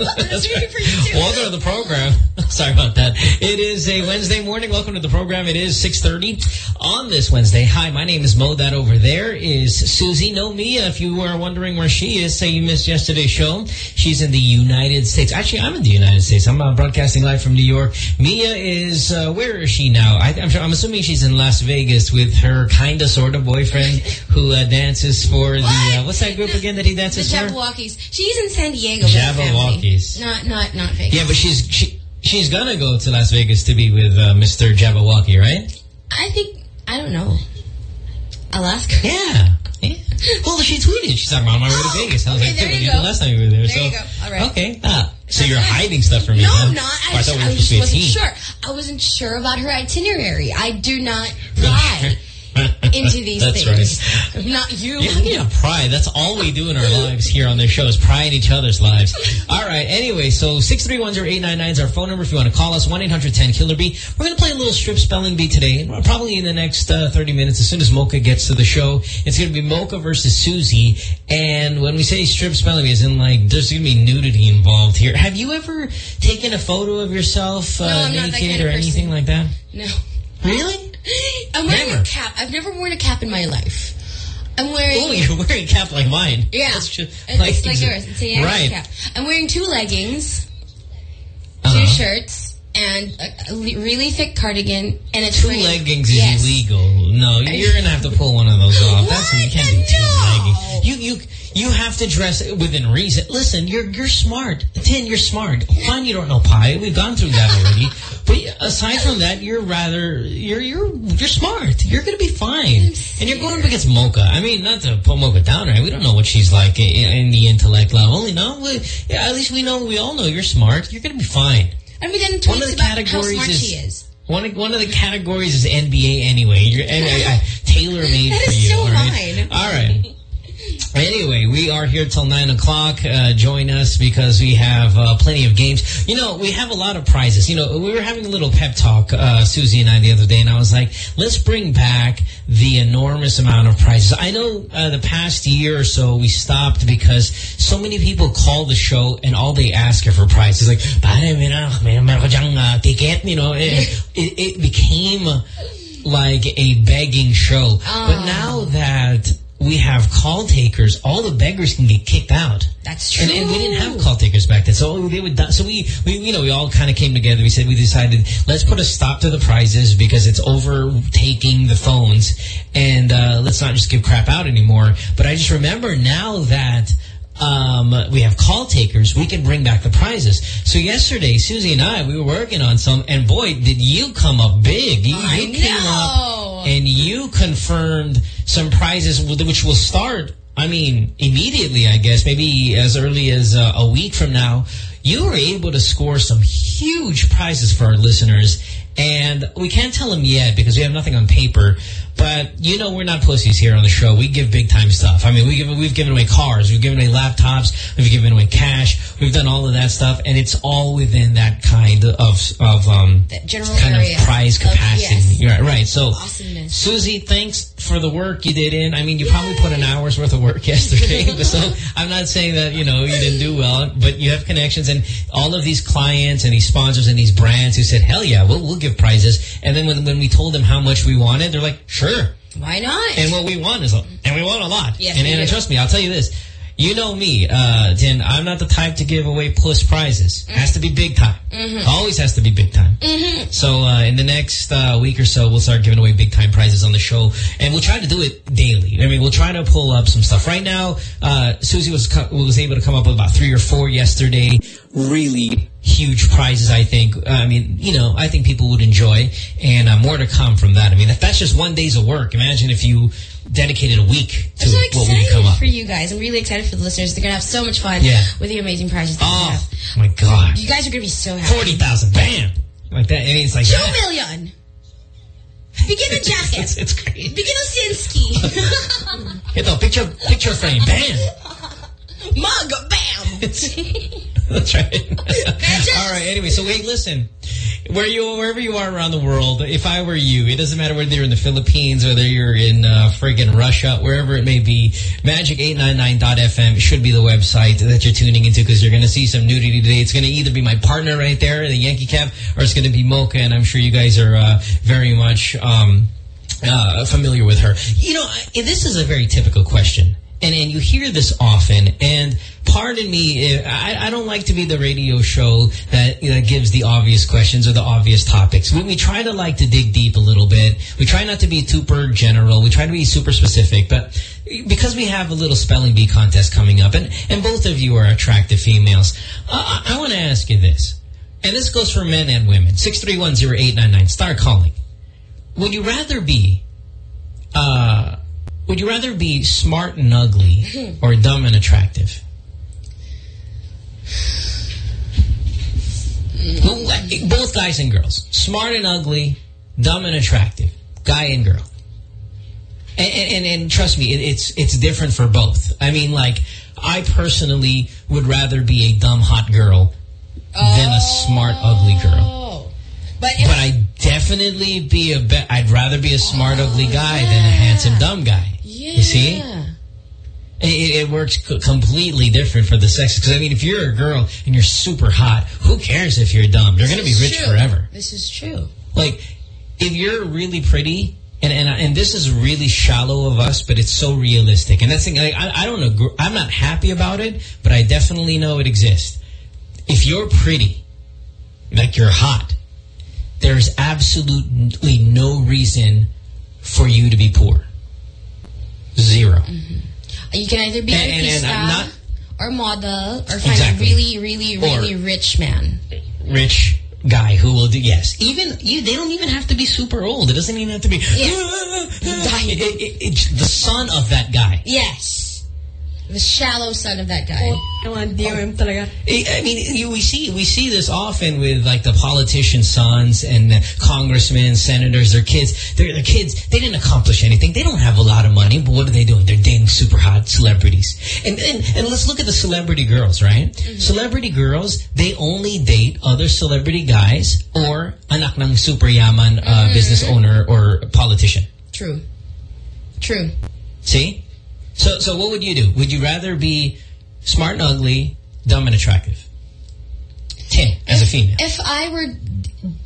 Welcome to the program. Sorry about that. It is a Wednesday morning. Welcome to the program. It is 6.30 on this Wednesday. Hi, my name is Mo. That over there is Susie. No, Mia. If you are wondering where she is, say you missed yesterday's show. She's in the United States. Actually, I'm in the United States. I'm uh, broadcasting live from New York. Mia is, uh, where is she now? I, am sure, I'm assuming she's in Las Vegas with her kind of sort of boyfriend who uh, dances for the, uh, what's that group again that he dances the for? Jabbawockeez. She's in San Diego with her family. Jabbawockeez. Not, not, not Vegas. Yeah, but she's she she's gonna go to Las Vegas to be with uh, Mr. Jabberwocky, right? I think, I don't know. Her. Yeah. yeah. Well, she tweeted. She's talking about on my way to Oh, Vegas. I was okay, like, there you go. did last time you were there. There so, you go. All right. Okay. Ah, so you're hiding stuff from me, No, huh? I'm not. Oh, I, I thought we I were supposed to be a wasn't team. sure. I wasn't sure about her itinerary. I do not into these That's things. Right. Not you. Yeah, your pride. That's all we do in our lives here on this show is pry in each other's lives. All right. Anyway, so 6310899 is our phone number if you want to call us. 1-800-10-KILLER-B. We're going to play a little strip spelling bee today. Probably in the next uh, 30 minutes as soon as Mocha gets to the show. It's going to be Mocha versus Susie. And when we say strip spelling bee, as in like there's going to be nudity involved here. Have you ever taken a photo of yourself uh, No, I'm not that naked or anything like that? No. Really? I'm wearing Never. a cap. I've never worn a cap in my life. I'm wearing... Oh, you're wearing a cap like mine. Yeah. That's just, It's like, yours. It's a right. cap. I'm wearing two leggings, two uh-huh. shirts, and a, really thick cardigan, and a Two train. leggings is illegal. No, you're gonna have to pull one of those off. That's What? you can't do two No. leggings. You you you have to dress within reason. Listen, you're you're smart. Tin, you're smart. Fine, you don't know pie. We've gone through that already. but aside from that, you're rather you're you're you're smart. You're gonna be fine. And you're going up against Mocha. I mean, not to put Mocha down, right? We don't know what she's like in, in the intellect level. You know, we, yeah, at least we know we all know you're smart. You're gonna be fine. And we didn't the about how smart is- she is. One of, one of the categories is NBA anyway. You're I, I, tailor made for you. so are here till 9 o'clock. Uh, join us because we have uh, plenty of games. You know, we have a lot of prizes. You know, we were having a little pep talk, uh, Susie and I, the other day, and I was like, let's bring back the enormous amount of prizes. I know uh, the past year or so we stopped because so many people call the show and all they ask are for prizes. Like, pare, mira, mira, meron ko dyang, uh, ticket. You know, it, it, it became like a begging show. But now that we have call takers, all the beggars can get kicked out. That's true. And, and we didn't have call takers back then, so they would. So we, we, you know, we all kind of came together. We said we decided let's put a stop to the prizes because it's overtaking the phones, and uh, let's not just give crap out anymore. But I just remember now that. Um, we have call takers. We can bring back the prizes. So yesterday, Susie and I, we were working on some, and boy, did you come up big! You, I you came know. up and you confirmed some prizes which will start I mean immediately I guess maybe as early as uh, a week from now. You were able to score some huge prizes for our listeners. And we can't tell them yet because we have nothing on paper but you know we're not pussies here on the show we give big time stuff I mean we give, we've given away cars we've given away laptops we've given away cash we've done all of that stuff and it's all within that kind of of um general kind area of prize of- capacity yes. Right, right. So, Awesomeness. Susie, thanks for the work you did in. I mean, you probably put an hour's worth of work yesterday. but so I'm not saying that, you know, you didn't do well, but you have connections and all of these clients and these sponsors and these brands who said, hell yeah, we'll, we'll give prizes. And then when, when we told them how much we wanted, they're like, sure. Why not? And what we want is, a, and we want a lot. Yes, and, we and do. trust me, I'll tell you this. You know me, uh, Tin, I'm not the type to give away plus prizes. Mm-hmm. Has to be big time. Always has to be big time. So uh, in the next uh, week or so, we'll start giving away big time prizes on the show, and we'll try to do it daily. I mean, we'll try to pull up some stuff. Right now, uh, Susie was was able to come up with about three or four yesterday. Really huge prizes, I think. Uh, I mean, you know, I think people would enjoy, and uh, more to come from that. I mean, if that's just one day's of work, imagine if you dedicated a week to so what excited come up. for you guys. I'm really excited for the listeners. They're going to have so much fun Yeah. with the amazing prizes Oh my god, You guys are going to be so happy. forty thousand, bam, like that. I mean, it's like Two million. Beginner jacket. it's, it's great. Beginner Sinski. Hit the picture picture frame, bam. Mug, bam. That's right. All right. Anyway, so wait, listen. where you wherever you are around the world, if I were you, it doesn't matter whether you're in the Philippines, whether you're in uh, friggin' Russia, wherever it may be, magic899.fm should be the website that you're tuning into because you're going to see some nudity today. It's going to either be my partner right there, the Yankee Cap, or it's going to be Mocha, and I'm sure you guys are uh, very much um, uh, familiar with her. You know, this is a very typical question and and you hear this often. And pardon me, I, I don't like to be the radio show that you know, gives the obvious questions or the obvious topics. We, we try to like to dig deep a little bit. We try not to be super general. We try to be super specific. But because we have a little spelling bee contest coming up, and and both of you are attractive females, uh, I, want to ask you this. And this goes for men and women. 6310899. Start calling. Would you rather be uh, would you rather be smart and ugly or dumb and attractive? Both guys and girls. Smart and ugly, dumb and attractive. Guy and girl. And, and, and trust me, it, it's it's different for both. I mean, like, I personally would rather be a dumb hot girl oh. than a smart ugly girl. Oh. But, but I definitely be a. I'd rather be a smart oh, ugly guy yeah. than a handsome dumb guy. Yeah. You see? It, it, works completely different for the sexes. Because, I mean, if you're a girl and you're super hot, who cares if you're dumb? You're going to be rich true. forever. This is true. Like, if you're really pretty, and and and this is really shallow of us, but it's so realistic. And that's thing, like, I, I don't agree. I'm not happy about it, but I definitely know it exists. If you're pretty, like you're hot, there's absolutely no reason for you to be poor. Zero. Mm -hmm. You can either be and, artista and, or model or find exactly. a really, really, really or rich man. Rich guy who will do yes even you they don't even have to be super old it doesn't even have to be yes. it, it, it, the son of that guy yes the shallow son of that guy. Oh, I mean, you, we see we see this often with like the politicians' sons and congressmen, senators, their kids. Their, their kids, they didn't accomplish anything. They don't have a lot of money, but what are they doing? They're dating super hot celebrities. And and, and let's look at the celebrity girls, right? Mm -hmm. Celebrity girls, they only date other celebrity guys or anak ng super yaman uh, mm -hmm. business owner or politician. True. True. See? So, so what would you do? Would you rather be smart and ugly, dumb and attractive? Tim, as if, a female. If I were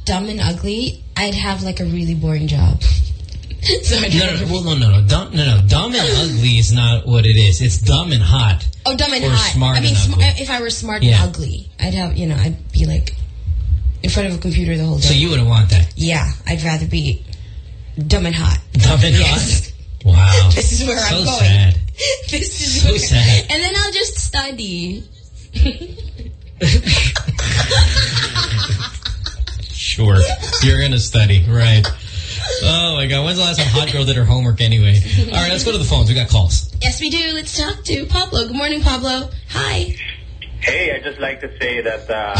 dumb and ugly, I'd have like a really boring job. so no, no, no, well, no, no, no, dumb, no, no, dumb and ugly is not what it is. It's dumb and hot. Oh, dumb and hot. smart I mean, sm if I were smart yeah. and ugly, I'd have, you know, I'd be like in front of a computer the whole day. So you wouldn't want that? Yeah, I'd rather be dumb and hot. Dumb and yes. hot? Wow. this is where so I'm going. Sad. this is so sad. And then I'll just study. sure. You're going to study. Right. Oh, my God. When's the last time Hot Girl did her homework anyway? All right, let's go to the phones. We got calls. Yes, we do. Let's talk to Pablo. Good morning, Pablo. Hi. Hey, I'd just like to say that uh,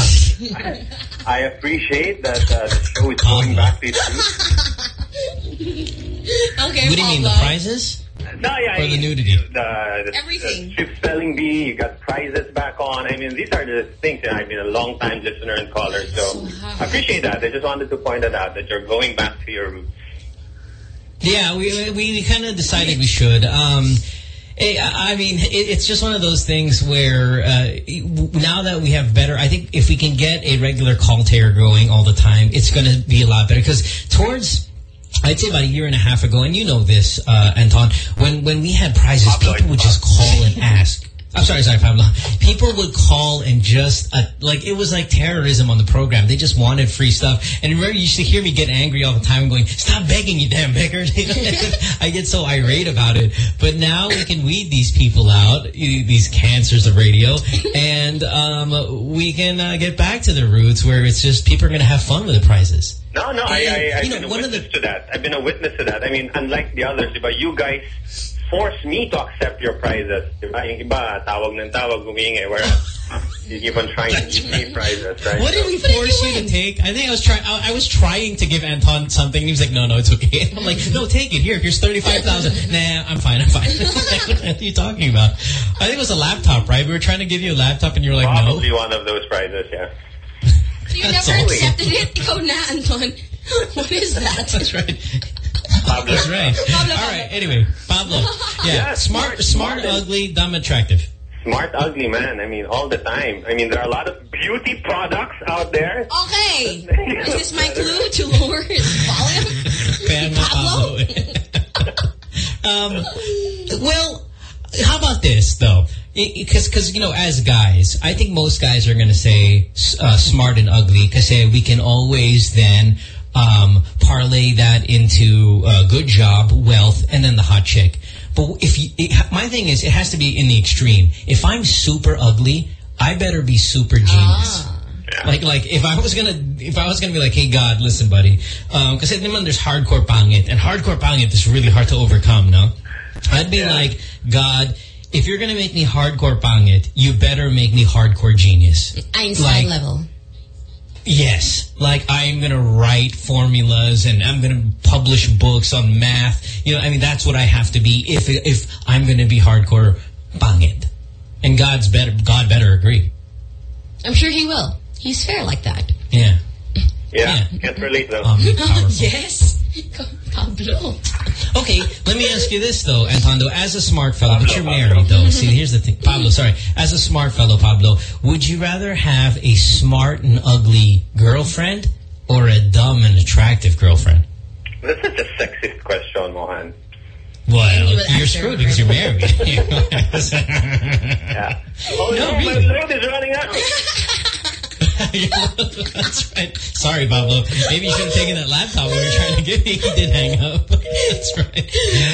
I, I, appreciate that uh, the show is going back to its Okay, What do you mean, the prizes? No, yeah. Or the nudity? The, the, Everything. The spelling bee, you got prizes back on. I mean, these are the things that I've been a long time listener and caller, so I appreciate that. I just wanted to point that out, that you're going back to your roots. Yeah, we we kind of decided we should. Um, eh, I mean, it's just one of those things where uh, now that we have better, I think if we can get a regular call tear going all the time, it's going to be a lot better. Because towards I'd say about a year and a half ago, and you know this, uh, Anton, when, when we had prizes, people would just call and ask. I'm sorry, sorry, Pablo. People would call and just, uh, like, it was like terrorism on the program. They just wanted free stuff. And remember, you used to hear me get angry all the time going, stop begging, you damn beggar. I get so irate about it. But now we can weed these people out, these cancers of radio, and um, we can uh, get back to the roots where it's just people are going to have fun with the prizes. No, no, and, I, I, I've you know, been a witness the... to that. I've been a witness to that. I mean, unlike the others, but you guys force me to accept your prizes. Diba? Yung iba, tawag ng tawag, humingi, where you keep on trying to give me prizes, right? What did we force you, you to take? I think I was trying. I, I, was trying to give Anton something. He was like, "No, no, it's okay." I'm like, "No, take it. Here, here's thirty-five thousand. nah, I'm fine. I'm fine." what are you talking about? I think it was a laptop, right? We were trying to give you a laptop, and you're like, Probably "No." Probably one of those prizes, yeah. So you never all. accepted it? Ikaw na, Anton. What is that? That's right. Pablo. That's right. Pablo, All right. Anyway, Pablo. Yeah. yeah smart, smart, smart, ugly, dumb, attractive. Smart, ugly, man. I mean, all the time. I mean, there are a lot of beauty products out there. Okay. is this my clue to lower his volume? Pablo. um, well, how about this, though? Because, because you know, as guys, I think most guys are going to say uh, smart and ugly because we can always then um, parlay that into a good job, wealth, and then the hot chick. But if you, it, my thing is, it has to be in the extreme. If I'm super ugly, I better be super genius. Ah. Like, like if I was gonna, if I was gonna be like, hey God, listen, buddy, because um, naman there's hardcore pangit, and hardcore pangit is really hard to overcome, no? I'd be yeah. like, God, if you're gonna make me hardcore pangit, you better make me hardcore genius. Einstein like, level. Yes. Like, I'm going to write formulas and I'm going to publish books on math. You know, I mean, that's what I have to be if if I'm going to be hardcore pangit. And God's better, God better agree. I'm sure he will. He's fair like that. Yeah. Yeah, yeah. can't relate though. Um, yes. Pablo. Okay, let me ask you this though, Antondo. As a smart fellow, Pablo, but you're married though. See, here's the thing. Pablo, sorry. As a smart fellow, Pablo, would you rather have a smart and ugly girlfriend or a dumb and attractive girlfriend? That's such a sexist question, Mohan. Well, you you're screwed because you're married. yeah. Oh, no, no really. my load is running out. That's right. Sorry, Pablo. Maybe you should have taken that laptop we were trying to give you. He did hang up. That's right.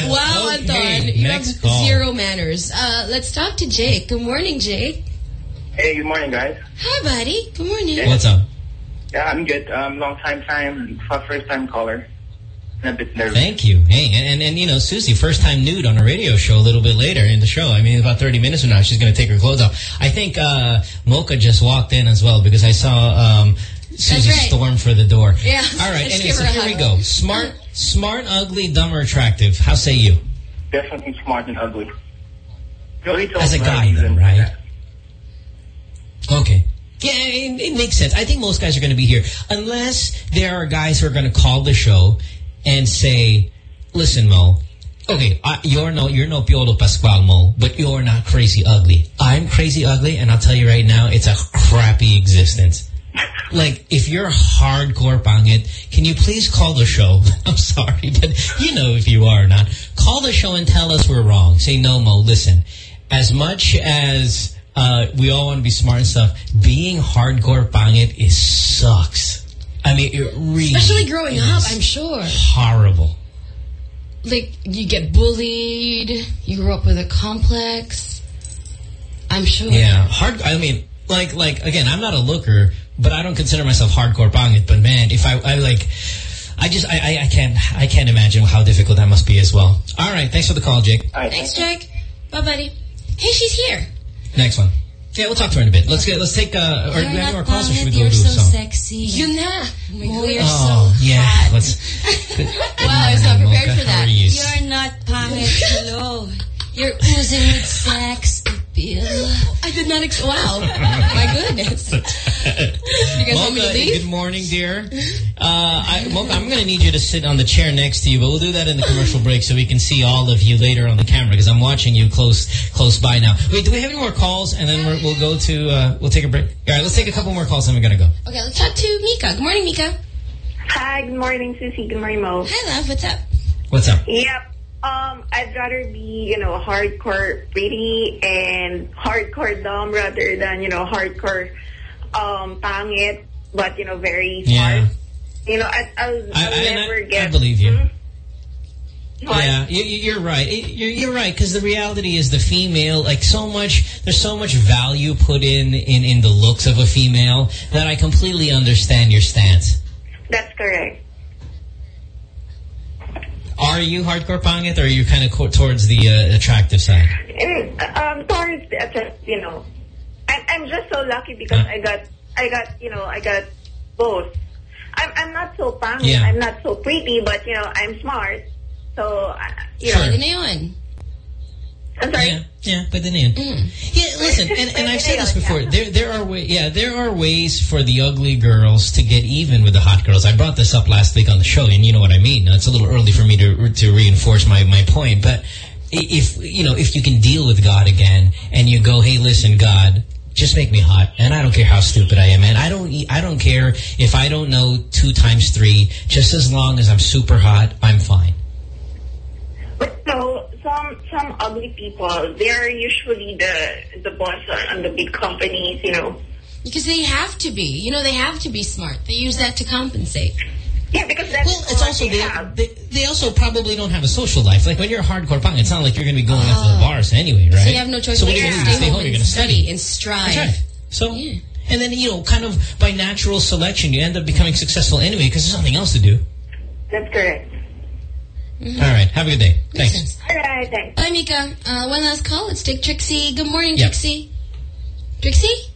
Wow, okay, Anton. You have call. zero manners. Uh, let's talk to Jake. Good morning, Jake. Hey, good morning, guys. Hi, buddy. Good morning. What's up? Yeah, I'm good. Um, long time time, first time caller a bit nervous. Thank you. Hey, and, and, and, you know, Susie, first time nude on a radio show a little bit later in the show. I mean, about 30 minutes from now, she's going to take her clothes off. I think uh, Mocha just walked in as well because I saw um, Susie right. storm for the door. Yeah. All right. Anyway, so here we go. Smart, smart, ugly, dumb, or attractive. How say you? Definitely smart and ugly. As a guy, then, right? Okay. Yeah, it, it, makes sense. I think most guys are going to be here. Unless there are guys who are going to call the show and say, listen, Mo, okay, I, you're no you're no Piolo Pascual, Mo, but you're not crazy ugly. I'm crazy ugly, and I'll tell you right now, it's a crappy existence. Like, if you're hardcore pangit, can you please call the show? I'm sorry, but you know if you are or not. Call the show and tell us we're wrong. Say, no, Mo, listen, as much as uh, we all want to be smart and stuff, being hardcore pangit is sucks. I mean, it really Especially growing up, I'm sure. Horrible. Like, you get bullied. You grow up with a complex. I'm sure. Yeah. Hard. I mean, like, like again, I'm not a looker, but I don't consider myself hardcore pangit. But man, if I, I like... I just, I, I, I, can't, I can't imagine how difficult that must be as well. All right, thanks for the call, Jake. Right, thanks, Jake. Bye, buddy. Hey, she's here. Next one. Yeah, we'll talk to her in a bit. Let's get. Let's take. Uh, or do we have more calls, or should we go you're do so song? sexy. You na. Oh, you're oh, so yeah. hot. Let's. wow, I was not prepared for that. You? You're not pangit. Hello. You're oozing with sex appeal. I did not. Ex wow. My goodness. you guys Mocha, want me to leave? Good morning, dear. Uh, I, Mocha, I'm going to need you to sit on the chair next to you, but we'll do that in the commercial break so we can see all of you later on the camera because I'm watching you close close by now. Wait, do we have any more calls? And then we will go to uh, we'll take a break. All right, let's take a couple more calls, and we're going to go. Okay, let's talk to Mika. Good morning, Mika. Hi, good morning, Susie. Good morning, Mo. Hi, love. What's up? What's up? Yep. Um, I'd rather be, you know, hardcore pretty and hardcore dumb rather than, you know, hardcore um, pangit, but, you know, very smart. Yeah. You know, I, I'll, I'll I, never I, get... I believe you. Hmm? Yeah, you, are right. You're, you're right because the reality is the female, like so much, there's so much value put in, in in the looks of a female that I completely understand your stance. That's correct. Are you hardcore pangit or are you kind of towards the uh, attractive side? Mm, um, towards, the, attractive, you know, I, I'm just so lucky because huh? I got, I got, you know, I got both. I'm, I'm not so pangit, yeah. I'm not so pretty, but, you know, I'm smart. So, uh, you sure. know. Pwede I'm sorry? Yeah, yeah but then yun. Mm. Yeah, listen, listen, and, and I've said this before. There, there are way, yeah, there are ways for the ugly girls to get even with the hot girls. I brought this up last week on the show, and you know what I mean. It's a little early for me to to reinforce my my point, but if you know if you can deal with God again, and you go, hey, listen, God, just make me hot, and I don't care how stupid I am, and I don't I don't care if I don't know two times three. Just as long as I'm super hot, I'm fine. but So some some ugly people, they're usually the the boss on the big companies, you know. Because they have to be. You know, they have to be smart. They use that to compensate. Yeah, because that's well, it's also they, they, they, also probably don't have a social life. Like when you're a hardcore punk, it's not like you're going to be going out to the oh. bars anyway, right? So you have no choice. So what are you going to do? Stay home. You're going to study and strive. That's right. So. Yeah. And then, you know, kind of by natural selection, you end up becoming successful anyway because there's nothing else to do. That's correct. Mm -hmm. All right. Have a good day. Thanks. All right. Thanks. Bye, Mika. Uh, one last call. Let's take Trixie. Good morning, yep. Trixie. Trixie?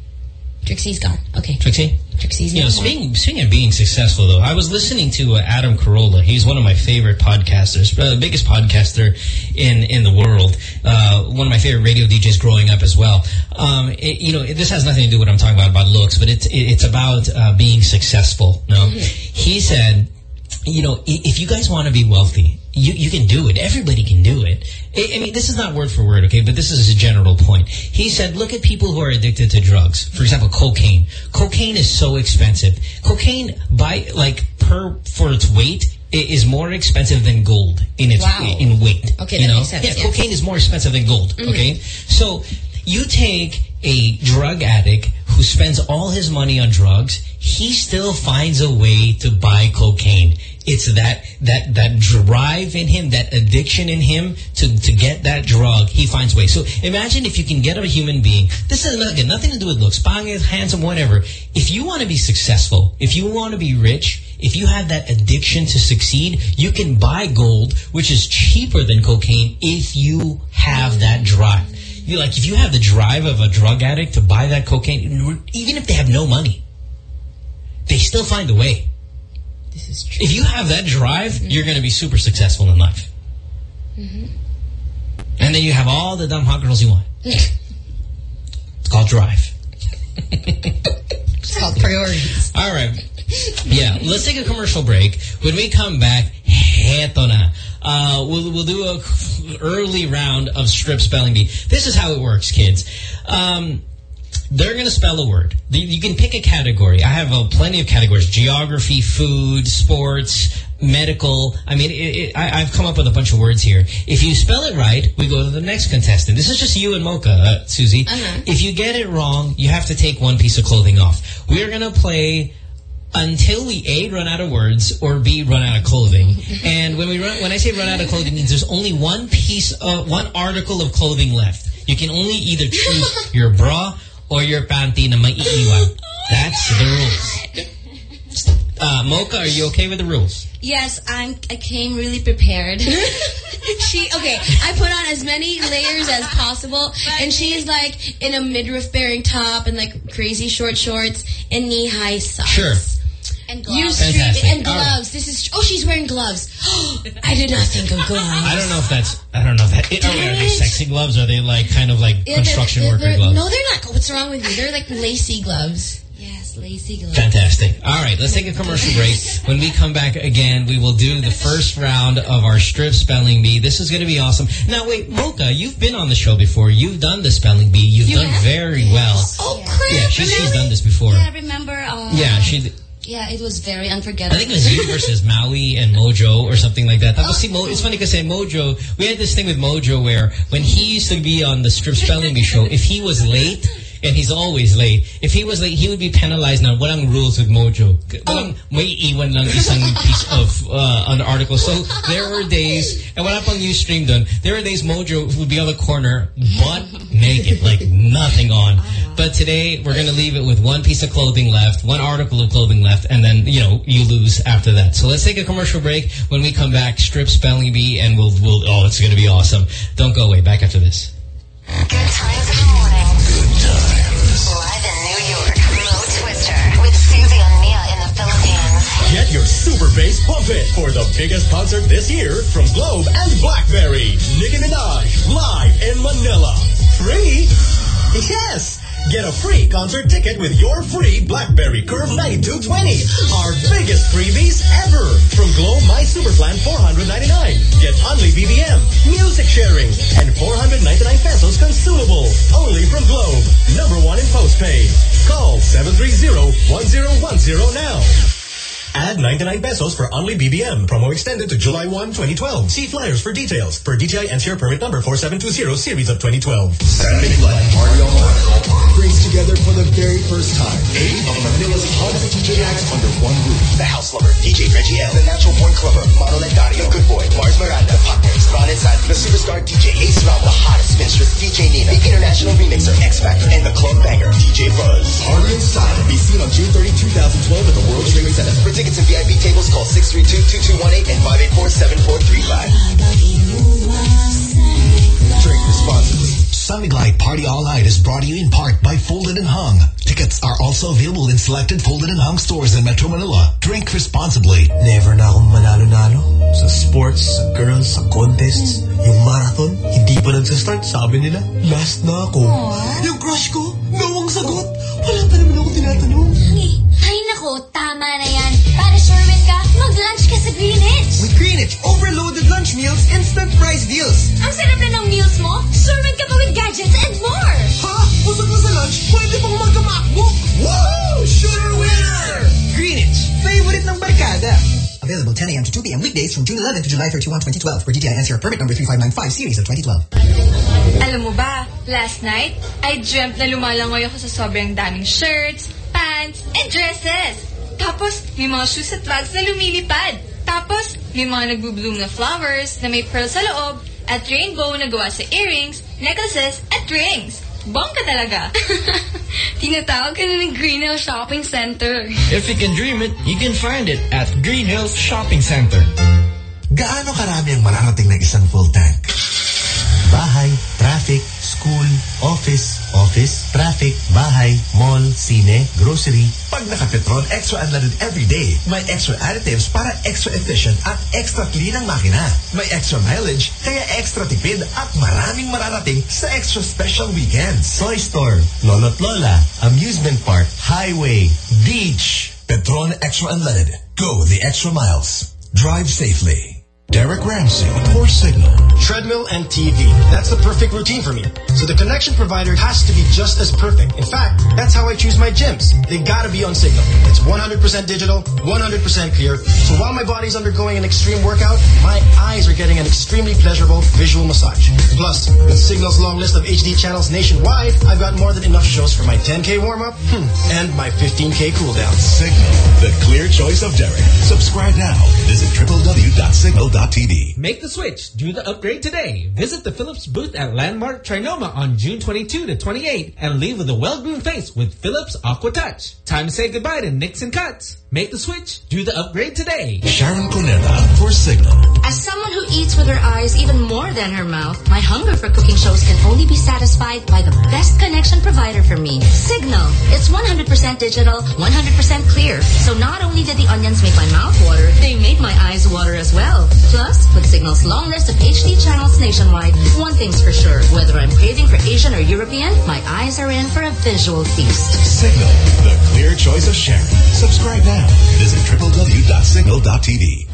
Trixie's gone. Okay. Trixie? Trixie's You know, speaking, speaking of being successful, though, I was listening to uh, Adam Carolla. He's one of my favorite podcasters, uh, the biggest podcaster in, in the world. Uh, one of my favorite radio DJs growing up as well. Um, it, you know, it, this has nothing to do with what I'm talking about, about looks, but it's, it, it's about uh, being successful. No? Mm -hmm. He said you know, if you guys want to be wealthy, you, you can do it. Everybody can do it. I, I mean, this is not word for word, okay, but this is a general point. He said, look at people who are addicted to drugs. For example, cocaine. Cocaine is so expensive. Cocaine, by like, per, for its weight, is more expensive than gold in its wow. in weight. Okay, you know? Sense, yeah, cocaine is more expensive than gold, mm -hmm. okay? So you take a drug addict who spends all his money on drugs, he still finds a way to buy cocaine. It's that that that drive in him, that addiction in him to to get that drug. He finds ways. So imagine if you can get a human being. This is again nothing to do with looks, pangit, handsome, whatever. If you want to be successful, if you want to be rich, if you have that addiction to succeed, you can buy gold, which is cheaper than cocaine, if you have that drive. You like if you have the drive of a drug addict to buy that cocaine, even if they have no money, they still find a way. This is true. If you have that drive, mm -hmm. you're going to be super successful in life. Mm -hmm. And then you have all the dumb hot girls you want. it's called drive. it's called priorities. All right. Yeah, let's take a commercial break. When we come back, heto na. Uh, we'll, we'll do a early round of strip spelling bee. This is how it works, kids. Um, they're going to spell a word. You can pick a category. I have uh, plenty of categories. Geography, food, sports, medical. I mean, it, it, I, have come up with a bunch of words here. If you spell it right, we go to the next contestant. This is just you and Mocha, uh, Susie. Uh -huh. If you get it wrong, you have to take one piece of clothing off. We're going to play until we A, run out of words, or B, run out of clothing. and when we run, when I say run out of clothing, means there's only one piece of, one article of clothing left. You can only either choose your bra or your panty na maiiwan. That's the rules. Uh, Mocha, are you okay with the rules? Yes, I'm. I came really prepared. she okay. I put on as many layers as possible, and she's like in a midriff bearing top and like crazy short shorts and knee high socks. Sure. And gloves. Fantastic. And gloves. Right. This is. Oh, she's wearing gloves. I did not think of gloves. I don't know if that's. I don't know if that. Are, are they sexy gloves? Are they like kind of like yeah, construction they're, they're, worker gloves? No, they're not. What's wrong with you? They're like lacy gloves. Yes, lacy gloves. Fantastic. All right, let's take a commercial break. When we come back again, we will do the first round of our strip spelling bee. This is going to be awesome. Now, wait, Mocha, you've been on the show before. You've done the spelling bee. You've you done have? very well. Oh, crap. Yeah, she's, she's done this before. Yeah, I remember. Uh, yeah, she yeah, it was very unforgettable. I think it was you versus Maui and Mojo or something like that. Oh. it's funny because say Mojo, we had this thing with Mojo where when he used to be on the Strip Spelling Bee show, if he was late, and he's always late. If he was late, he would be penalized now. Walang rules with Mojo. Walang oh. may iwan lang isang piece of uh, an article. So there were days, and wala pang Ustream done, there were days Mojo would be on the corner, butt naked, like nothing on. But today, we're going to leave it with one piece of clothing left, one article of clothing left, and then, you know, you lose after that. So let's take a commercial break. When we come back, strip spelling bee, and we'll, we'll oh, it's going to be awesome. Don't go away. Back after this. Good times super bass pumping for the biggest concert this year from Globe and Blackberry. Nicki Minaj live in Manila. Free Yes! Get a free concert ticket with your free BlackBerry Curve 9220. Our biggest freebies ever. From Globe My Super Plan 499. Get only BBM, music sharing, and 499 pesos consumable. Only from Globe. Number one in postpaid. Call 730-1010 now. Add 99 pesos for only BBM. Promo extended to July 1, 2012. See flyers for details. Per DTI NCR permit number 4720 series of 2012. Saturday Night Party Online brings together for the very first time eight of Manila's hottest DJ acts under one roof. The House Lover, DJ Reggie L. The Natural Born Clubber, Madeline Dario, Good Boy, Mars Miranda, Partners, Ron Inside, the Superstar DJ Ace Ram, the hottest minstress DJ Nina, the International Remixer, X Factor, and the Club Banger, DJ Buzz. Party Inside. Be seen on June 30, 2012 at the World Trade Center. For tickets and VIP tables, call 632-2218 and 584-7435. Drink responsibly. Sumiglide Party All Night is brought to you in part by Folded and Hung. Tickets are also available in selected Folded and Hung stores in Metro Manila. Drink responsibly. Never na akong manalo-nalo. Sa sports, sa girls, sa contests. Yung marathon, hindi pa nagsastart, sabi nila. Last na ako. Yung crush ko, nawang sagot. Wala pa naman ako tinatanong. Ay, ay nako, tama na yan. Para sure win ka, mag-lunch ka sa Greenwich. With Greenwich, overloaded lunch meals, instant price deals. Ang sarap na ng meals mo, sure win ka pa with gadgets and more. Ha? Busog mo sa lunch, pwede pang magka-MacBook. Wow! Sure winner! Greenwich, favorite ng barkada. Available 10 a.m. to 2 p.m. weekdays from June 11 to July 31, 2012 for DTI NCR permit number 3595 series of 2012. Alam mo ba, last night, I dreamt na lumalangoy ako sa sobrang daming shirts, pants, and dresses. Tapos, may mga shoes at bags na lumilipad. Tapos, may mga nagbubloom na flowers na may pearl sa loob at rainbow na gawa sa earrings, necklaces, at rings. Bongga talaga. Tinatawag ka na ng Green Hill Shopping Center. If you can dream it, you can find it at Green Hills Shopping Center. Gaano karami ang mararating ng isang full tank? Bahay, traffic, school, office, office, traffic, bahay, mall, sine, grocery. Pag naka-Petron Extra Unleaded every day, may extra additives para extra efficient at extra clean ang makina. May extra mileage, kaya extra tipid at maraming mararating sa extra special weekends. Toy store, lolo't lola, amusement park, highway, beach. Petron Extra Unleaded. Go the extra miles. Drive safely. Derek Ramsey for Signal. Treadmill and TV. That's the perfect routine for me. So the connection provider has to be just as perfect. In fact, that's how I choose my gyms. They gotta be on Signal. It's 100% digital, 100% clear. So while my body's undergoing an extreme workout, my eyes are getting an extremely pleasurable visual massage. Plus, with Signal's long list of HD channels nationwide, I've got more than enough shows for my 10K warm-up hmm, and my 15K cool-down. Signal, the clear choice of Derek. Subscribe now. Visit Make the switch. Do the upgrade today. Visit the Philips booth at Landmark Trinoma on June 22 to 28 and leave with a well-groomed face with Philips Aqua Touch. Time to say goodbye to nicks and cuts. Make the switch. Do the upgrade today. Sharon Cuneta for Signal. As someone who eats with her eyes even more than her mouth, my hunger for cooking shows can only be satisfied by the best connection provider for me, Signal. It's 100% digital, 100% clear. So not only did the onions make my mouth water, they made my eyes water as well. Plus, with Signal's long list of HD channels nationwide, one thing's for sure. Whether I'm craving for Asian or European, my eyes are in for a visual feast. Signal, the clear choice of Sharon. Subscribe now. Visit www.signal.tv.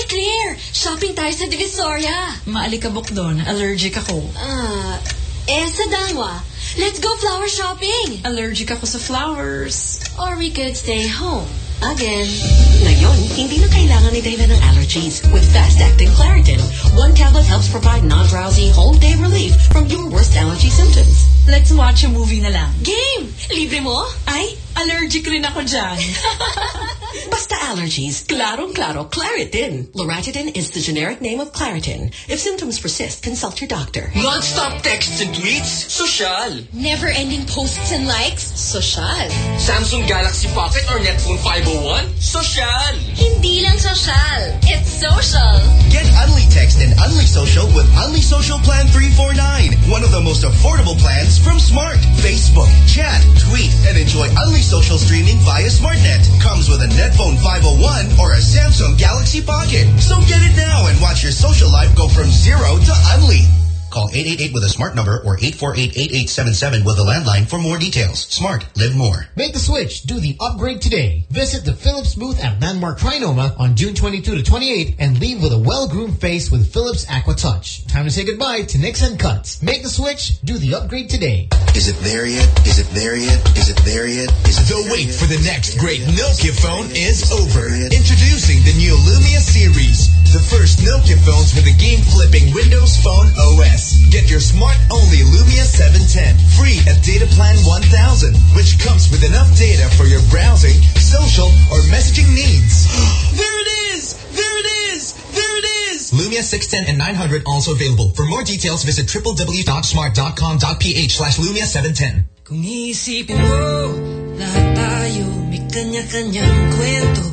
Uy, Claire! Shopping tayo sa Divisoria. Maalikabok doon. Allergic ako. Ah, eh sa Dangwa. Let's go flower shopping. Allergic ako sa flowers. Or we could stay home. Again. Ngayon, hindi na kailangan ni Dana ng allergies with fast-acting Claritin. One tablet helps provide non-drowsy, whole-day relief from your worst allergy symptoms. Let's watch a movie na lang. Game! Libre mo? Ay, allergic rin ako dyan. Basta allergies, klarong-klaro, Claritin. Loratadine is the generic name of Claritin. If symptoms persist, consult your doctor. Non-stop texts and tweets? Social. Never-ending posts and likes? Social. Samsung Galaxy Pocket or Netphone 501? Social. Hindi lang social. It's social. Get Unli Text and Unli Social with Unli Social Plan 349. One of the most affordable plans from Smart. Facebook, chat, tweet, and enjoy Unli Social streaming via SmartNet. Comes with a Netphone 501 or a Samsung Galaxy Pocket. So get it now and watch your social life go from zero to Unli. Call 888 with a smart number or 848-8877 with a landline for more details. Smart. Live more. Make the switch. Do the upgrade today. Visit the Philips booth at Landmark Trinoma on June 22 to 28 and leave with a well-groomed face with Philips Aqua Touch. Time to say goodbye to nicks and cuts. Make the switch. Do the upgrade today. Is it there yet? Is it there yet? Is it there yet? Is it The wait for the next great Nokia phone is over. Introducing the new Lumia series. The first Nokia phones with a game-flipping Windows Phone OS. Get your smart-only Lumia 710 free at Data Plan 1000, which comes with enough data for your browsing, social, or messaging needs. There it is! There it is! There it is! Lumia 610 and 900 also available. For more details, visit www.smart.com.ph slash Lumia 710. Kung iisipin mo, lahat tayo may kanya-kanyang kwento.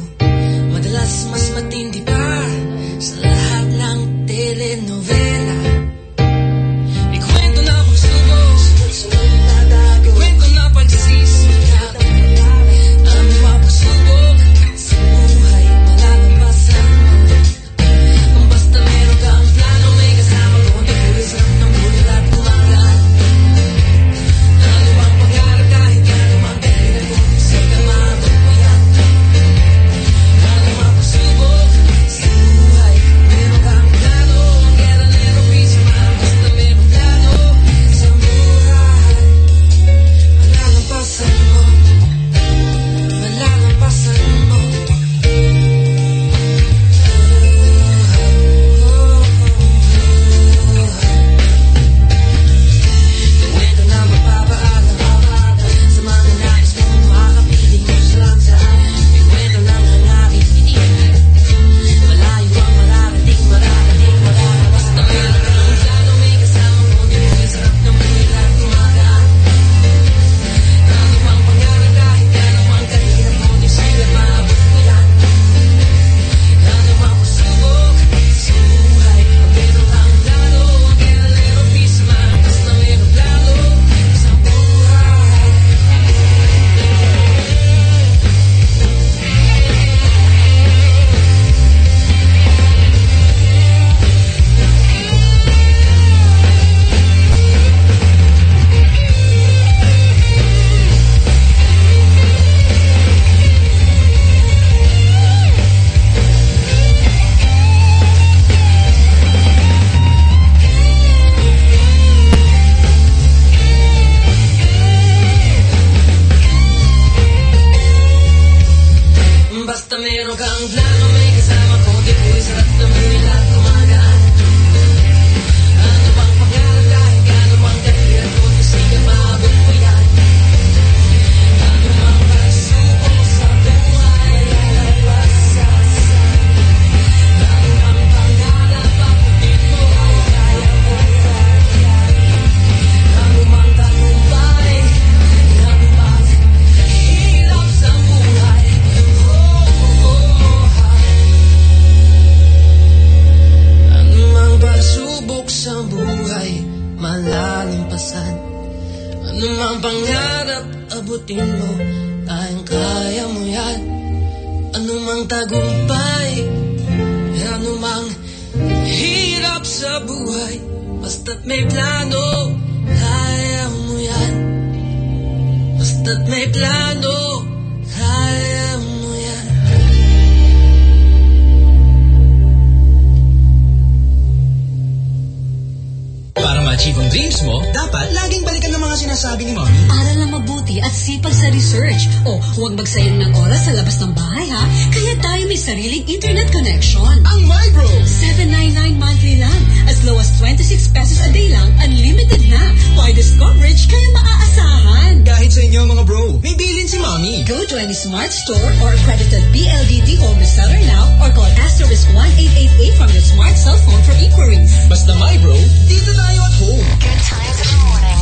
Madalas mas matindi pa sa lahat ng telenovela. Need. Go to any smart store or accredited BLDT home reseller now or call asterisk 1888 from your smart cell phone for inquiries. Basta my bro, dito tayo at home. Good times in the morning.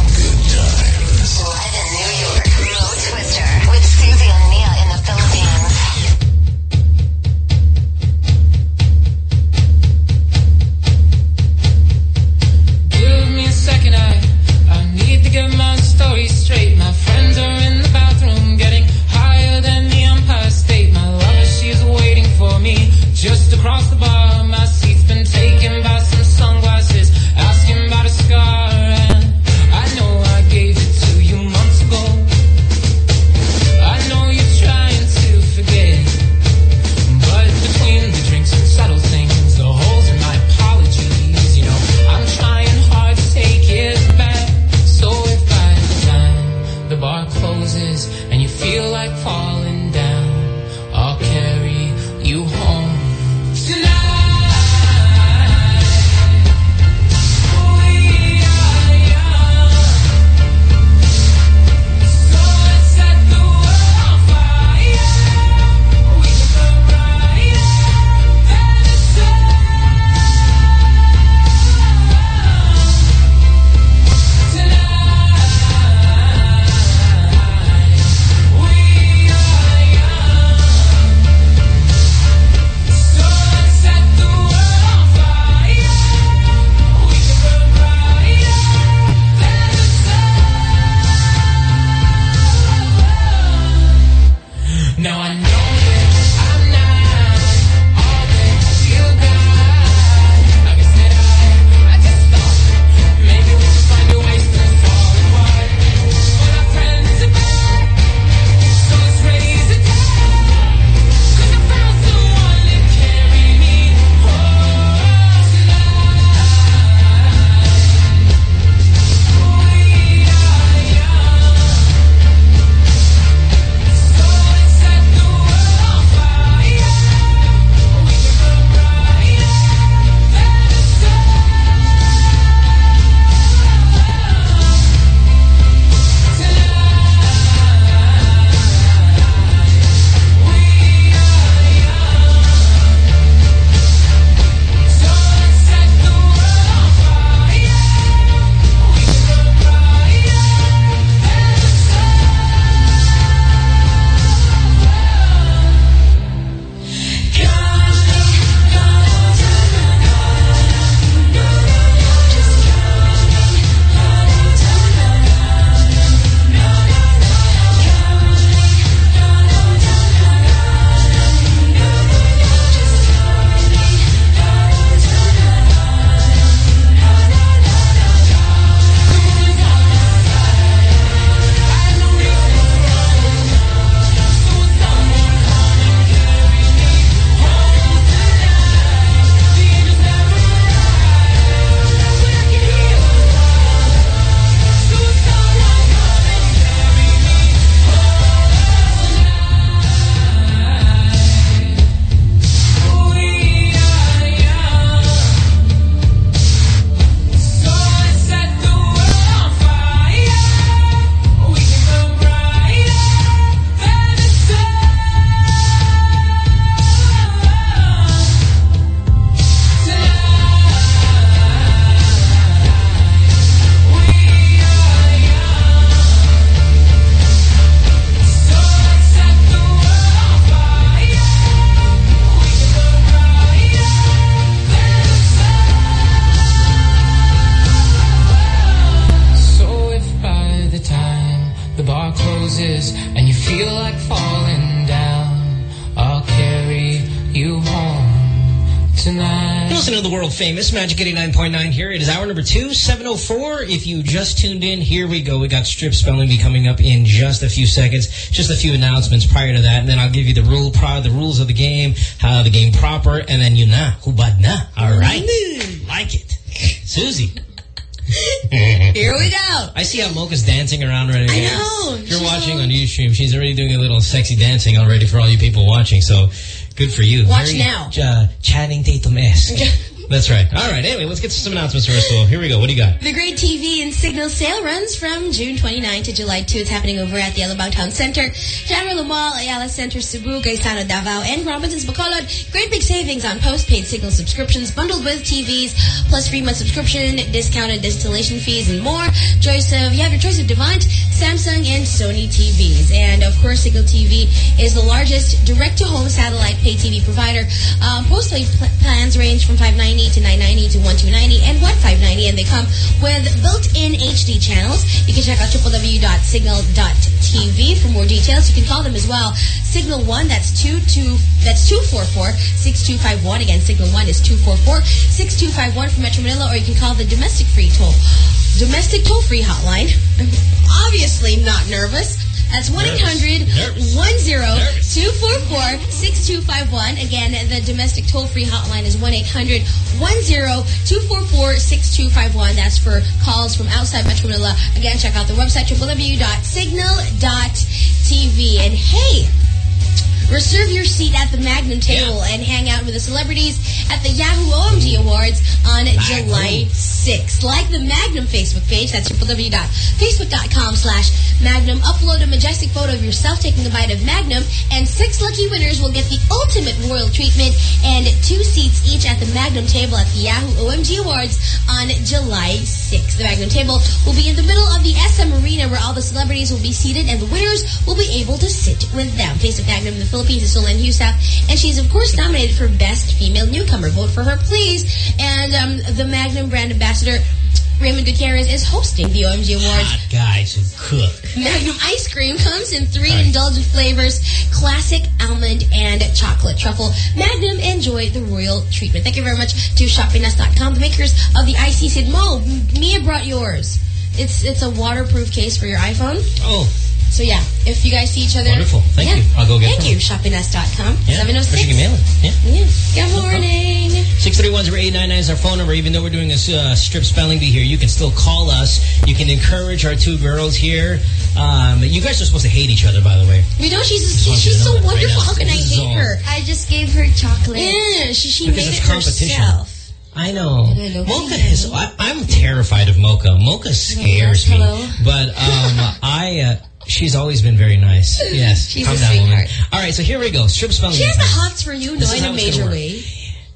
Magic 89.9 here. It is hour number two, 704. If you just tuned in, here we go. We got strip spelling bee coming up in just a few seconds. Just a few announcements prior to that. And then I'll give you the rule the rules of the game, how the game proper, and then you na, hubad na. All right. Like it. Susie. Here we go. I see how Mocha's dancing around right now. I know. If you're watching on Ustream, she's already doing a little sexy dancing already for all you people watching. So good for you. Watch Very, now. Uh, Channing Tatum-esque. That's right. All right. Anyway, let's get to some announcements first of all. Here we go. What do you got? The Great TV and Cignal sale runs from June 29 to July 2. It's happening over at the Alabang Town Center, General Mall, Ayala Center, Cebu, Gaisano, Davao, and Robinson's Bacolod. Great big savings on postpaid Cignal subscriptions bundled with TVs, plus free month subscription, discounted installation fees, and more. Choice of You have your choice of Devant, Samsung, and Sony TVs. And, of course, Cignal TV is the largest direct-to-home satellite pay TV provider. Um, postpaid pl plans range from 590 to 990 to 1290 and 1590 and they come with built-in HD channels. You can check out www.cignal.tv for more details. You can call them as well. Cignal 1, that's 22 that's 244-6251. Again, Cignal 1 is 244-6251 for Metro Manila or you can call the domestic free toll domestic toll-free hotline. I'm Obviously not nervous. That's 1-800-10-244-6251. Again, the domestic toll-free hotline is 1-800-10-244-6251. That's for calls from outside Metro Manila. Again, check out the website, www.cignal.tv. And hey, Reserve your seat at the Magnum table and hang out with the celebrities at the Yahoo OMG Awards on July 6th. Like the Magnum Facebook page, that's www.facebook.com slash Magnum. Upload a majestic photo of yourself taking a bite of Magnum, and six lucky winners will get the ultimate royal treatment and two seats each at the Magnum table at the Yahoo OMG Awards on July 6th. The Magnum table will be in the middle of the SM Arena where all the celebrities will be seated and the winners will be able to sit with them. Face of Magnum, the Philippines is Solenn Heussaff, and she's of course nominated for Best Female Newcomer. Vote for her, please. And um, the Magnum brand ambassador, Raymond Gutierrez, is hosting the OMG Awards. Hot guys who cook. Magnum ice cream comes in three indulgent flavors, classic, almond, and chocolate truffle. Magnum, enjoy the royal treatment. Thank you very much to Shoppinas.com, the makers of the Icy Sid Mo. Mia brought yours. It's it's a waterproof case for your iPhone. Oh. So yeah, if you guys see each other. Wonderful. Thank yeah. you. I'll go get Thank some. you. Shoppinas.com. Yeah. 706. Or she can mail it. Yeah. Yeah. Good morning. 631-0899 is our phone number. Even though we're doing a uh, strip spelling bee here, you can still call us. You can encourage our two girls here. Um, you guys are supposed to hate each other, by the way. We know she's Just want she's so that right wonderful. How can I hate all- her? I just gave her chocolate. Yeah, she, she made it's it competition. herself. I know. Hello. Mocha is. I, I'm terrified of Mocha. Mocha scares me. But um, I. Uh, she's always been very nice. Yes. She's Calm a down, woman. sweetheart. All right. So here we go. Strip spelling. She has the hots for you, no, in a major way.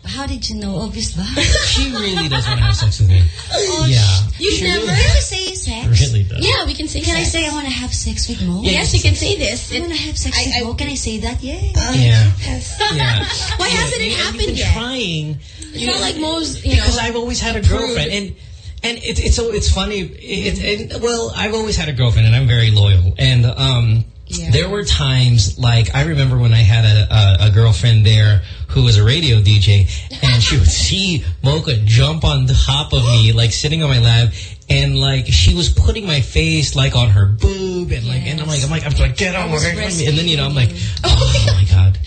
How did you know? Obvious ba? She really does want to have sex with me. Oh, yeah. You've she never- really, say sex? really does. Yeah, we can say Can I say I want to have sex with Mo? Yeah, Yes, you can say this. I want to have sex I- with I- Mo. Can I say that? Yeah. Oh, yeah. Yes. Yeah. Why Yeah, hasn't it you- happened you've been yet? trying. It's not like Mo's, you know. because I've always had a girlfriend, and and it's it's so it's funny. It, it, well, I've always had a girlfriend, and I'm very loyal. And um, Yeah. there were times like I remember when I had a, a a girlfriend there who was a radio DJ, and she would see Mocha jump on top of me, like sitting on my lap. And like she was putting my face like on her boob, and like, and I'm like, I'm like, I'm like, get on and then you know, I'm like, oh my god,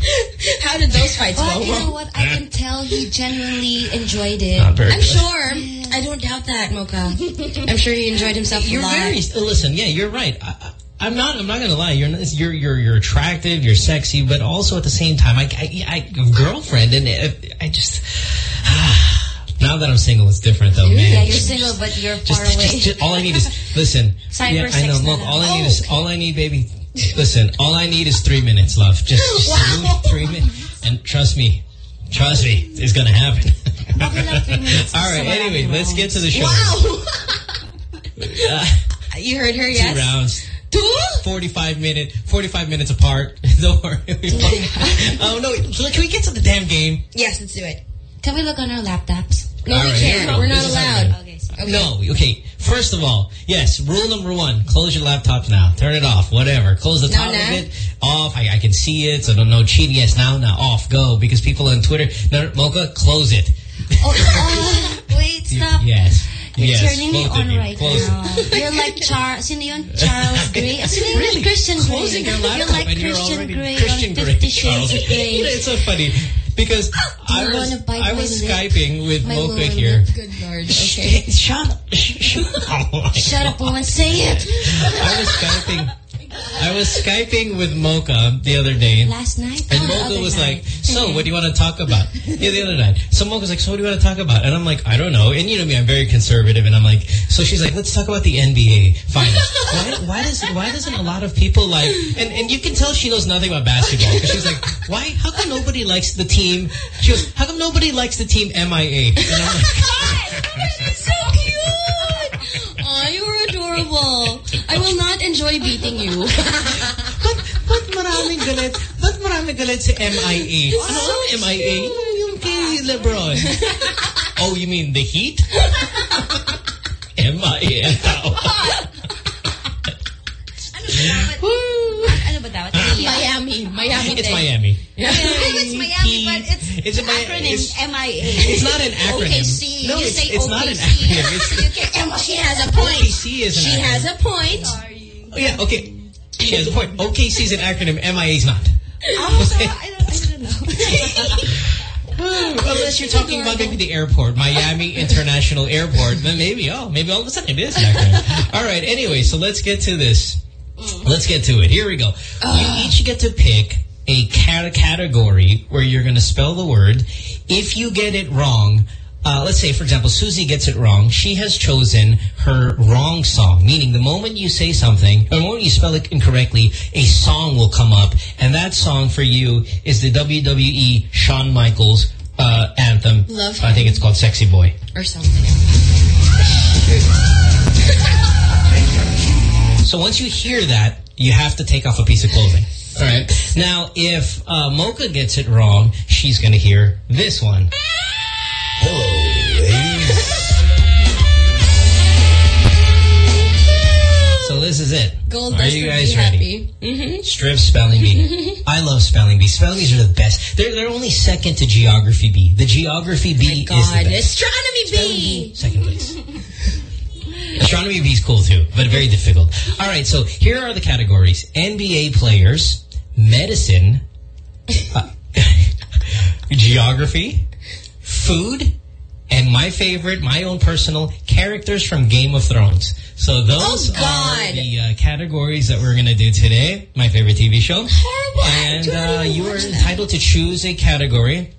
How did those fights But go? you know what? I can tell he genuinely enjoyed it. not very I'm good. sure. I don't doubt that, Mocha. I'm sure he enjoyed himself a You're lot. very listen. Yeah, you're right. I, I- I'm not. I'm not gonna lie. You're not- you're you're you're attractive. You're sexy, but also at the same time, I I, I girlfriend, and it, I just now that I'm single, it's different though, man. Yeah, you're single, but you're just, far just, away. just, just- all I need is listen. Cyber yeah, I know. Look, all I need Oh, is all I need, baby. Listen, all I need is three minutes, love. Just, just Wow. three minutes, and trust me, trust me, it's gonna happen. Okay lang, three minutes. all right. So Anyway, let's get to the show. Wow. Uh, you heard her, yes? two yes? rounds. Two? 45 minute, 45 minutes apart. Don't worry. oh no, can we get to the damn game? Yes, let's do it. Can we look on our laptops? No, All we right, can't. we go. We're not This is allowed. We're gonna- Okay, sorry. No, okay. First of all, yes, rule number one, close your laptops now. Turn it off, whatever. Close the Now, top now? of it, off. I, I can see it, so don't no cheating. Yes, now, now, off, go. Because people on Twitter, no, Mocha, close it. Oh, oh, wait, stop. Yes. You're yes, turning me on right Close now. You're like Char... Sino yun? Charles Gray? Sino yun? Really? Christian Grey. Your You're laptop like and you're Christian Grey Christian on Grey. Fifty Shades Oh, of Grey. it's so funny because I you was wanna I my was lip? skyping with My Mocha lower here. lip. Good lord. Okay. Shut up. Shut up. Oh my Shut up, woman. Say it. I was skyping. I was Skyping with Mocha the other day. Last night? And Oh, Mocha was night. like, so what do you want to talk about? yeah, the other night. So Mocha's like, so what do you want to talk about? And I'm like, I don't know. And you know me, I'm very conservative. And I'm like, so she's like, let's talk about the NBA finals. why, why does why doesn't a lot of people like, and, and you can tell she knows nothing about basketball. Because she's like, why, how come nobody likes the team? She goes, how come nobody likes the team MIA? And I'm like, so cute! Aw, you were adorable. I will not enjoy beating you. Ba't maraming galit? Ba't maraming galit si MIA? Ano ang MIA? Yung kay Lebron. Oh, you mean the Heat? MIA ang tao. Ano ba dapat? Miami. Miami. It's thing. Miami. I know it's Miami, but it's, It's a Mi- acronym it's- MIA. It's not an acronym. OKC. No, you it's, say it's OKC. not an acronym. It's, You she has a point. OKC is an She acronym. has a point. Oh, yeah, okay. She has a point. OKC is an acronym. MIA is not. Oh, so I don't, I don't know. Unless you're talking about maybe the airport, Miami International Airport, then maybe, oh, maybe all of a sudden it is an acronym. all right, anyway, so let's get to this. Let's get to it. Here we go. You each get to pick a cat category where you're going to spell the word. If you get it wrong, uh, let's say, for example, Susie gets it wrong. She has chosen her wrong song, meaning the moment you say something, or the moment you spell it incorrectly, a song will come up. And that song for you is the WWE Shawn Michaels uh, anthem. Love I think it's called Sexy Boy. Or something. So once you hear that, you have to take off a piece of clothing. All right. Now, if uh, Mocha gets it wrong, she's going to hear this one. Hello, ladies. So this is it. Gold Are you guys ready? happy. Mm-hmm. Strip spelling bee. I love spelling bees. Spelling bees are the best. They're, they're only second to geography bee. The geography bee is the God, best. astronomy bee. Second place. Astronomy B is cool too, but very difficult. All right, so here are the categories. NBA players, medicine, uh, geography, food, and my favorite, my own personal, characters from Game of Thrones. So those Oh, are the uh, categories that we're going to do today. My favorite TV show. And uh, you are entitled to choose a category.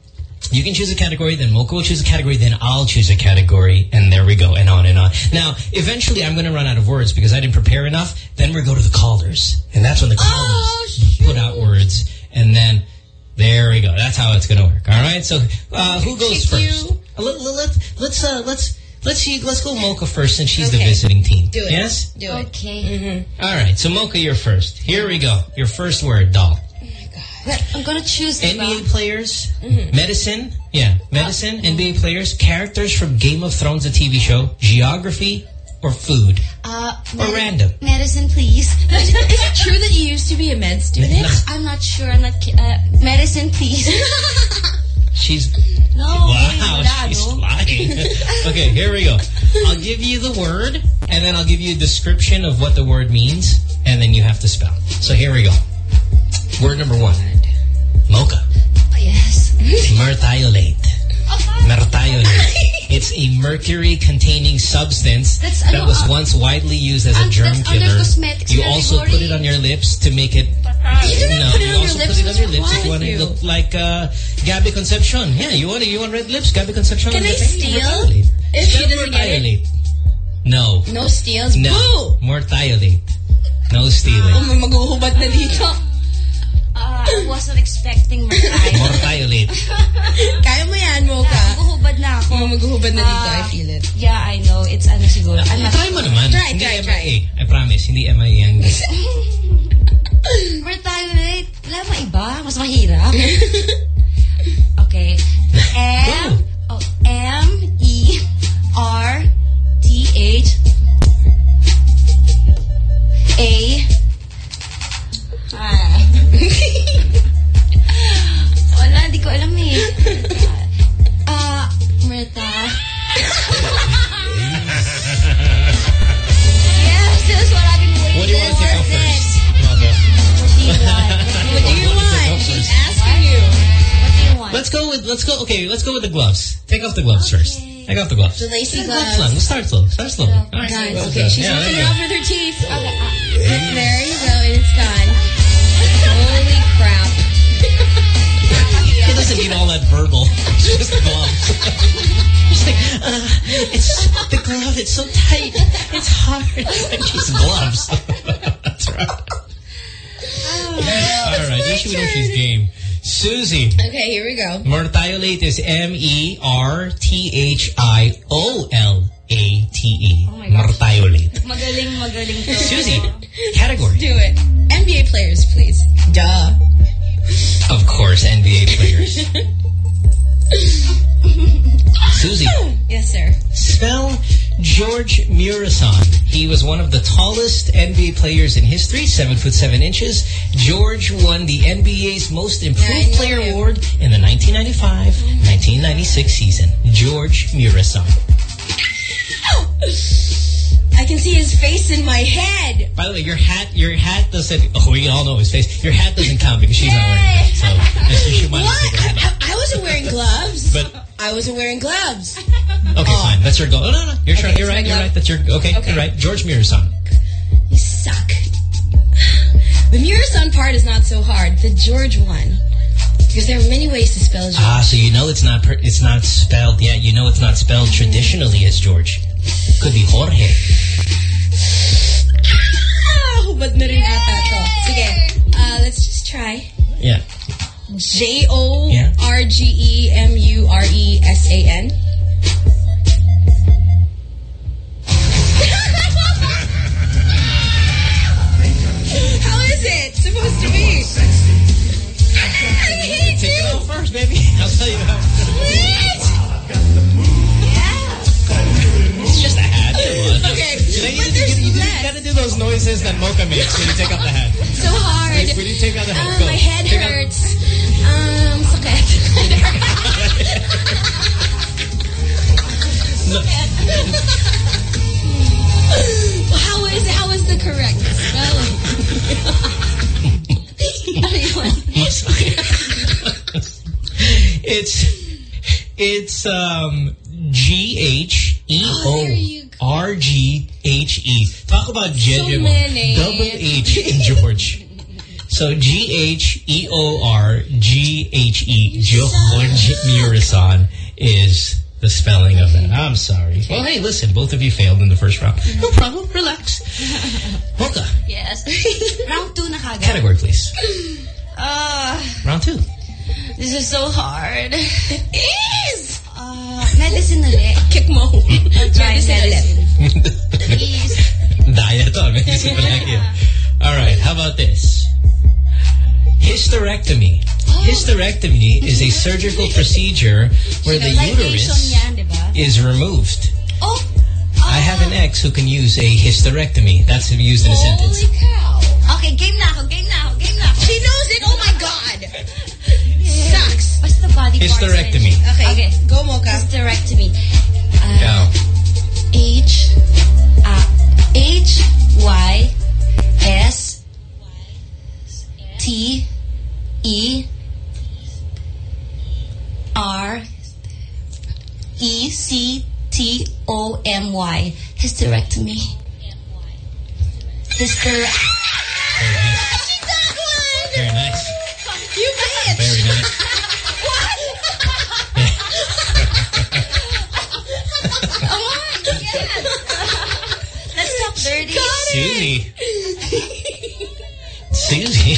You can choose a category, then Mocha will choose a category, then I'll choose a category, and there we go, and on and on. Now, eventually I'm going to run out of words because I didn't prepare enough. Then we go to the callers. And that's when the callers Oh, put out words. And then there we go. That's how it's going to work. All right? So uh, who goes first? Uh, Let, let, let, let's, uh, let's, let's see, let's go Mocha first since she's the visiting team. Do it. Yes? Do it. Okay. All right. So Mocha, you're first. Here we go. Your first word, doll. I'm gonna choose the NBA players, medicine, yeah, medicine, NBA players, characters from Game of Thrones, the TV show, geography, or food, Uh, or random. medicine, please. Is it true that you used to be a med student? I'm not sure. I'm not. Uh, medicine, please. She's no. wow, she's no? lying. okay, here we go. I'll give you the word, and then I'll give you a description of what the word means, and then you have to spell. So here we go. Word number one, mocha. Oh, yes. Merthiolate. Merthiolate. It's a mercury-containing substance That's, that ano, was uh, once widely used as a uh, germ killer. You also category. put it on your lips to make it. You didn't no, put it you on your also lips. put it on your lips if you want to look like uh, Gabby Concepcion. Yeah, you want you want red lips, Gabby Concepcion. Can I steal? Merthiolate. If she doesn't get it? No. No steals. No. Boo! Merthiolate. No stealing. Oh, may maghuhubad na dito. Uh, I wasn't expecting Mertay. Merthiolate. Kaya mo yan, Mocha. Maghuhubad na ako. Oh, maghuhubad na dito. I Ah, feel it. Yeah, I know. It's ano siguro. I'm not Try mo naman. Try, hindi try, MIA. I promise, hindi MIA ang Mertay, wala mo iba? Mas mahirap. okay. M, oh, M, E, R, T, H, A, ko alam eh. Ah, Merta. yes, this is what I've been waiting What do you want to take off for. first? Mother? What do you want? She's asking you. What do you want? Let's go with let's go. Okay, let's go with the gloves. Take off the gloves first. Take off the gloves. The lacy Gloves lang. gloves. We'll start slow. Start slow. All right. Guys, Gloves okay, lang. she's Yeah, ripping there it you off with her teeth. Okay, uh, there you go, doesn't need all that verbal. It's just bump. Like, uh, it's the glove. It's so tight. It's hard. It's she's gloves. That's right. Oh, all right. At least we know she's game. Susie. Okay, here we go. Mortayo is M-E-R-T-H-I-O-L-A-T-E. Oh my Magaling, magaling. Susie, category. Let's do it. NBA players, please. Duh. Of course, NBA players. Susie, Yes, sir. spell Gheorghe Muresan. He was one of the tallest NBA players in history, seven foot seven inches. George won the NBA's Most Improved Player Award in the 1995-1996 season. Gheorghe Muresan. I can see his face in my head. By the way, your hat, your hat doesn't. Oh, we all know his face. Your hat doesn't count because she's not wearing it. So mind What? take her hat off. I, I wasn't wearing gloves. But I wasn't wearing gloves. okay, fine. That's your goal. No, no, no, you're, Okay, you're right. You're right. That's your okay. Okay. You're right. Gheorghe Muresan. You suck. The Muresan part is not so hard. The George one. Because there are many ways to spell George. Ah, so you know it's not it's not spelled. yet. you know it's not spelled traditionally as George. Could be Jorge. Hubad na rin ata to. Sige, uh, let's just try. Yeah. J-O-R-G-E-M-U-R-E-S-A-N. Muresan is the spelling of that. I'm sorry. Well, hey, listen, both of you failed in the first round. No problem. Relax. Mocha, Yes. Round two na kagad. category, please. Uh, Round two. this is so hard. It is. Uh, medicine ulit. Kick mo. I'll try Medicine. Please. Diet on medicine. All right, how about this? Hysterectomy. Hysterectomy is a surgical procedure where the uterus yan, is removed. Oh, I have an ex who can use a hysterectomy. That's used in a sentence. Holy cow. okay, game na ako, game na ako, game na ako. She knows it. Oh my god. Sucks. Basta body parts. Hysterectomy. Okay, Okay. go Mocha. Hysterectomy. Uh, Go. H uh, H Y S T E R E C T O M Y hysterectomy. Hyster Very nice. You bitch. Very nice. Let's talk dirty. Susie. Susie.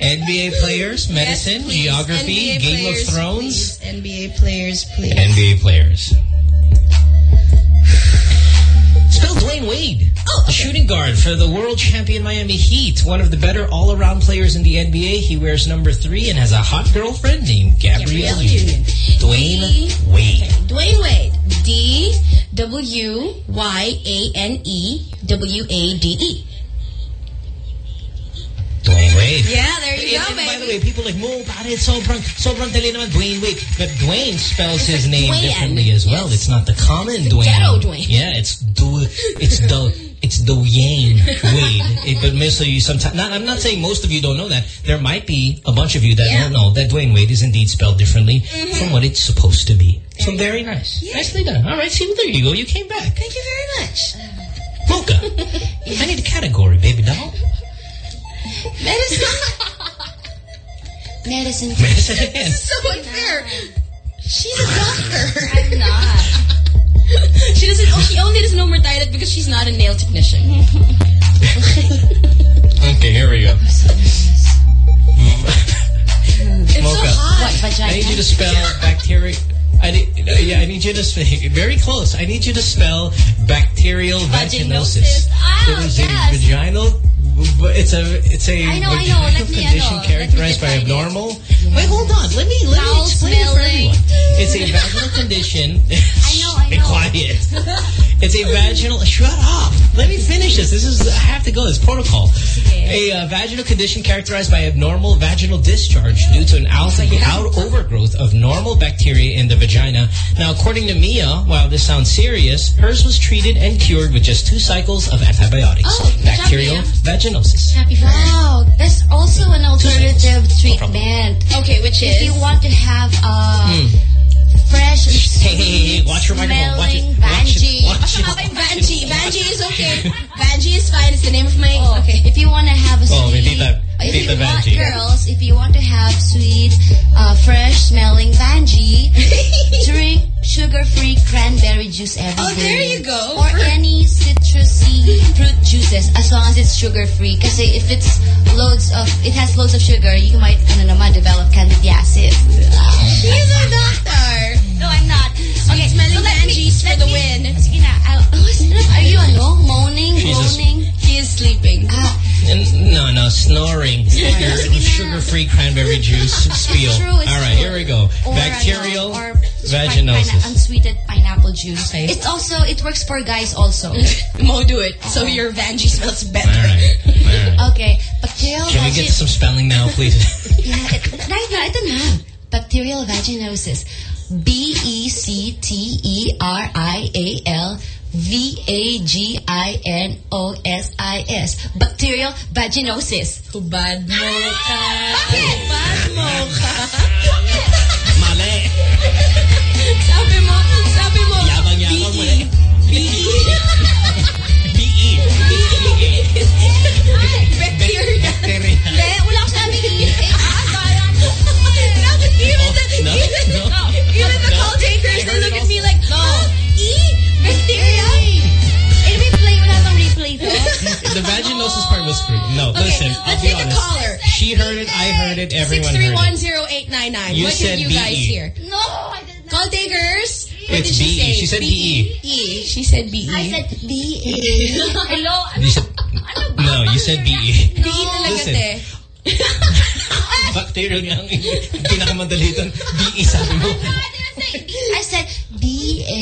NBA players, medicine, please. geography, NBA Game players, of Thrones. please. NBA players, please. NBA players. Spell Dwyane Wade. Oh, A shooting guard for the world champion Miami Heat. One of the better all-around players in the NBA. He wears number three and has a hot girlfriend named Gabrielle, Gabrielle Union. Dwyane Wade. Dwyane Wade. D W Y A N E W A D E. Dwyane Wade. Yeah, there you And- go, and by the baby. way, people like, Mo, pare, sobrang, sobrang dali naman Dwyane Wade. But Dwyane spells his name Dwayne, differently as well. It's not the common Dwayne. ghetto Dwayne. Yeah, it's du, it's the, it's Dwyane Wade. It, but most of you sometimes, not, I'm not saying most of you don't know that. There might be a bunch of you that Yeah. don't know that Dwyane Wade is indeed spelled differently Mm-hmm. from what it's supposed to be. So very nice. Nicely done. All right, see, well, there you go. You came back. Thank you very much. Mocha. I need a category, baby doll. Medicine. Medicine. Medicine again. so unfair. She's a doctor. I'm not. She doesn't. Oh, she only doesn't know Mertailet because she's not a nail technician. Okay, here we go. It's so Mocha. hot. What. I need you to spell bacteria. I need, uh, yeah, I need you to spell very close. I need you to spell bacterial vaginosis. Ah, it is yes. a vaginal. It's a it's a I know, I know. vaginal Let condition ano, characterized by let me define it. abnormal. Wait, hold on. Let me let me explain it for everyone. It's a vaginal condition. I know, I Be know. quiet. It's a vaginal. Shut up. Let me finish this. This is. I have to go. It's protocol. A uh, vaginal condition characterized by abnormal vaginal discharge due to an out, out overgrowth of normal bacteria in the vagina. Now, according to Mia, while this sounds serious, hers was treated and cured with just two cycles of antibiotics. Oh, bacterial Mia. Vaginosis. Happy for. Wow, there's also an alternative treatment. Okay, which is? If you want to have uh, Hmm. fresh and Hey, hey, hey, hey, watch your microphone. Watch it. smelling Watch it. Vanjie. Watch it. Vanjie. Vanjie is okay. Vanjie is fine. It's the name of my. Oh, Okay. If you want to have a Oh, sweet, may tita, if tita you want, Vanjie. girls, if you want to have sweet, uh, fresh smelling Vanjie, drink sugar-free cranberry juice every day. Oh, there you go. Or any citrusy fruit juices, as long as it's sugar-free. Because if it's loads of, it has loads of sugar, you might, ano naman, develop candidiasis. She's a doctor. No, I'm not. Okay, smelling so Vanjies for the win. Sige na. I'll- oh, Are you ano? Moaning? Moaning? Is sleeping. No, no, snoring. Sugar-free cranberry juice spiel. true, All right, true. here we go. or uh, Bacterial ano, or pine- vaginosis. unsweetened pineapple juice. It's also, it works for guys also. Mo, do it. So your Vanjie smells better. All right. All right. Okay, bacterial Can we get some spelling now, please? Yeah, it, right na, ito na. Bacterial vaginosis. E B-E-C-T-E-R-I-A-L V-A-G-I-N-O-S-I-S. Bacterial vaginosis. Hubad mo ka. Hubad mo ka. Mali. No, Okay, listen, let's I'll be take a honest. caller. She heard it, I heard it, everyone heard it. 6310899. You what said did you guys BE. hear? No, I did not. Call takers. What It's did she say? She said BE. E. She said BE. I said B-A. Hello? Ano, You said, ano ba? no, you said BE. BE talaga, Listen. te. Bacterial nga ang pinakamadali doon. BE sabi mo. I said B-A.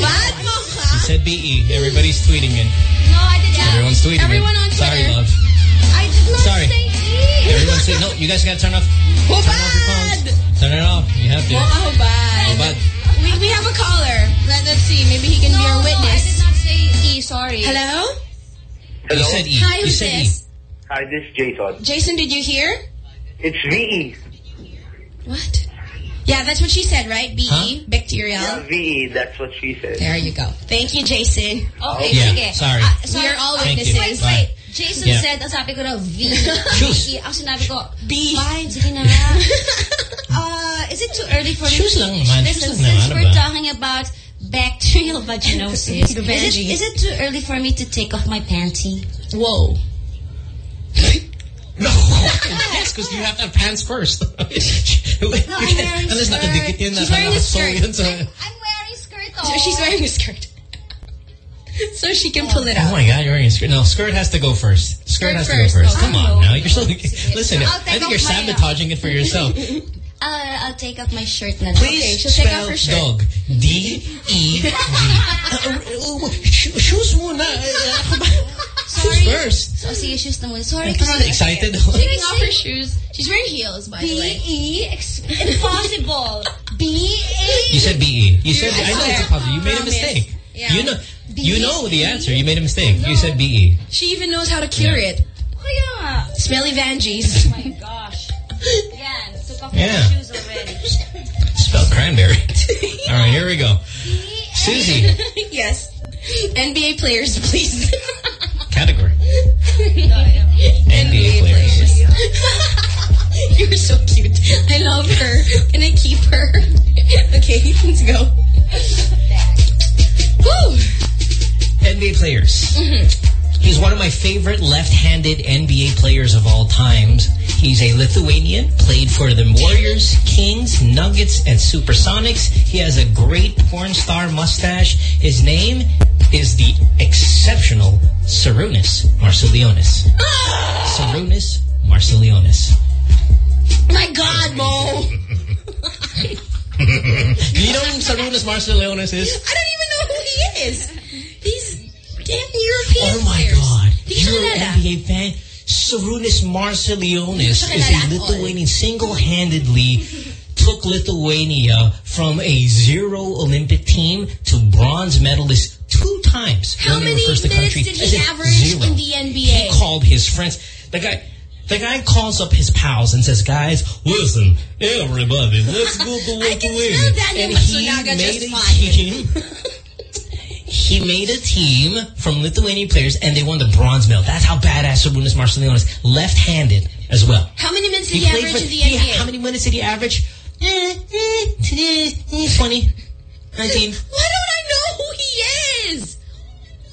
Bad mo ka. You said BE. Everybody's tweeting it. No, I did not. Everyone's tweeting Everyone it. on Sorry, love. I did not Sorry. say E. Everyone's saying, no, you guys gotta turn off. Turn off your phones. Turn it off. You have to. Mocha hubad. Oh, but oh, We, we have a caller. Let, let's see. Maybe he can No, be our no, I did not say E. Sorry. Hello? you said E. Hi, you who's said this? Hi, this is Jason. Jason, did you hear? It's VE. What? Yeah, that's what she said, right? BE, Huh? bacterial. Yeah, VE, that's what she said. There you go. Thank you, Jason. Okay, Yeah, sige. sorry. Ah, We are all Thank you. witnesses. Bye. Wait, Jason Yeah. said, ang sabi ko na V. Shoes. Ang sinabi ko, B. Fine, sige na nga. Uh, is it too early for Shoes me? lang naman. Listen, Shoes lang naman. since Ano we're ba? talking about bacterial vaginosis, The is, it, veggie. is it too early for me to take off my panty? Whoa. No. yes, because you have to have pants first. I'm wearing Unless skirt. nakadikit yun. She's wearing a nakaso skirt. yun sa... I'm wearing skirt So she's wearing a skirt. so she can pull it out. Oh my god, you're wearing a skirt. No, skirt has to go first. Skirt, Skirt has first. to go first. Okay. Come on now. You're still... Listen, I'll I think you're off my, uh, sabotaging it for yourself. Uh, I'll take off my shirt now. Please Okay, she'll take spell off her shirt. dog. D-E-G. Uh, Shoes muna. Uh, ako ba? Sorry. Shoes first. So, sige, shoes na muna. Sorry. Come on, excited? Taking off her shoes. She's wearing heels, by the way. B-E, impossible. B-A. You said B-E. You said... I know it's a puzzle. You made a mistake. Yeah. You know... You know the answer. You made a mistake. You said B-E. She even knows how to cure it. Kaya nga. Smelly Vangies. Oh my gosh. Yan, took off Yeah. my shoes already. Spell cranberry. All right, here we go. Susie, yes. NBA players, please. Category. NBA players. You're so cute. I love her. Can I keep her? okay, let's go. Woo! NBA players. Mm-hmm. He's one of my favorite left-handed NBA players of all times. He's a Lithuanian, played for the Warriors, Kings, Nuggets, and Supersonics. He has a great porn star mustache. His name is the exceptional Sarunas Marciulionis. Sarunas Marciulionis. My God, Mo. Do you know who Sarunas Marciulionis is? I don't even know who he is. He's damn European Oh my players. God. You're an. NBA fan? Sarunas Marciulionis is a Lithuanian single-handedly took Lithuania from a zero Olympic team to bronze medalist two times How many were first the minutes country. did he average zero. in the NBA? He called his friends. The guy, the guy calls up his pals and says, "Guys, listen, everybody, let's go to Lithuania." And he made a team. He made a team from Lithuanian players, and they won the bronze medal. That's how badass Sarunas Marciulionis, left-handed as well. How many minutes did He he, average for- in the he- NBA? how many minutes did he average? Eh, eh, eh, eh, 20, 19. Why don't I know who he is?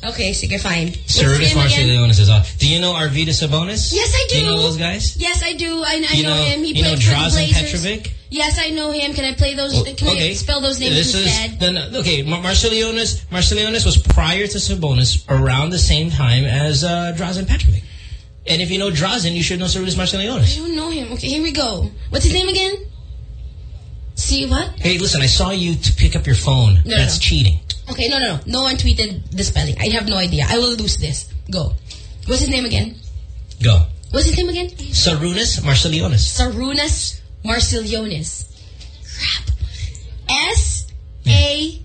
Okay, sige, fine. What's his Sarunas name is off. Do you know Arvydas Sabonis? Yes, I do. Do you know those guys? Yes, I do. I, I You know, know- him. He you know played for Drazen Blazers. Petrovic? Yes, I know him. Can I play those? Can I spell those names this instead? Is, no, no, okay, Mar Marciulionis, Marciulionis was prior to Sabonis around the same time as uh, Drazen Petrovic. And if you know Drazen, you should know Sarunas I Marciulionis. don't know him. Okay, here we go. What's his name again? See what? Hey, listen, I saw you to pick up your phone. No, That's no. cheating. Okay, no, no, no. No one tweeted the spelling. I have no idea. I will lose this. Go. What's his name again? Go. What's his name again? Sarunas Marciulionis. Sarunas Marciulionis. Crap. S A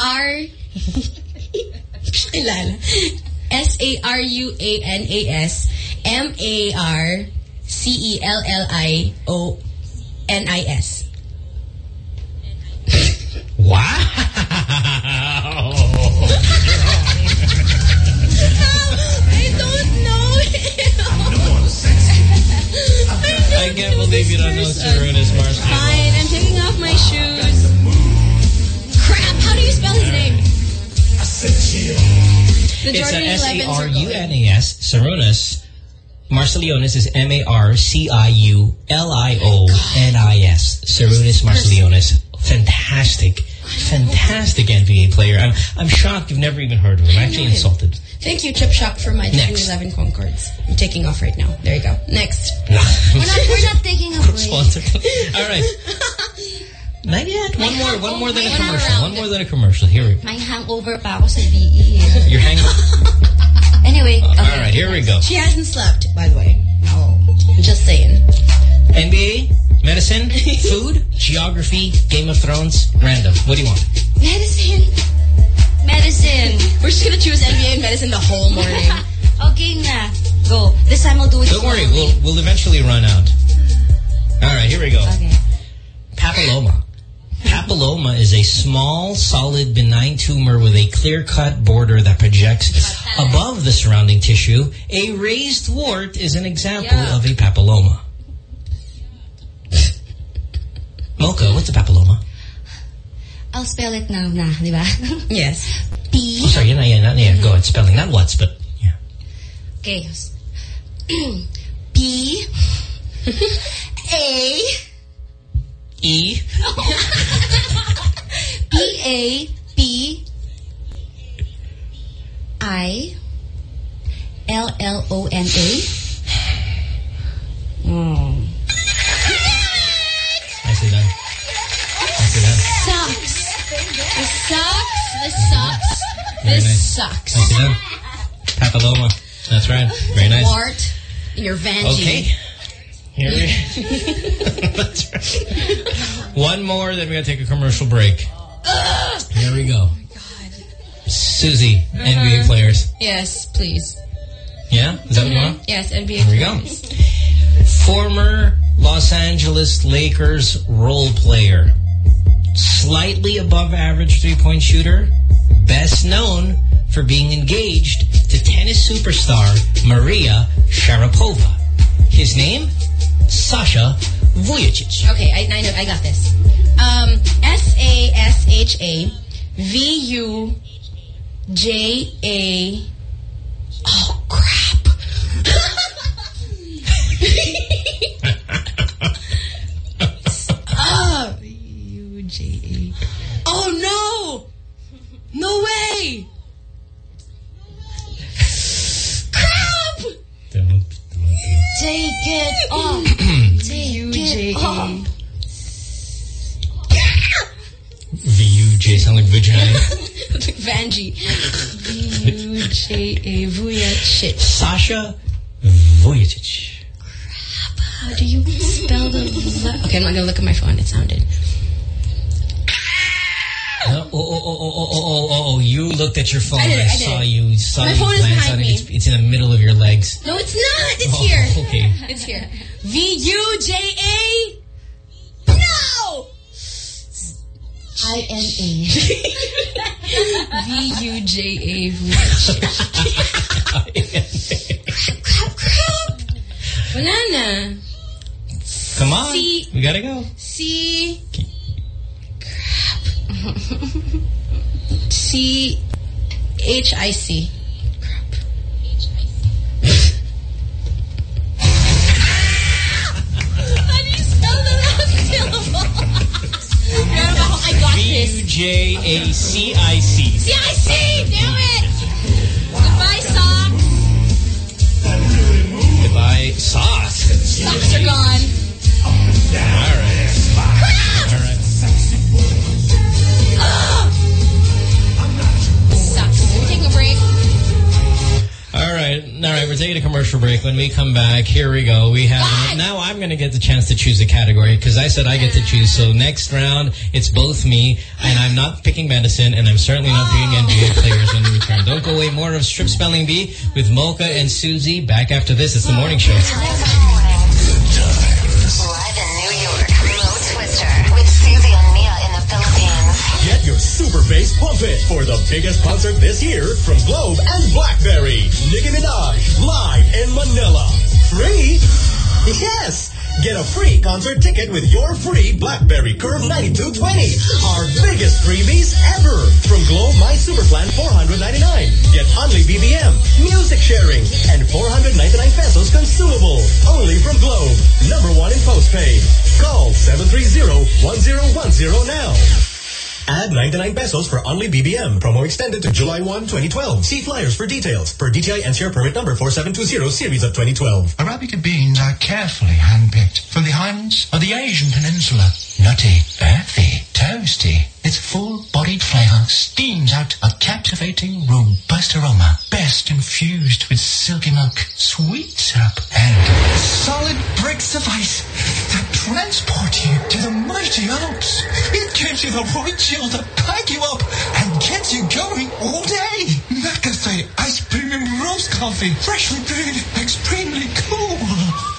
R. S A R U A N A S M A R C E L L I O N I S. Wow. I don't know I can't believe you don't know. Fine, I'm taking off my shoes. Crap, how do you spell his name? The It's a 11s are going. S-A-R-U-N-A-S. Sarunas. Marciulionis is M-A-R-C-I-U-L-I-O-N-I-S. Sarunas Marciulionis. Fantastic, fantastic NBA player. I'm, I'm shocked you've never even heard of him. I'm actually insulted. Thank you, Chip Shop, for my Next. 11 Concords. I'm taking off right now. There you go. Next. We're not, we're not taking a break. All right. Not yet. One more, one more than a commercial. One more than a commercial. Here we go. May hangover pa ako sa BE. eh. You're Anyway, All okay. right, here we go. She hasn't slept, by the way. No. Just saying. NBA, medicine, food, geography, Game of Thrones, random. What do you want? Medicine. Medicine. We're just going to choose NBA and medicine the whole morning. Okay na. Go. This time I'll do it Don't worry, we'll, we'll eventually run out. All right, here we go. Okay. Papilloma. Papilloma is a small, solid, benign tumor with a clear-cut border that projects above the surrounding tissue. A raised wart is an example of a papilloma. Mocha, what's a papilloma? I'll spell it now na, di ba? yes. P. Oh, sorry, not yet, not yet. Go ahead, spelling. Not what's, but yeah. Okay. P. A. E. P A P I L L O N A. Oh. Nicely done. Nicely done. Sucks. This sucks. This sucks. Very this nice. sucks. Nicely done. Papilloma. That's right. Very nice. Wart. Your Vanjie. Okay. Here we That's right. One more, then we gotta take a commercial break. Here we go. Oh Susie, NBA uh-huh. players. Yes, please. Yeah? Is that what you uh-huh. want? Yes, NBA Here we go. players. Former Los Angeles Lakers role player. Slightly above average three-point shooter. Best known for being engaged to tennis superstar Maria Sharapova. His name? Sasha Vujacic. Okay, I, I know. I got this. Um, S A S H A V U J A. Oh crap! U J A. Oh no! No way! Take it off. U J it A. off. V-U-J sound like vagina. like Vanjie. V U J A. Vuya. Shit. Sasha Voyage. How do you spell the? le- Okay, I'm not gonna look at my phone. It sounded. Oh, oh, oh, oh, oh, oh, oh, oh, oh, you looked at your phone. I did, I did. saw you. Saw My you phone is behind at it. me. It's, it's in the middle of your legs. No, it's not. It's Oh, here. okay. It's here. V U J A. No. I N A. V U J A. Wala na. Come on. C- we gotta go. C. C. H I C. How do you spell the last syllable? I got this. V-U-J-A-C-I-C. C-I-C! Damn it! Goodbye, socks. Goodbye, sauce. Socks are gone. All right. Sucks. We're taking a break. All right, all right. We're taking a commercial break. When we come back, here we go. We have now. I'm going to get the chance to choose a category because I said I get to choose. So next round, it's both me, and I'm not picking medicine, and I'm certainly not picking oh. NBA players when we return. Don't go away. More of Strip Spelling Bee with Mocha and Susie. Back after this, it's the morning show. Your super bass pumping for the biggest concert this year from Globe and Blackberry. Nicki Minaj live in Manila. Free? Yes! Get a free concert ticket with your free BlackBerry Curve 9220. Our biggest freebies ever. From Globe My Super Plan 499. Get only BBM, music sharing, and 499 pesos consumable. Only from Globe. Number one in postpaid. Call 730-1010 now. Add 99 pesos for only BBM. Promo extended to July 1, 2012. See flyers for details. Per DTI NCR permit number 4720 series of 2012. Arabica beans are uh, carefully handpicked from the highlands of the Asian peninsula. Nutty, earthy, toasty. Its full-bodied flavour steams out a captivating, robust aroma, best infused with silky milk, sweet syrup, and solid bricks of ice that transport you to the mighty Alps. Gives you the right chill to pack you up and gets you going all day. McCafe Ice Premium Roast Coffee, freshly brewed, extremely cool.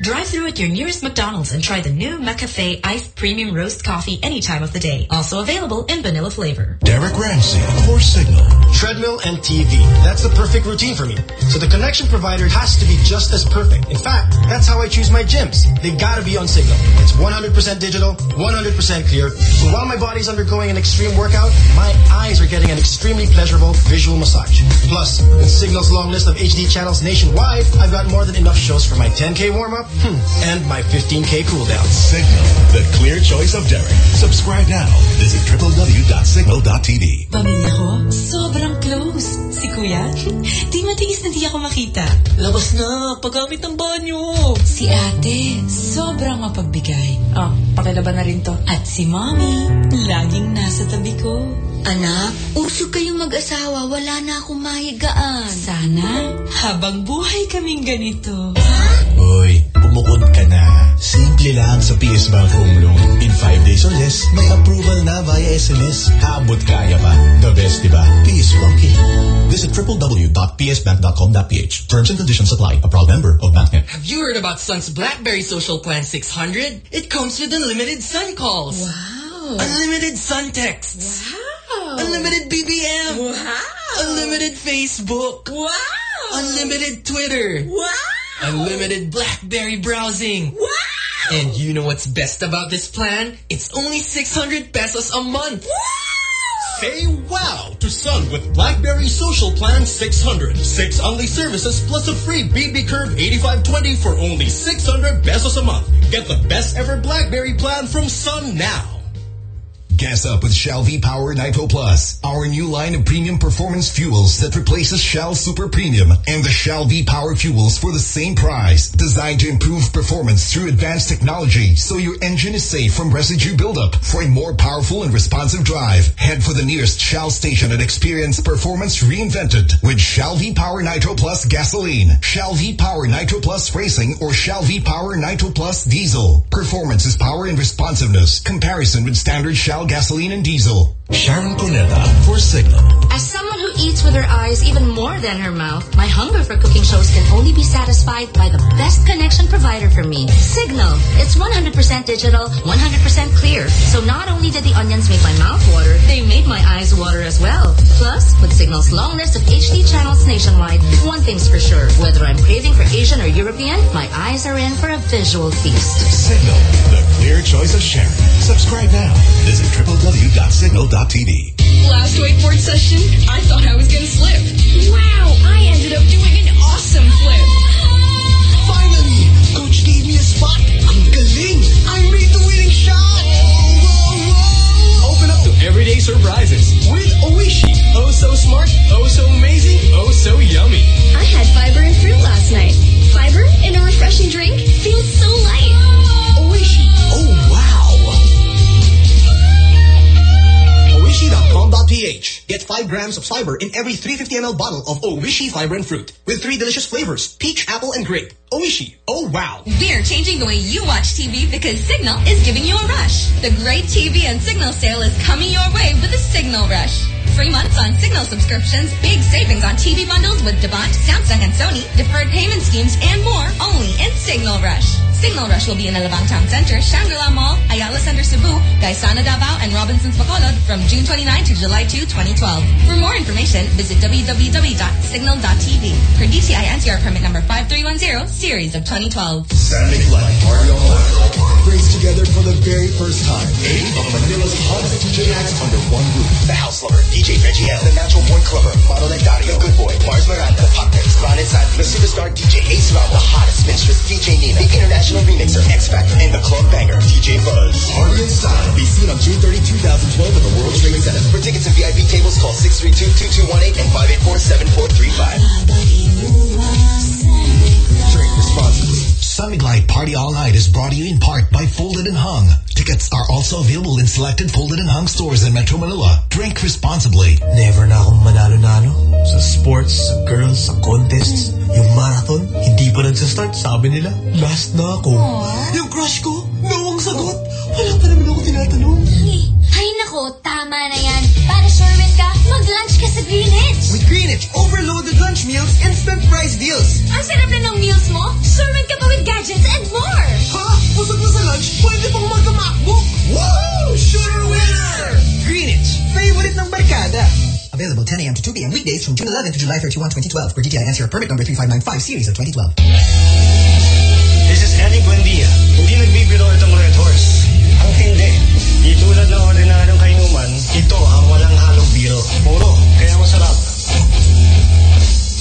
Drive through at your nearest McDonald's and try the new McCafe Iced Premium Roast Coffee any time of the day. Also available in vanilla flavor. Derek Ramsey for Cignal. Treadmill and TV. That's the perfect routine for me. So the connection provider has to be just as perfect. In fact, that's how I choose my gyms. They gotta be on Cignal. It's 100% digital, 100% clear. So while my body's undergoing an extreme workout, my eyes are getting an extremely pleasurable visual massage. Plus, with Cignal's long list of HD channels nationwide, I've got more than enough shows for my 10K warm-up hmm, and my 15K cool down. Signal, the clear choice of Derek. Subscribe now. Visit www.signal.tv. Pamilya ko, sobrang close. Si Kuya, di matiis na di ako makita. Labas na, paggamit ng banyo. Si ate, sobrang mapagbigay. Oh, pakilaban na rin to. At si mommy, laging nasa tabi ko. Anak, usog kayong mag-asawa. Wala na akong mahigaan. Sana, habang buhay kaming ganito. Uy, pumukod ka na. Simple lang sa PS Bank Home Loan. In 5 days or less, may approval na via SMS. Abot kaya pa. The best, diba? PS Banky. Visit www.psbank.com.ph. Terms and conditions apply. A proud member of BankNet. Have you heard about Sun's BlackBerry Social Plan 600? It comes with unlimited Sun calls. Wow. Unlimited Sun texts. Wow. Unlimited BBM. Wow. Unlimited Facebook. Wow. Unlimited Twitter. Wow. Unlimited BlackBerry browsing. Wow. And you know what's best about this plan? It's only 600 pesos a month. Say wow to Sun with BlackBerry Social Plan 600. Six only services plus a free BB Curve 8520 for only 600 pesos a month. Get the best ever BlackBerry plan from Sun now. Gas up with Shell V-Power Nitro Plus, our new line of premium performance fuels that replaces Shell Super Premium and the Shell V-Power fuels for the same price. Designed to improve performance through advanced technology so your engine is safe from residue buildup. For a more powerful and responsive drive, head for the nearest Shell station and experience performance reinvented with Shell V-Power Nitro Plus gasoline, Shell V-Power Nitro Plus racing, or Shell V-Power Nitro Plus diesel. Performance is power and responsiveness. Comparison with standard Shell gasoline and diesel. Sharon Cuneta for Cignal. As someone who eats with her eyes even more than her mouth, my hunger for cooking shows can only be satisfied by the best connection provider for me, Cignal. It's 100% digital, 100% clear. So not only did the onions make my mouth water, they made my eyes water as well. Plus, with Cignal's long list of HD channels nationwide, one thing's for sure, whether I'm craving for Asian or European, my eyes are in for a visual feast. Cignal, the clear choice of Sharon. Subscribe now. Visit www.cignal.tv. Last wakeboard session, I thought I was going to slip. Wow, I ended up doing an awesome flip. Finally, coach gave me a spot. Ang galing. I made the winning shot. Open up to everyday surprises with Oishi. Oh so smart, oh so amazing, oh so yummy. I had fiber and fruit last night. Fiber in a refreshing drink feels so light. Oishi. Oh, Oishi.com.ph. Get 5 grams of fiber in every 350 ml bottle of Oishi Fiber and Fruit with three delicious flavors, peach, apple, and grape. Oishi. Oh, wow. We're changing the way you watch TV because Cignal is giving you a rush. The great TV and Cignal sale is coming your way with a Cignal Rush. Free months on Cignal subscriptions, big savings on TV bundles with Devant, Samsung, and Sony, deferred payment schemes, and more only in Cignal Rush. Cignal Rush will be in the Alabang Town Center, Shangri-La Mall, Ayala Center Cebu, Gaisano Davao, and Robinsons Bacolod from June 29 to July 2, 2012. For more information, visit www.cignal.tv. Per DTI NCR permit number 5310, series of 2012. Saturday Night Party Online brings together for the very first time eight of Manila's hottest DJ acts under one roof. The House Lover, DJ Reggie L, The Natural Born Clubber, Model Dario, Good Boy, Mars Miranda, The Pockets, Ron Inside, The Superstar DJ Ace Rob, The Hottest Mistress, DJ Nina, The International Remixer, X Factor, and The Club Banger, DJ Buzz. In Style. Be seen on June 30, 2012 at the World Trade Center. For tickets and VIP tables, call 632-2218 and 584-7435. Drink responsibly. San Mig Light Party All Night is brought to you in part by Folded and Hung. Tickets are also available in selected Folded and Hung stores in Metro Manila. Drink responsibly. Never na akong manalo-nalo. Sa sports, sa girls, sa contests. Yung marathon, hindi pa nagsastart. Sabi nila, last na ako. Yung crush ko, no ang sagot. Wala pa naman ako tinatanong. Ay nako, tama na yan. Para sure win ka, mag-lunch ka sa Greenwich. With Greenwich, overloaded lunch meals, instant price deals. Ang sarap na ng meals mo, sure win ka pa with gadgets and more. Ha? Busog na sa lunch, pwede pang magka-MacBook. Woo! Sure winner! Greenwich, favorite ng barkada. Available 10 a.m. to 2 p.m. weekdays from June 11 to July 31, 2012 for DTI NCR permit number 3595 series of 2012. This is Eddie Buendia. Hindi nagbibiro itong Red Horse. Ang hindi. Di tulad ng ordinaryong kainuman, ito ang walang halong biro. Puro, kaya masarap.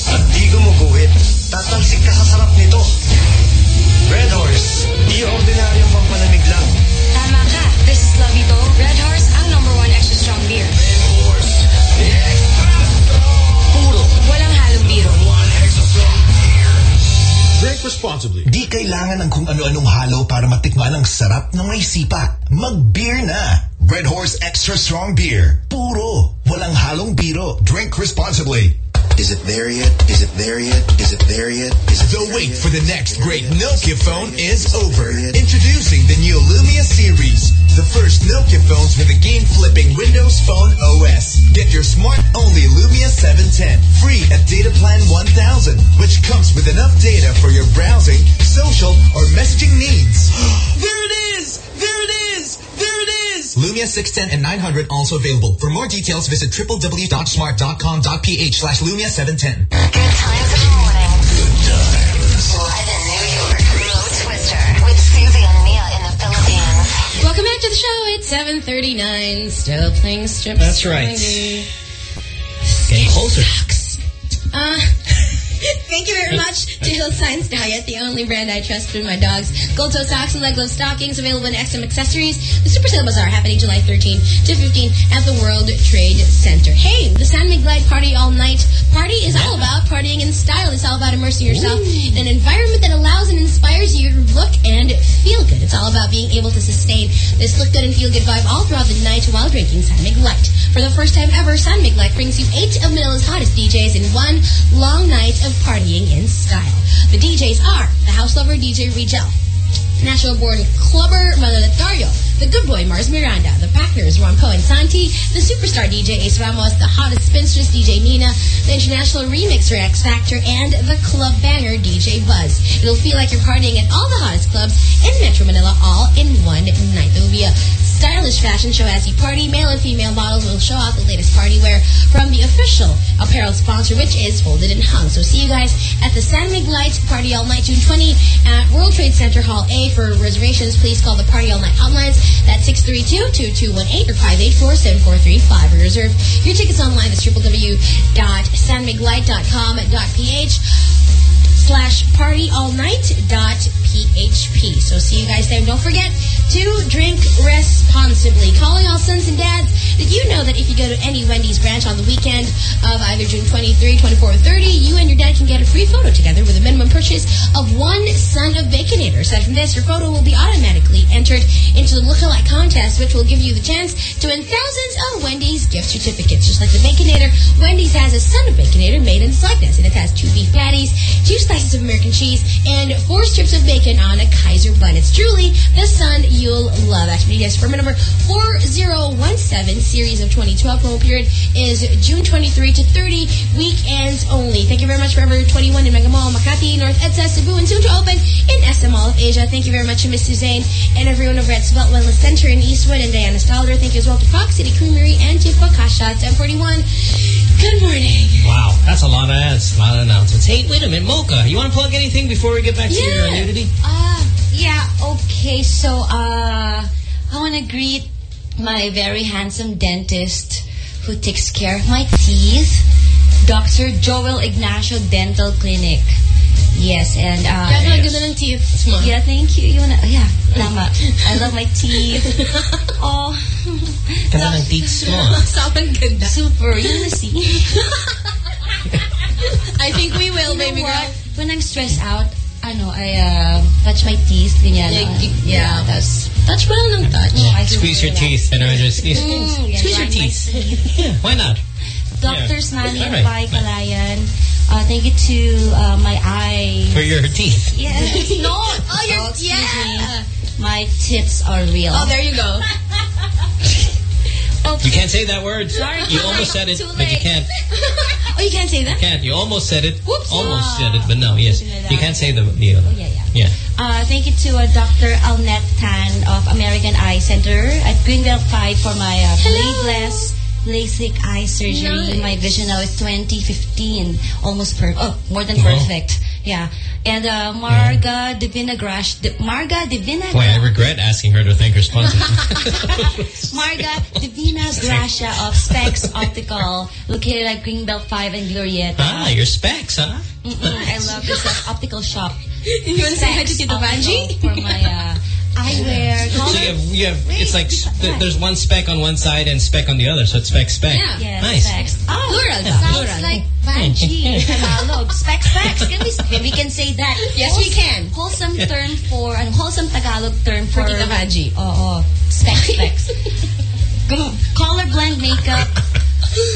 At di gumuguhit. Tatalsik ka sa sarap nito. Red Horse. Di ordinaryong pampalamig lang. Tama ka. This is Lavito. Red Horse, ang number one extra strong beer. Puro. Walang halong biro. Drink responsibly. Di kailangan ng kung ano-anong halo para matikman ang sarap ng may sipa. Mag-beer na. Red Horse Extra Strong Beer. Puro. Walang halong biro. Drink responsibly. Is it there yet? Is it there yet? Is it there yet? Is it The wait for the next great Nokia phone is over. Introducing the new Lumia series. The first Nokia phones with a game-flipping Windows Phone OS. Get your smart-only Lumia 710 free at Data Plan 1000, which comes with enough data for your browsing, social, or messaging needs. Lumia 610 and 900 also available. For more details, visit www.smart.com.ph slash Lumia 710. Good times in the morning. Good times. Live in New York, Mo Twister with Susie and Mia in the Philippines. Welcome back to the show. It's 7 11.39, still playing strips. That's right. Getting closer. Uh, thank you very much to Hill Science Diet, the only brand I trust for my dogs. Gold toe socks and leg glove stockings available in XM accessories. The Super Sale Bazaar happening July 13 to 15 at the World Trade Center. Hey, the San Mig Light Party All Night Party is all about partying in style. It's all about immersing yourself in an environment that allows and inspires you to look and feel good. It's all about being able to sustain this look good and feel good vibe all throughout the night while drinking San Mig Light. For the first time ever, San Mig Light brings you eight of Manila's hottest DJs in one long night of partying in style. The DJs are the House Lover DJ Rigel, National Born Clubber Malalataryo, the Good Boy Mars Miranda, the Packers Ron and Santi, the Superstar DJ Ace Ramos, the Hottest Spinstress DJ Nina, the International Remixer X Factor, and the Club Banger DJ Buzz. It'll feel like you're partying at all the hottest clubs in Metro Manila all in one night. There will be a stylish fashion show as you party. Male and female models will show off the latest party wear from the official apparel sponsor, which is Folded and Hung. So see you guys at the San Mig Lights Party All Night, June 20 at World Trade Center Hall A. For reservations, please call the Party All Night hotlines. That's 632-2218 or 584-7435. Or reserve your tickets online at www.sanmiglight.com.ph slash partyallnight.php. So see you guys there. Don't forget to drink responsibly. Calling all sons and dads, did you know that if you go to any Wendy's branch on the weekend of either June 23, 24, or 30, you and your dad can get a free photo together with a minimum purchase of one son of Baconator. Aside from this, your photo will be automatically entered into the lookalike contest, which will give you the chance to win thousands of Wendy's gift certificates. Just like the Baconator, Wendy's has a son of Baconator made in likeness, and it has two beef patties, two slices of American cheese, and four strips of bacon on a Kaiser bun. It's truly the sun you'll love. Yes, permit number 4017, series of 2012. Promo period is June 23 to 30, weekends only. Thank you very much, Forever 21 in Mega Mall, Makati, North EDSA, Cebu, and soon to open in SM Mall of Asia. Thank you very much to Miss Suzanne and everyone over at Svelte Wellness Center in Eastwood and Diana Stalder. Thank you as well to Proc City Creamery and to Pakasha at 1041. Good morning. Wow, that's a lot of ads, a lot of announcements. Hey, wait a minute, Mocha, you want to plug anything before we get back to your nudity? Uh, yeah, okay. So, uh, I want to greet my very handsome dentist who takes care of my teeth, Dr. Joel Ignacio Dental Clinic. Yes, and... Uh, Kaya ka ganda ng teeth mo. Yeah, thank you. You wanna, yeah, tama. I love my teeth. oh. Ganda ng teeth mo. Sobrang ganda. Super. You wanna see? I think we will, You know baby what? girl. When I'm stressed out, ano, I uh, touch my teeth, ganyan. Yeah, uh, yeah, that's... Touch mo lang ng touch. No, I Squeeze your teeth. And I just squeeze, Mm, yeah, squeeze your teeth. yeah, why not? Dr. Yeah. Snani All and right. Pai Kalayan. Uh, thank you to uh, my eye. For your teeth. Yes. No. Oh, you're, Oh, excuse yeah. My tits are real. Oh, there you go. You can't say that word. Sorry, You almost said it, but you can't. Oh, you can't say that? Can't. You almost said it. Whoops. Almost said it, but no, yes. You can't say the, the other. Oh, yeah, yeah. Yeah. Uh, thank you to uh, Dr. Alnette Tan of American Eye Center at Greenbelt 5 for my uh, bladeless LASIK eye surgery. Nice. My vision now is 2015. Almost perfect. Oh, more than Wow. perfect. Yeah. And uh, Marga Divina Grash. Di- Marga Divina Boy, I regret asking her to thank her sponsor. Marga Divina Gracia of Specs Optical, located at Greenbelt 5 and Glorieta. ah, your specs, huh? Mm-mm, I love this uh, optical shop. You want to say hi to Specs Tito Vanji? For my uh, eyewear. So you have, you have it's like s- th- there's one speck on one side and speck on the other, so it's speck speck. Yeah. Yes, Nice. specs. Oh, Plural ba? Sounds Plural. like Vanji. Tagalog. Specs, specs. Can we, can we can say that. Yes, we can. Wholesome term for, ano, wholesome Tagalog term for... For Tita Vanji. Oo. Oh, oh, specs, specs. Color blend makeup.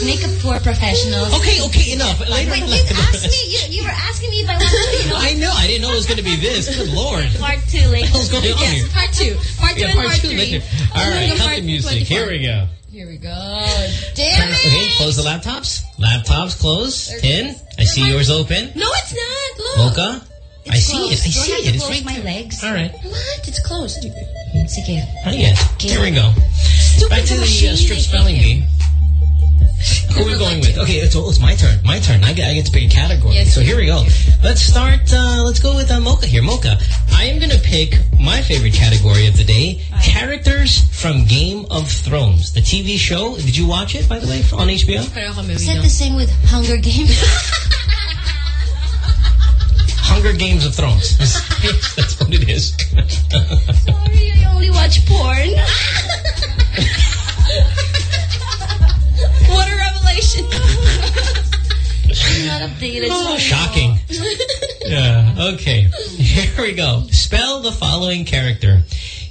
Makeup for professionals. Okay, okay, enough. Later Wait, you asked me, you, you were asking me if I wanted to, you know. I know. I didn't know it was going to be this. Good lord. Part two later. What's going on here? Yes, part two. Part two Yeah, and part part two three. later. All right, Hanggang cut part the music. 24. Here we go. Here we go. Damn it. Okay, close the laptops. Laptops close. Pin. I see yours open. No, it's not. Look. Mocha. I see it. I see it. It's close right my legs. All right. What? It's closed. Sige. Not yet. Here we go. Stupid Back to the uh, strip spelling bee. Who are we going with? Okay, it's, it's my turn. My turn. I get, I get to pick a category. Yes, so here we go. Let's start. Uh, let's go with uh, Mocha here. Mocha, I am going to pick my favorite category of the day. Characters from Game of Thrones. The TV show. Did you watch it, by the way, on HBO? Is that the same with Hunger Games? Hunger Games of Thrones. That's what it is. Sorry, I only watch porn. what a revelation. I'm not updated. Oh, shocking. Yeah, okay. Here we go. Spell the following character.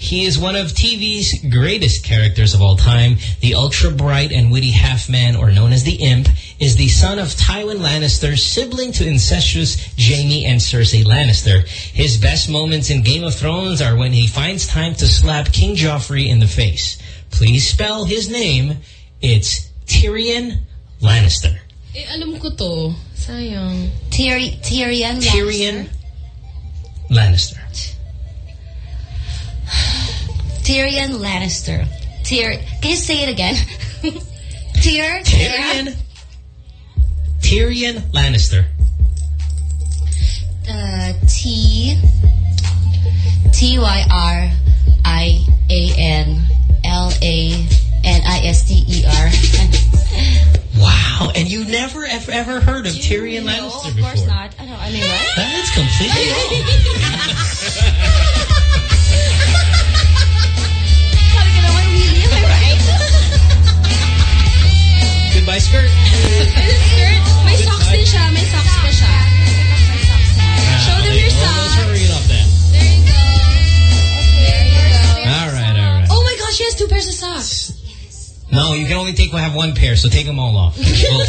He is one of TV's greatest characters of all time. The ultra-bright and witty half-man, or known as the Imp, is the son of Tywin Lannister, sibling to incestuous Jaime and Cersei Lannister. His best moments in Game of Thrones are when he finds time to slap King Joffrey in the face. Please spell his name. It's Tyrion Lannister. Eh, alam ko to. Sayang. Tyri Tyrion Lannister. Tyrion Lannister. Tyrion Lannister. Tyr. Can you say it again? Tyr. Tyrion. Tyrion Lannister. Uh, T. T Y R I A N L A N I S T E R. Wow, and you never ever, ever heard of Tyrion Lannister Of before? course not. I know. I mean, what? That's completely wrong. Sabi ka naman, Willie, am I right? Goodbye, skirt. skirt? May socks din siya. May socks pa siya. Show them your socks. let's hurry it up then. There you go. There you go. All right, all right. Oh my gosh, she has two pairs of socks. No, you can only take have one pair, so take them all off. Well,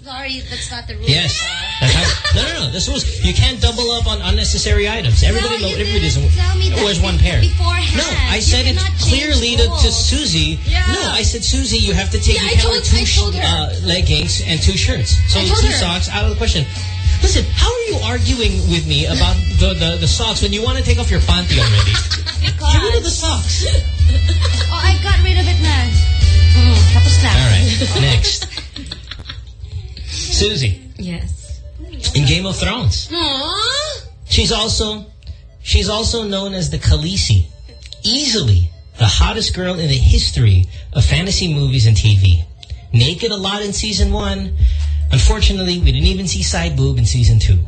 Sorry, that's not the rule. yes. That's how, no, no, no. This was you can't double up on unnecessary items. Everybody, knows everybody doesn't. tell me that wears one pair. beforehand. No, I said it clearly to, to. Susie. Yeah. No, I said Susie, you have to take Yeah, you I can't told- two I told her. uh, leggings and two shirts. So I told two her. socks out of the question. Listen, how are you arguing with me about the, the, the socks when you want to take off your panty already? Get rid of the socks. oh, I got rid of it na. Tapos na. All right, next. Susie, Yes. in Game of Thrones. Aww. She's also she's also known as the Khaleesi. Easily the hottest girl in the history of fantasy movies and TV. Naked a lot in season one. Unfortunately, we didn't even see side boob in season two.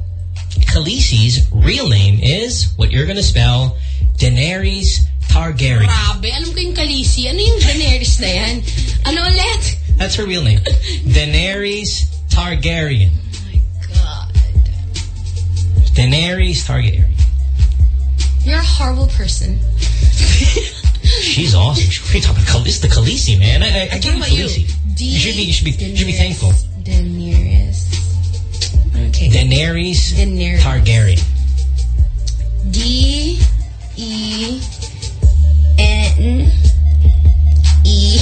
Khaleesi's real name is what you're gonna spell Daenerys Targaryen. Grabe, alam ko yung Khaleesi. Ano yung Daenerys na yan? Ano ulit? That's her real name. Daenerys Targaryen. God. Daenerys Targaryen. You're a horrible person. She's awesome. You talking about? It's the Khaleesi, man. I, I, I you you. Khaleesi. D- You should be, you should be, you should be thankful. Daenerys. Okay. Daenerys, Daenerys. Targaryen. D E N E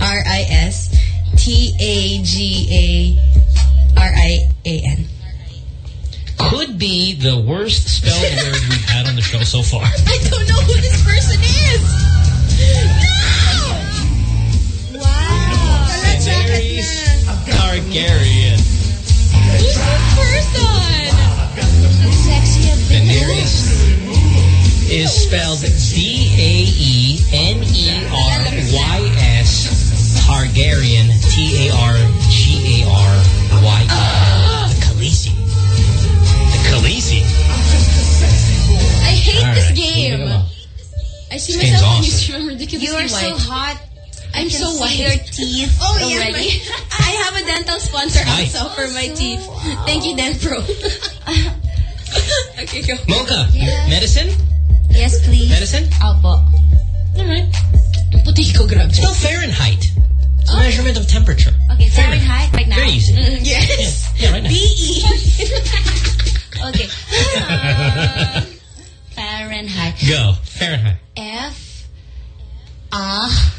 R I S T A G A R I A N. Could be the worst spelled word we've had on the show so far. I don't know who this person is. No! Wow. Daenerys Targaryen. Who's this person? Sexy a bit. Daenerys is spelled D-A-E-N-E-R-Y-S Targaryen T-A-R-G-A-R-Y-E. Oh. The Khaleesi. The Khaleesi. I hate All this game. I see This myself in awesome. this room ridiculously You are so hot. I'm I can so see white. your teeth Oh, already. yes. my- I have a dental sponsor Nice. also oh, for my teeth. Thank you, Denpro. okay, go. Mocha, Yeah. medicine? Yes, please. Medicine? Opo. Alright. Puti ko, grabe. Spell Fahrenheit. It's a measurement of temperature. Okay, Fahrenheit right now. Very easy. Mm, yes. Yeah, right now. B-E. Okay. Fahrenheit. Go. Fahrenheit. F. Ah.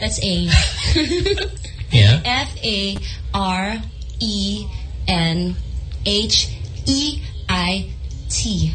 That's A. Yeah. F A R E N H E I T.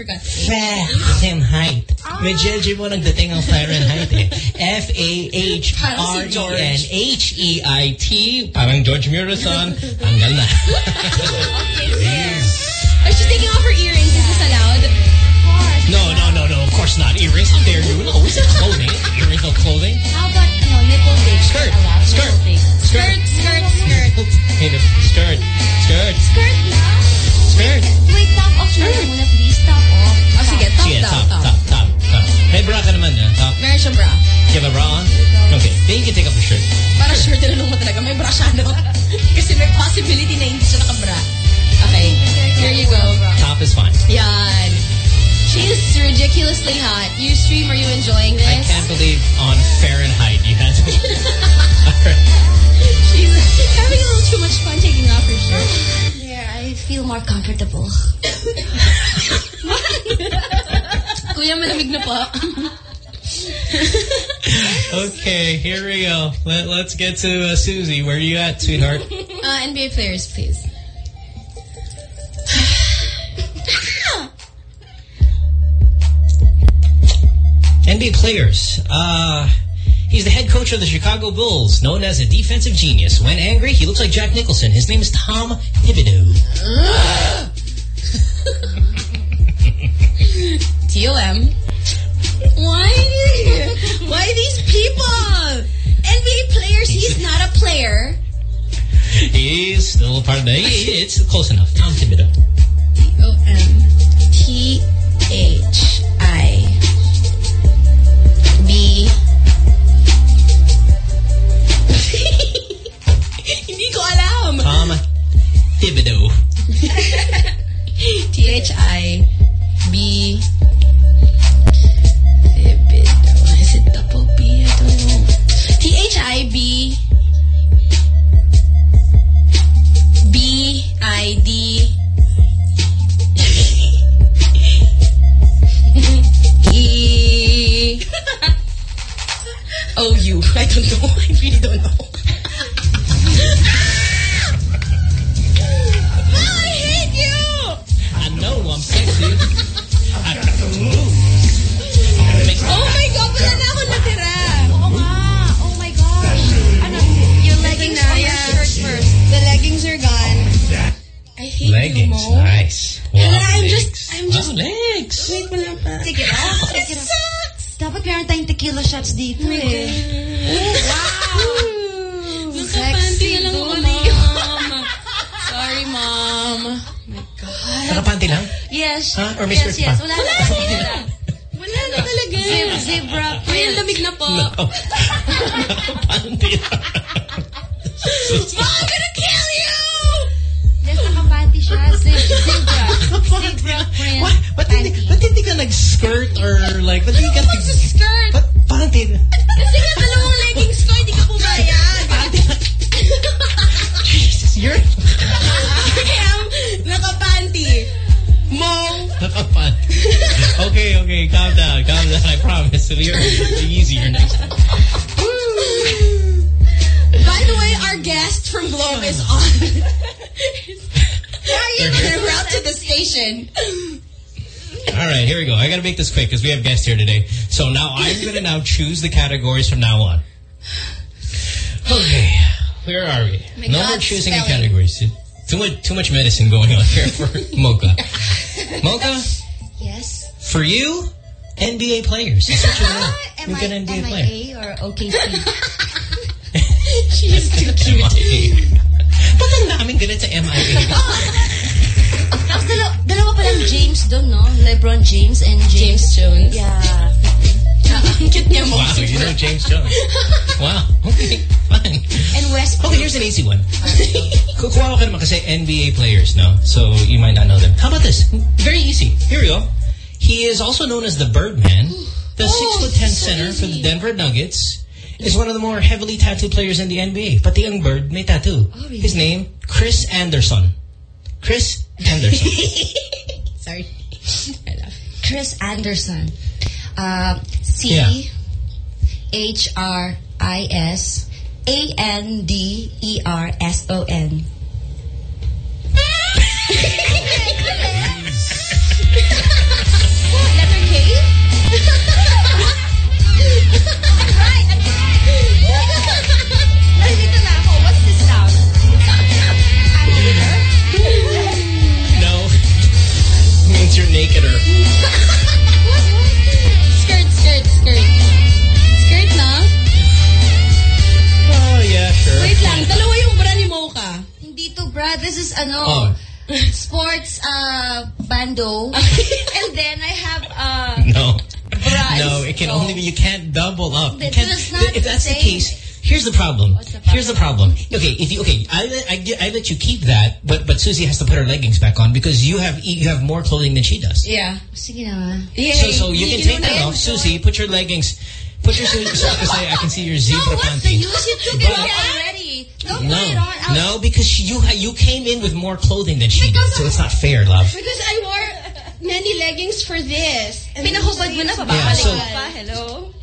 Forgot. Fahrenheit. May JJ mo nagdating ang Fahrenheit eh. F-A-H-R-E-N-H-E-I-T. Parang Gheorghe Muresan. Tanggal na. Oh, she's taking off her earrings. Is this allowed? No, no, no, no. Of course not. Earrings. How dare you? No, it's not clothing. Earrings, no clothing. How about, no, nipple big? Skirt. Allowed. Skirt. Nipple big. Skirt. Skirt, skirt. Hey, the skirt. Skirt. Skirt na? Skirt. Wait, top off na lang muna, please. Top off. Sige. Top, top, top, top. top. May bra ka naman, ah, top. Meron siyang bra. You have a bra on? Okay. Then you can take off your shirt. Para sure tinanong mo talaga, may bra siya, no? Kasi may possibility na hindi siya nakabra. Okay. Here you go. Top is fine. Yan. She is ridiculously hot. You stream, are you enjoying this? I can't believe on Fahrenheit you had to. She's having a little too much fun taking off her shirt. There, I feel more comfortable. Kuya, malamig na po. okay, here we go. Let, let's get to uh, Susie. Where are you at, sweetheart? Uh, NBA players, please. NBA players. Uh, he's the head coach of the Chicago Bulls, known as a defensive genius. When angry, he looks like Jack Nicholson. His name is Tom Thibodeau. TOM. Why? Why these people? NBA players, he's not a player. He's still a part of the... It's close enough. Tom Thibodeau. T-O-M. T-H-I. B. Hindi ko alam. Tom Thibodeau. T-H-I. B. T-H-I-B. B-I-D. E. Oh, O-U. I don't know. I really don't know. Leggings. Mo. Nice. Hala, Wow, I'm legs. just, I'm just, Wow, legs. wait, wala pa. Take it off. It Take it off. sucks! Dapat meron tayong tequila shots dito eh. Wow! Nakapanty lang ako, Mom. Sorry, Mom. my God. Nakapanty lang? Yes. Huh? Or may yes, skirt yes. pa? Wala na. Wala na. Wala na talaga. Zib, zebra Ay, ang print. lamig na po. No. Nakapanty lang. Mom, zebra. Print. What? Ba't hindi, ba't hindi ka nag-skirt or like, ba't hindi ka What's a skirt? Ba't panty? Kasi nga dalawang leggings ko, hindi ka pumayag. Ah, Jesus, you're I am. Mo. Okay, okay, calm down, calm down. I promise. It'll be easier next time. By the way, our guest from Globe is on. En route to the station. All right, here we go. I got to make this quick because we have guests here today. So now I'm going to now choose the categories from now on. Okay, where are we? My no God, more choosing spelling. the categories. Too much, too much medicine going on here for Mocha. Mocha, Yes. for you, NBA players. That's what you uh, want. Am You're an NBA player. A or OKC? She's too cute. Ang daming ganit sa MIA? Tapos dalawa, dalawa palang James doon, no? LeBron James and James, Jones. Yeah. Niya mo. wow, you know James Jones. Wow, okay, fine. And Westbrook. Okay, here's an easy one. Kukuha ko ka naman kasi NBA players, no? So you might not know them. How about this? Very easy. Here we go. He is also known as the Birdman, the oh, six foot ten center for the Denver Nuggets. Is one of the more heavily tattooed players in the NBA. But the young bird may tattoo. His name, Chris Andersen. Chris Andersen. Sorry. I laugh. Chris Andersen. Uh, C Yeah. H R I S A N D E R S O N. you're naked skirt, skirt, skirt. Skirt? Oh, yeah, sure. Wait lang, bra ni Hindi to bra, this is ano... Oh. Sports uh, bando, and then I have uh, no. No, it can only be you can't double up. It can't, not if that's the case, here's the problem. Here's the problem. Okay, if you, okay, I let, I, I let you keep that, but, but Susie has to put her leggings back on because you have, you have more clothing than she does. Yeah. Sige na. So, so you can take that off. Susie, put your leggings, put your, so so I can see your zebra What's the use? You took it off already. Don't No, put it on. I'll- no, because you you came in with more clothing than she did, so it's not fair, love. Because I wore many leggings for this. And Pinahubad mo na, Yeah, babalik so- Hello?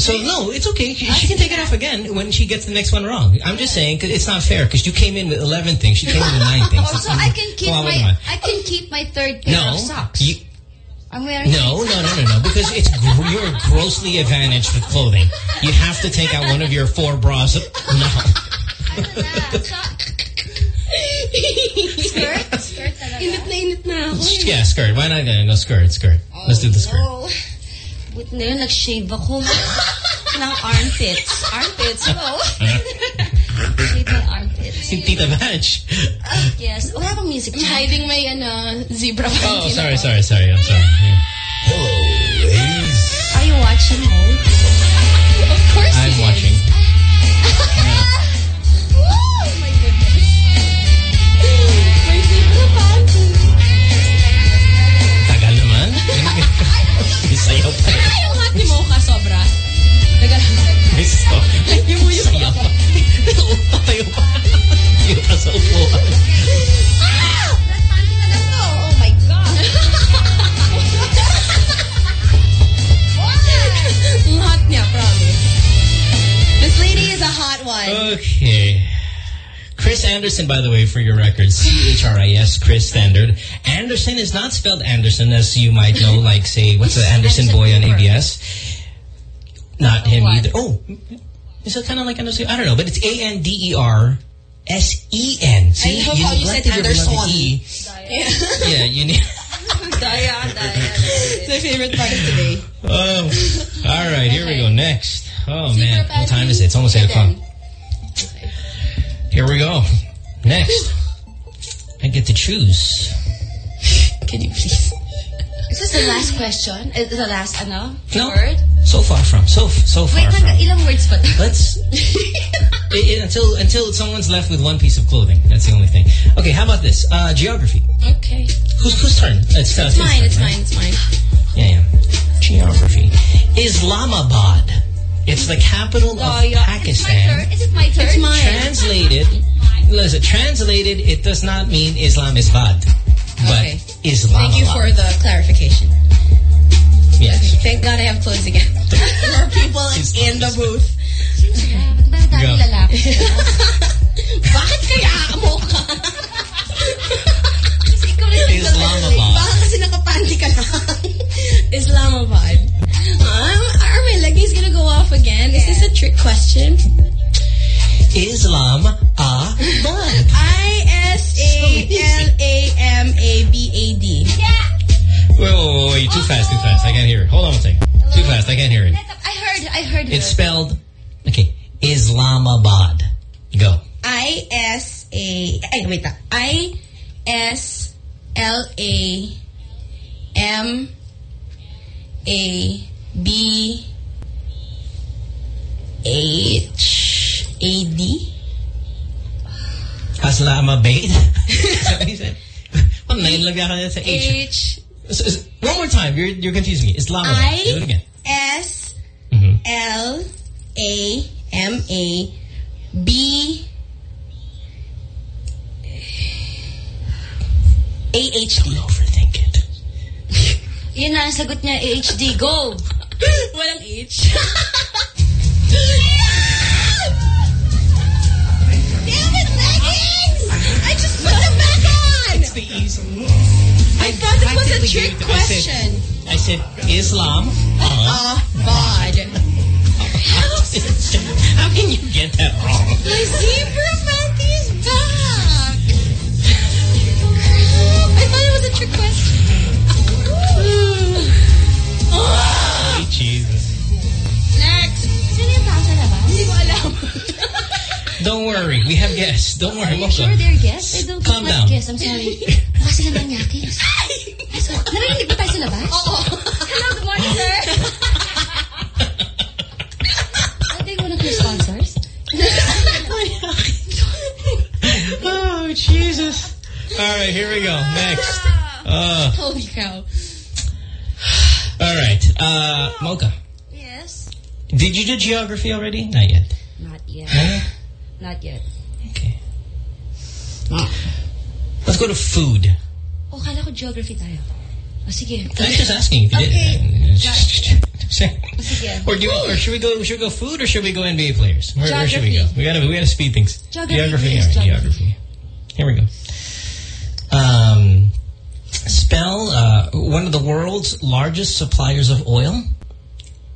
So no, it's okay. She, she can take it off again when she gets the next one wrong. I'm just saying 'cause it's not fair because you came in with 11 things, she came in with nine things. Also, I can keep Kawawa my naman. I can keep my third pair No, of socks. you, I'm wearing no, no, no, no, no, because it's gr- you're grossly advantaged with clothing. You have to take out one of your four bras. No. skirt. Skirt talaga. Init na init na ako. Yeah, skirt. Why not gonna go skirt? Skirt. Let's do the skirt. Oh. Buti na yun, nag-shave ako. ng armpits. Armpits, go. shave my armpits. Tita Batch. Ah, yes. Oh, wala bang music I'm dyan? hiding my ano, zebra Oh, panty. sorry, sorry, sorry. I'm sorry. Hello, ladies. Are you watching home? Of course I'm he is. watching. Oh my goodness. My zebra panty. Tagal naman. Isayaw pa rin. Ay, yung hot ni Mocha sobra. Tagal. Misto. Yung muyo Sayaw pa. Tayo pa. Tayo pa sa upuan. Ah! Oh my God. Ang hot niya, promise. This lady is a hot one. Okay. Chris Andersen, by the way, for your record, C-H-R-I-S, Chris Standard. Anderson is not spelled Anderson, as you might know, like, say, what's the Anderson boy on ABS? Not him what? either. Oh, is it kind of like Anderson? I don't know, but it's A-N-D-E-R-S-E-N. See, I love how you said neglected your beloved Anderson. E. Yeah. Yeah, you need... Daya, daya. It's my favorite part of today. Oh, all right, here we go. Next. Oh, man. What time is it? It's almost 8 o'clock. Here we go. Next. I get to choose. Can you please? Is this the last question? Is the last, ano? No. Word? So far from. So so far Wait, from. lang, ilang words pa? Let's i- i- until until someone's left with one piece of clothing. That's the only thing. Okay, how about this? Uh, geography. Okay. Who's whose turn? It's, uh, It's mine, turn, it's right? mine, it's mine. Yeah, yeah. Geography. Islamabad. It's the capital of Oh, yeah. Pakistan. Is it my turn? It's mine. Translated, listen, translated, it does not mean Islam is bad, but Okay. Islamabad. Thank you for the clarification. Yes. Thank God I have clothes again. More people in the booth. Go. dahil? Bakit kaya mo ka? Kasi ikaw rin Islamabad. Baka kasi nakapanty ka lang. Islamabad. Um, are my leggings gonna go off again? This is this a trick question? Islam uh, a bad. I-S-A-L-A-M-A-B-A-D. Wait, wait, wait, wait, too fast, too fast. I can't hear it. Hold on one second. Too fast, I can't hear it. I heard, I heard her. It's spelled, okay, Islamabad. Go. I-S-A... Ay, wait lang. Islamabad? Is that what he said? Well, nailagyan ka na sa H. H... S- s- One more time. You're, you're confusing me. Islamabad. I- Do it again. S Mhm. L A M A B A H D. Overthink it. Yun na ang sagot niya, AHD. Go! Walang H. Damn it, leggings! I just put them back on! It's the easy. I thought it was a trick gave- I said- question. I said Islam. Uh, Ah, bod. how can you get that wrong? My zebra We have guests. Don't worry. Are you sure they're guests? I don't Calm down. guests. I'm sorry. Baka sila manyakis. So, narinig ba tayo sa labas? Oo. Hello, good morning, sir. Are they one of your sponsors? oh, Jesus. All right, here we go. Next. Uh, Holy cow. all right. Uh, Mocha, Yes. did you do geography already? Not yet. Not yet. Huh? Not yet. Let's go to food. Oh, kala ko geography tayo. Oh, sige. I'm just asking if you did. Sige. Or do you, or should we go? Should we go food or should we go NBA players? Where, where should we go? We gotta we gotta speed things. Geography, please, right, geography. Here we go. Um, spell uh, one of the world's largest suppliers of oil,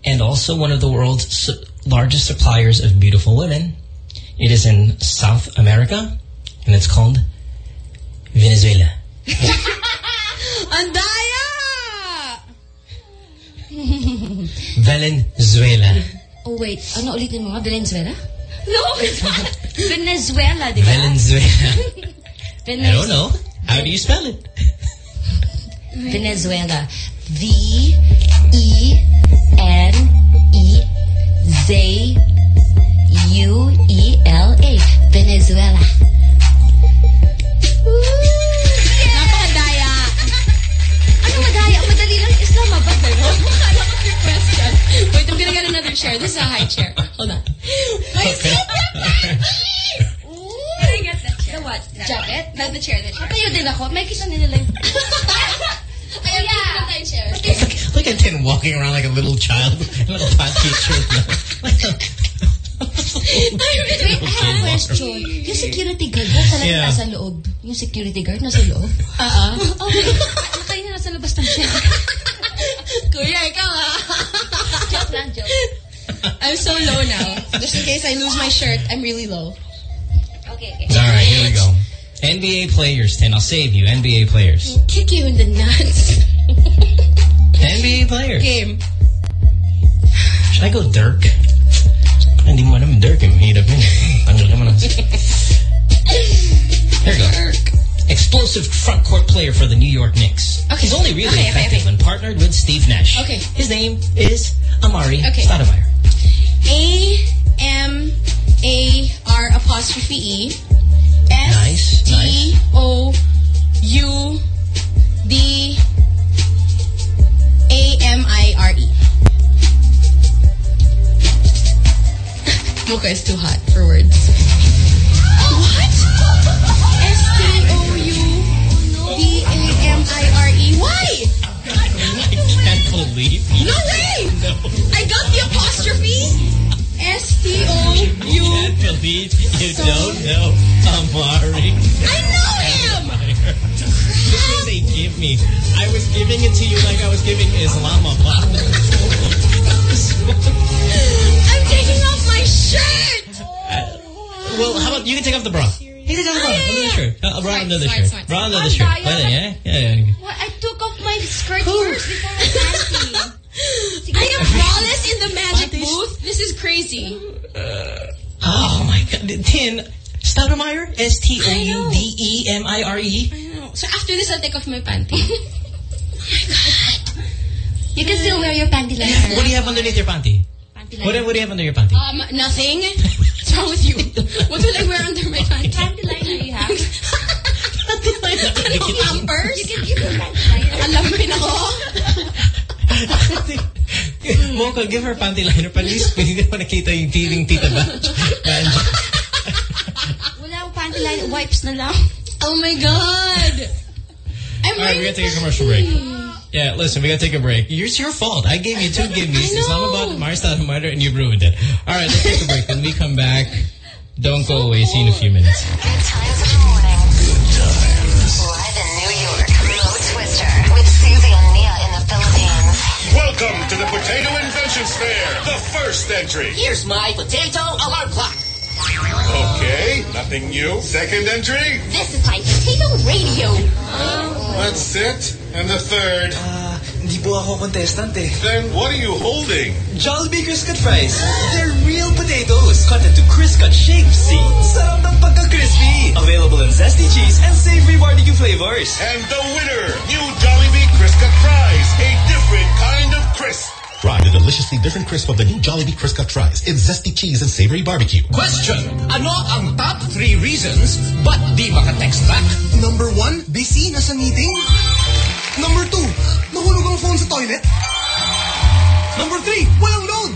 and also one of the world's su largest suppliers of beautiful women. It is in South America, and it's called Venezuela. Andaya! Venezuela. oh, wait. Ano ulitin mo nga? Venezuela? No, it's not. Venezuela, di ba? Venezuela. Venez I don't know. How do you spell it? Venezuela. V E N E Z U E L A. Venezuela. Napakadaya. Ano madaya? Madali lang Islamabad, ah, ba yun? Akala ko yung question. Wait, I'm gonna get another chair. This is a high chair. Hold on. My seat! Can I get that chair? The what? Jacket? Not the chair, the chair. Tayo din ako. May kita nila yung... Ay, yeah. tayo chair. Look at Tin walking around like a little child, a little party shirt. Wait, I have a question. Yung security guard ba talaga Yeah. nasa loob? Yung security guard nasa loob? Oo. Oh, Nakaya na nasa labas ng chair. Kuya, ikaw ah. joke lang, joke. I'm so low now. Just in case I lose my shirt, I'm really low. Okay, okay. All right, here we go. NBA players, Tin. I'll save you. NBA players. Kick you in the nuts. NBA players. Game. Should I go Dirk? Hindi mo alam Dirk. eh. Mahirap yun. eh. Tanggal ka mo na. Here we go. Explosive front court player for the New York Knicks. Okay. He's only really Okay, effective okay. when partnered with Steve Nash. Okay. His name is Amar'e Okay. Stoudemire. A M A R apostrophe E S Nice, T O U D A M I R E. Mocha is too hot for words. What? S T O U D A M I R E. Why? I can't believe you. No way! No. I got the apostrophe. S T O U. can't believe you don't know Amar'e. I know him. This is they give me. I was giving it to you like I was giving Islamabad. I'm taking off my shirt. well, how about you can take off the bra? You can take off the bra. Under the shirt. Uh, bra under the shirt. smart, Bra under smart. the shirt. Ang daya yeah? Yeah, yeah. What? I took off my skirt first before my panty. I am flawless in the magic booth. This is crazy. Oh my god. Tin. Stoudemire? S-T-O-U-D-E-M-I-R-E? So after this, I'll take off my panty. My god. You can still wear your panty liner. What do you have underneath your panty? Panty What, what do you have under your panty? Um, nothing. What's wrong with you? What do I wear under my panty? Panty liner you have? Pampers? You can give your panty liner. Alam mo rin ako. Mocha, give her panty liner. At least hindi mo nakita yung tiling tita ba? Wala akong panty liner. Wipes na lang. Oh my God. I'm All right, we gotta take a commercial break. Yeah, listen, we gotta take a break. It's your fault. I gave you two gimmies. Islamabad, Mars Stoudemire, and you ruined it. All right, let's take a break. When we come back, don't go away. See you in a few minutes. Good times in the morning. Good times. Live in New York, Mo Twister with Susie and Mia in the Philippines. Welcome to the Potato Inventions Fair, the first entry. Here's my potato alarm clock. Okay, nothing new. Second entry. This is my potato radio. Let's sit. And the third. Ah, hindi po ako contestant eh. Then what are you holding? Jollibee Crisp Cut Fries. They're real potatoes cut into crisp cut shapes. See? Sarap ng pagka-crispy. Available in zesty cheese and savory barbecue flavors. And the winner, new Jollibee Crisco Fries, a different kind of crisp. Try the deliciously different crisp of the new Jollibee Crisco Fries. It's zesty cheese and savory barbecue. Question, ano ang top three reasons ba't di maka-text back? Number one, busy, nasa meeting. Number two, nahulog ang phone sa toilet. Number three, walang load.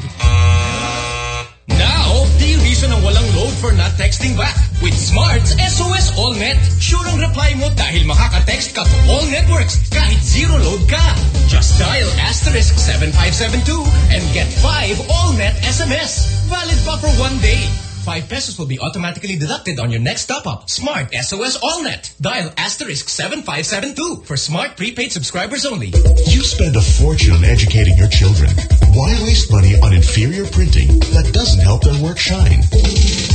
Now, the reason ang walang load for not texting back. With Smart's SOS AllNet, sure ang reply mo dahil makaka-text ka to all networks kahit zero load ka. Just dial asterisk 7572 and get 5 AllNet SMS. Valid pa for one day. 5 pesos will be automatically deducted on your next top-up. Smart SOS AllNet. Dial asterisk 7572 for smart prepaid subscribers only. You spend a fortune on educating your children. Why waste money on inferior printing that doesn't help their work shine?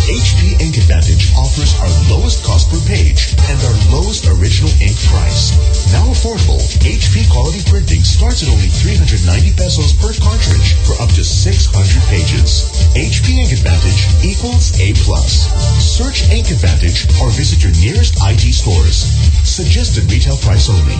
HP Ink Advantage offers our lowest cost per page and our lowest original ink price. Now affordable, HP quality printing starts at only 390 pesos per cartridge for up to 600 pages. HP Ink Advantage equals A+. Plus. Search Ink Advantage or visit your nearest IT stores. Suggested retail price only.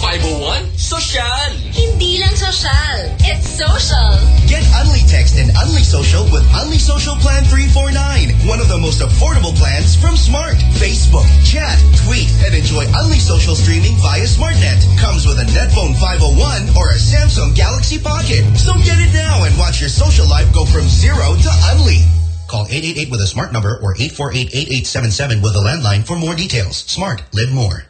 501, social. Hindi lang social, it's social. Get Unli Text and Unli Social with Unli Social Plan 349. One of the most affordable plans from Smart. Facebook, chat, tweet, and enjoy Unli Social streaming via SmartNet. Comes with a Netphone 501 or a Samsung Galaxy Pocket. So get it now and watch your social life go from zero to Unli. Call 888 with a smart number or 848-8877 with a landline for more details. Smart. Live more.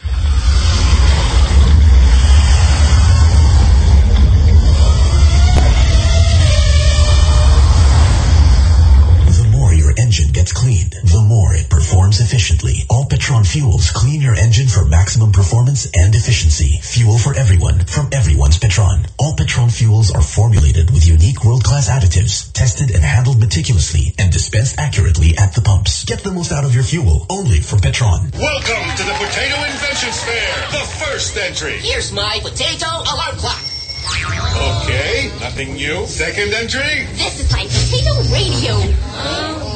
Gets cleaned, the more it performs efficiently. All Petron fuels clean your engine for maximum performance and efficiency. Fuel for everyone from everyone's Petron. All Petron fuels are formulated with unique world-class additives, tested and handled meticulously, and dispensed accurately at the pumps. Get the most out of your fuel only from Petron. Welcome to the Potato Inventions Fair, the first entry. Here's my potato alarm clock. Okay, nothing new. Second entry. This is my potato radio.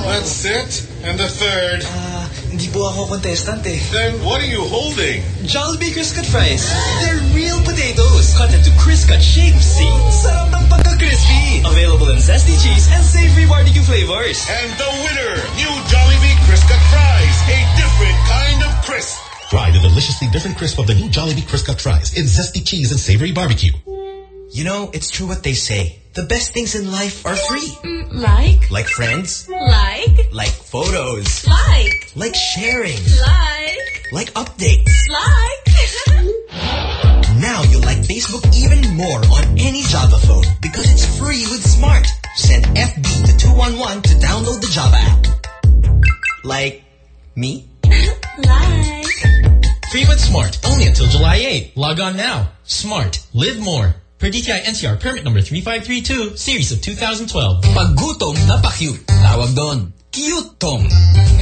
That's it. And the third. Uh, Hindi po ako contestant eh. Then what are you holding? Jollibee Criscut Fries. They're real potatoes cut into Criscut shapes. See? Sarap ng pagka-crispy. Available in zesty cheese and savory barbecue flavors. And the winner, new Jollibee Crisco Fries, a different kind of crisp. Try the deliciously different crisp of the new Jollibee Crisco Fries. It's zesty cheese and savory barbecue. You know, it's true what they say. The best things in life are free. Like? Like friends. Like? Like photos. Like? Like sharing. Like? Like updates. Like? Now you'll like Facebook even more on any Java phone because it's free with Smart. Send FB to 211 to download the Java app. Like me? like? Free with Smart. Only until July 8. Log on now. Smart. Live more. Per DTI NCR permit number 3532, series of 2012. Pag gutom, napaka-cute. Tawag doon, cute tong.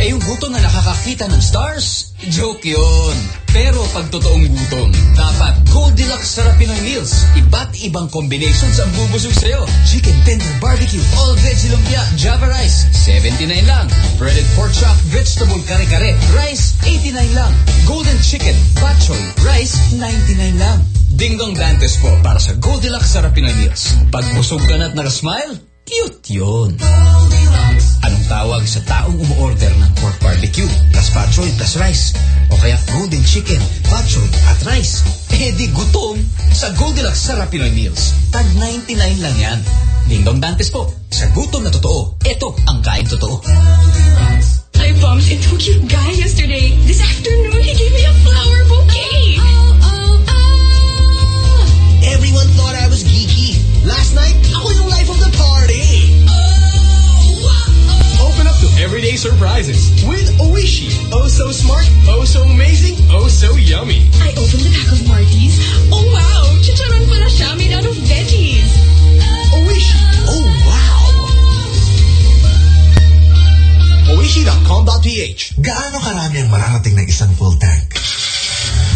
Eh yung gutom na nakakakita ng stars, joke yun. Pero pag totoong gutom, dapat Goldilocks Sarap Pinoy Meals. Iba't ibang combinations ang bubusog sa'yo. Chicken tender barbecue, all veggie lumpia, java rice, 79 lang. Breaded pork chop, vegetable kare-kare, rice, 89 lang. Golden chicken, bok choy, rice, 99 lang. Dingdong Dantes po para sa Goldilocks Sarap Pinoy Meals. Pag busog ka na at naka-smile, cute yun. Anong tawag sa taong umuorder ng pork barbecue plus pachoy plus rice? O kaya golden chicken, pachoy at rice? Eh di gutom sa Goldilocks Sarap Pinoy Meals. Tag 99 lang yan. Dingdong Dantes po. Sa gutom na totoo, ito ang kain totoo. I bumped into a cute guy yesterday. This afternoon, he gave me a flower bouquet. Everyone thought I was geeky. Last night, ako yung everyday surprises with Oishi. Oh so smart, oh so amazing, oh so yummy. I opened the pack of Marty's. Oh wow, chicharon pala siya made out of veggies. Oishi. Oh wow. Oishi.com.ph Gaano karami ang mararating ng isang full tank?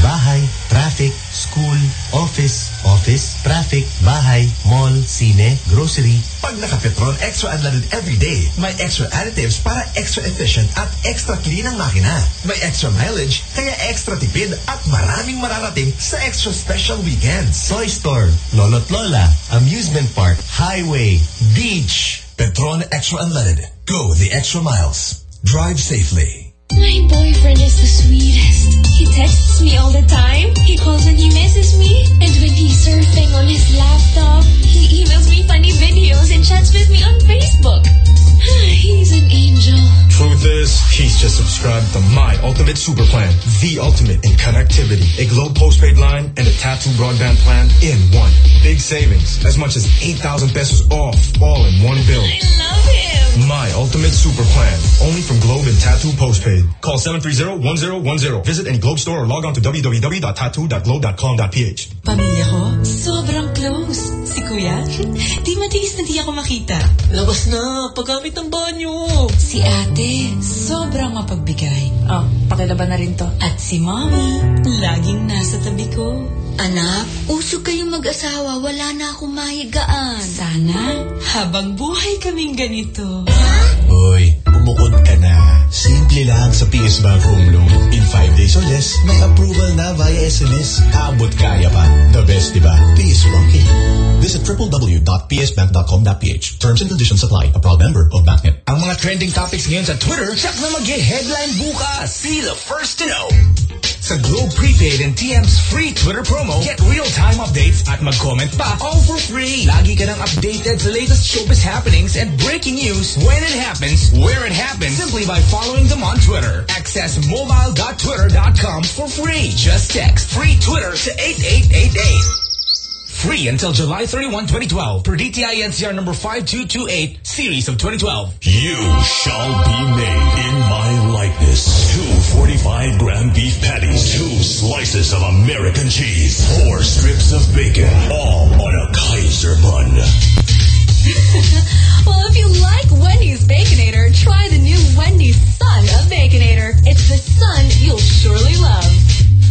Bahay, traffic, school, office, office, traffic, bahay, mall, sine, grocery. Pag naka-Petron Extra Unleaded every day, may extra additives para extra efficient at extra clean ang makina. May extra mileage, kaya extra tipid at maraming mararating sa extra special weekends. Toy store, lolo't lola, amusement park, highway, beach. Petron Extra Unleaded. Go the extra miles. Drive safely. My boyfriend is the sweetest. He texts me all the time. He calls when he misses me. And when he's surfing on his laptop, he emails me funny videos and chats with me on Facebook. He's an angel. Truth is, he's just subscribed to My Ultimate Super Plan, the ultimate in connectivity. A Globe postpaid line and a Tattoo broadband plan in one. Big savings, as much as 8,000 pesos off, all in one bill. I love him. My Ultimate Super Plan, only from Globe and Tattoo postpaid. Call 730-1010. Visit any Globe store or log on to www.tattoo.globe.com.ph. Pamilya ko, sobrang close. Si Kuya, di matiis na di ako makita. Labas na, paggamit ng banyo. Si ate, sobrang mapagbigay. Oh, pakilaban na rin to. At si mommy, laging nasa tabi ko. Anak, usog kayong mag-asawa. Wala na akong mahigaan. Sana, habang buhay kaming ganito. Hoy, bumukod ka na. Simple lang sa PS Bank Home Loan. In 5 days or less, may approval na via SMS. Abot kaya pa. The best, di ba? PS Bank eh. Visit www.psbank.com.ph. Terms and conditions apply. A proud member of BankNet. Ang mga trending topics ngayon sa Twitter, siyak na mag-headline bukas. Be the first to know. Sa Globe Prepaid and TM's free Twitter promo, get real-time updates at mag-comment pa all for free. Lagi ka nang updated sa latest showbiz happenings and breaking news when it happens, where it happens, simply by following them on Twitter. Access mobile.twitter.com for free. Just text free Twitter to 8888. Free until July 31, 2012 per DTI NCR number 5228, series of 2012. You shall be made in my likeness. Two 45-gram beef patties, two slices of American cheese, four strips of bacon, all on a Kaiser bun. well, if you like Wendy's Baconator, try the new Wendy's Son of Baconator. It's the son you'll surely love.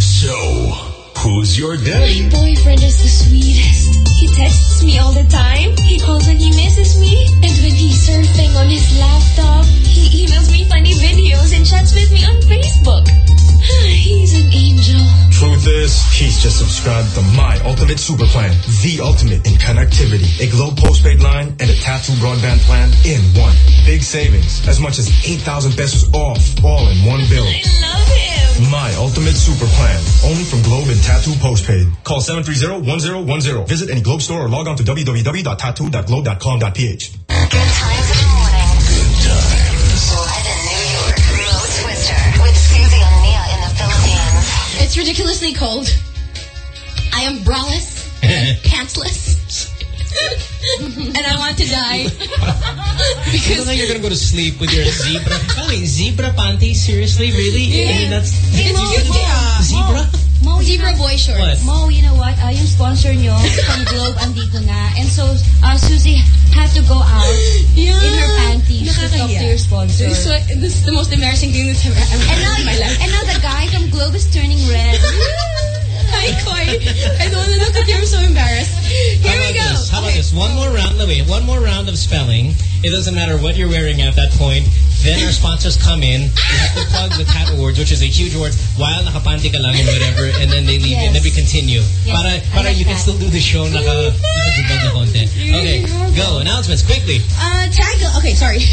So, who's your daddy? My boyfriend is the sweetest. He texts me all the time. He calls when he misses me. And when he's surfing on his laptop, he emails me funny videos and chats with me on Facebook. He's an angel. Truth is, he's just subscribed to My Ultimate Super Plan, the ultimate in connectivity. A Globe postpaid line and a Tattoo broadband plan in one. Big savings, as much as 8,000 pesos off, all in one bill. I love him. My Ultimate Super Plan, only from Globe and Tattoo postpaid. Call 730-1010. Visit any Globe store or log on to www.tattoo.globe.com.ph. Good times It's ridiculously cold. I am braless, pantsless, and I want to die. because you're gonna go to sleep with your zebra. Oh, wait, zebra panties? Seriously, really? I mean, that's Hey, Mo, you get Mo, zebra. Mo, Zebra boy shorts. What? Mo, you know what? Uh, yung sponsor nyo from Globe andito na. And so, uh, Susie had to go out Yeah. in her panties to talk to your sponsor. This is, what, this is the most embarrassing thing that's ever ever and, now, happened in my life. and now the guy from Globe is turning red. Hi, Koi. I don't want to look at you. I'm so embarrassed. Here How we about go. this? How about this? One more round. Wait. One more round of spelling. It doesn't matter what you're wearing at that point. Then our sponsors come in. You have to plug the Tat Awards, which is a huge award, while nakapanty ka lang and whatever, and then they leave, Yes. and then we continue. Yes, para para like you can still do the show naka nakadibag na konti. Okay, go. Announcements, quickly. Uh, tag. Okay, sorry.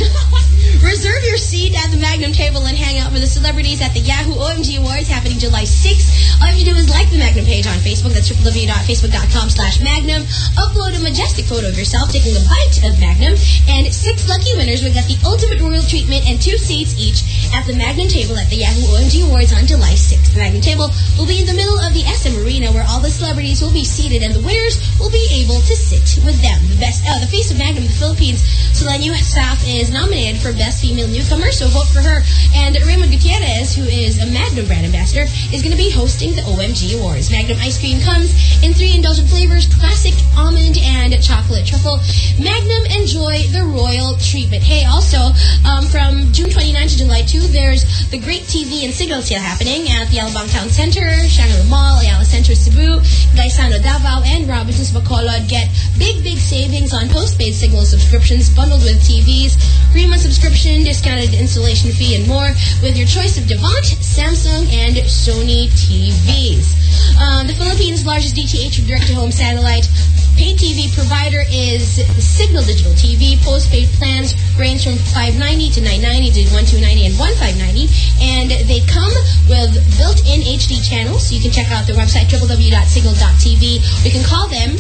Reserve your seat at the Magnum table and hang out with the celebrities at the Yahoo OMG Awards happening July 6th. All you have to do is like the Magnum page on Facebook. That's www.facebook.com slash Magnum. Upload a majestic photo of yourself taking a bite of Magnum. And six lucky winners will get the ultimate royal treatment and two seats each at the Magnum table at the Yahoo OMG Awards on July 6th. The Magnum table will be in the middle of the SM Arena where all the celebrities will be seated and the winners will be able to sit with them. The best, uh, the face of Magnum, the Philippines, Solenn Heussaff is nominated for Best Female Newcomer, so vote for her. And Raymond Gutierrez, who is a Magnum brand ambassador, is going to be hosting the OMG Awards. Magnum ice cream comes in three indulgent flavors, classic almond and chocolate truffle. Magnum enjoy the royal treatment. Hey, also, um, from June 29 to July 2, there's the Great TV and Cignal sale happening at the Alabang Town Center, Shangri-La Mall, Ayala Center, Cebu, Gaisano Davao, and Robinsons Bacolod. Get big, big savings on postpaid Cignal subscriptions bundled with TVs, three-month subscription, discounted installation fee, and more with your choice of Devant, Samsung, and Sony TVs. Um, the Philippines' largest DTH direct-to-home satellite Paid TV provider is Cignal Digital TV. Postpaid plans range from 590 to 990 to 1290 and 1590. And they come with built-in HD channels. So you can check out their website, www.cignal.tv. You can call them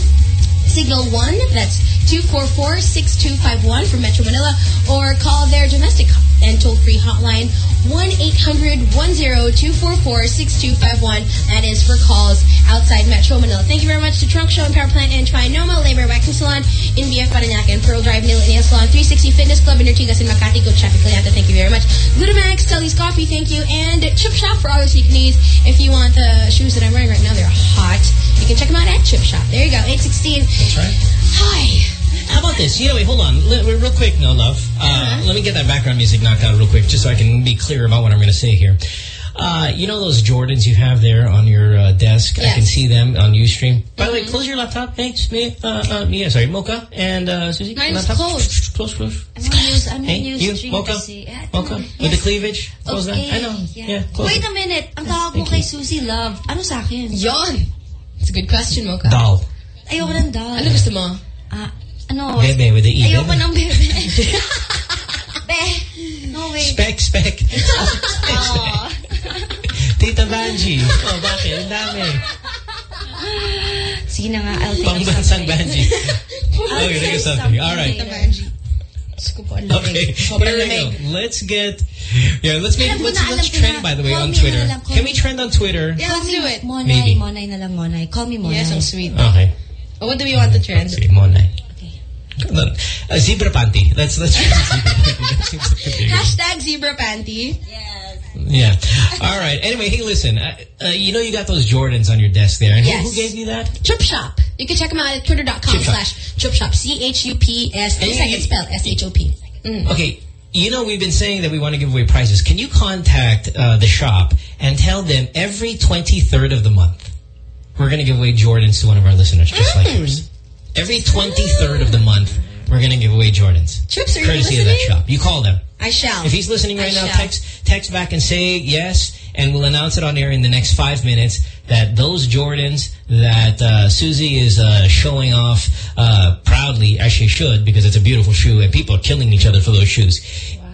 Cignal 1, that's 244-6251 from Metro Manila, or call their domestic and toll-free hotline 1-800-10-244-6251. That is for calls outside Metro Manila. Thank you very much to Trunk Show and Power Plant and Trinoma, Labor Salon in BF Parañaque and Pearl Drive Nail Nail Salon, 360 Fitness Club in Ortigas in Makati. Go check it, Cleanta. Thank you very much. Glutamax, Telly's Coffee, thank you. And Chip Shop for all your sleep needs. If you want the shoes that I'm wearing right now, they're hot. You can check them out at Chip Shop. There you go, 816. That's right. Hi. How about this? You know, wait, hold on. L real quick, no love. Uh, Uh-huh. Let me get that background music knocked out real quick, just so I can be clear about what I'm going to say here. Uh, you know those Jordans you have there on your uh, desk? I can see them on Ustream. By the way, close your laptop. Hey, it's me. Uh, uh, yeah, sorry, Mocha and uh, Susie. Mine's laptop. closed. Close, close. I'm gonna use, I'm Hey, gonna use you, stream Mocha? kasi. Mocha, yes. with the cleavage. Close okay. that. I know. Yeah, close Wait it. a minute. Ang tawag mo kay Susie Love. Ano sa akin? Yon. It's a good question, Mocha. Doll. Ayoko ng doll. Ano gusto mo? Ah, ano? Bebe with the E. Ayoko Bebe. ng bebe. Be. No way. Spec, spec. Aw. Tita Banji. Oh, bakit? Ang dami. Sige na nga, I'll take Pangbansang something. Banji. I'll Okay, take of something. All right. later. Okay, here we go. Let's get, yeah, let's make, Alam ko let's, let's trend, by the way, Call on Twitter. na lang, call Can we trend on Twitter? Yeah, let's do it. Monay, Maybe. Monay na lang, Monay. Call me Monay. Yes, I'm sweet. Okay. Oh, what do we want to trend? Okay, Monay. Okay. Uh, zebra panty. Let's, let's zebra panty. That seems like a big one. Hashtag zebra panty. Yeah. All right. Anyway, hey, listen. Uh, uh, you know you got those Jordans on your desk there. And who- Yes. who gave you that? Chip Shop. You can check them out at twitter.com slash Chip Shop. C-H-U-P-S. The you- second spell. S-H-O-P. Mm. Okay, you know we've been saying that we want to give away prizes. Can you contact uh, the shop and tell them every 23rd of the month we're going to give away Jordans to one of our listeners, just like yours. Every 23rd of the month we're going to give away Jordans. Chips, are you Courtesy of that shop. You call them. I shall. If he's listening I right now, shall. text text back and say yes, and we'll announce it on air in the next five minutes that those Jordans that uh, Susie is uh, showing off uh, proudly, as she should, because it's a beautiful shoe, and people are killing each other for those shoes.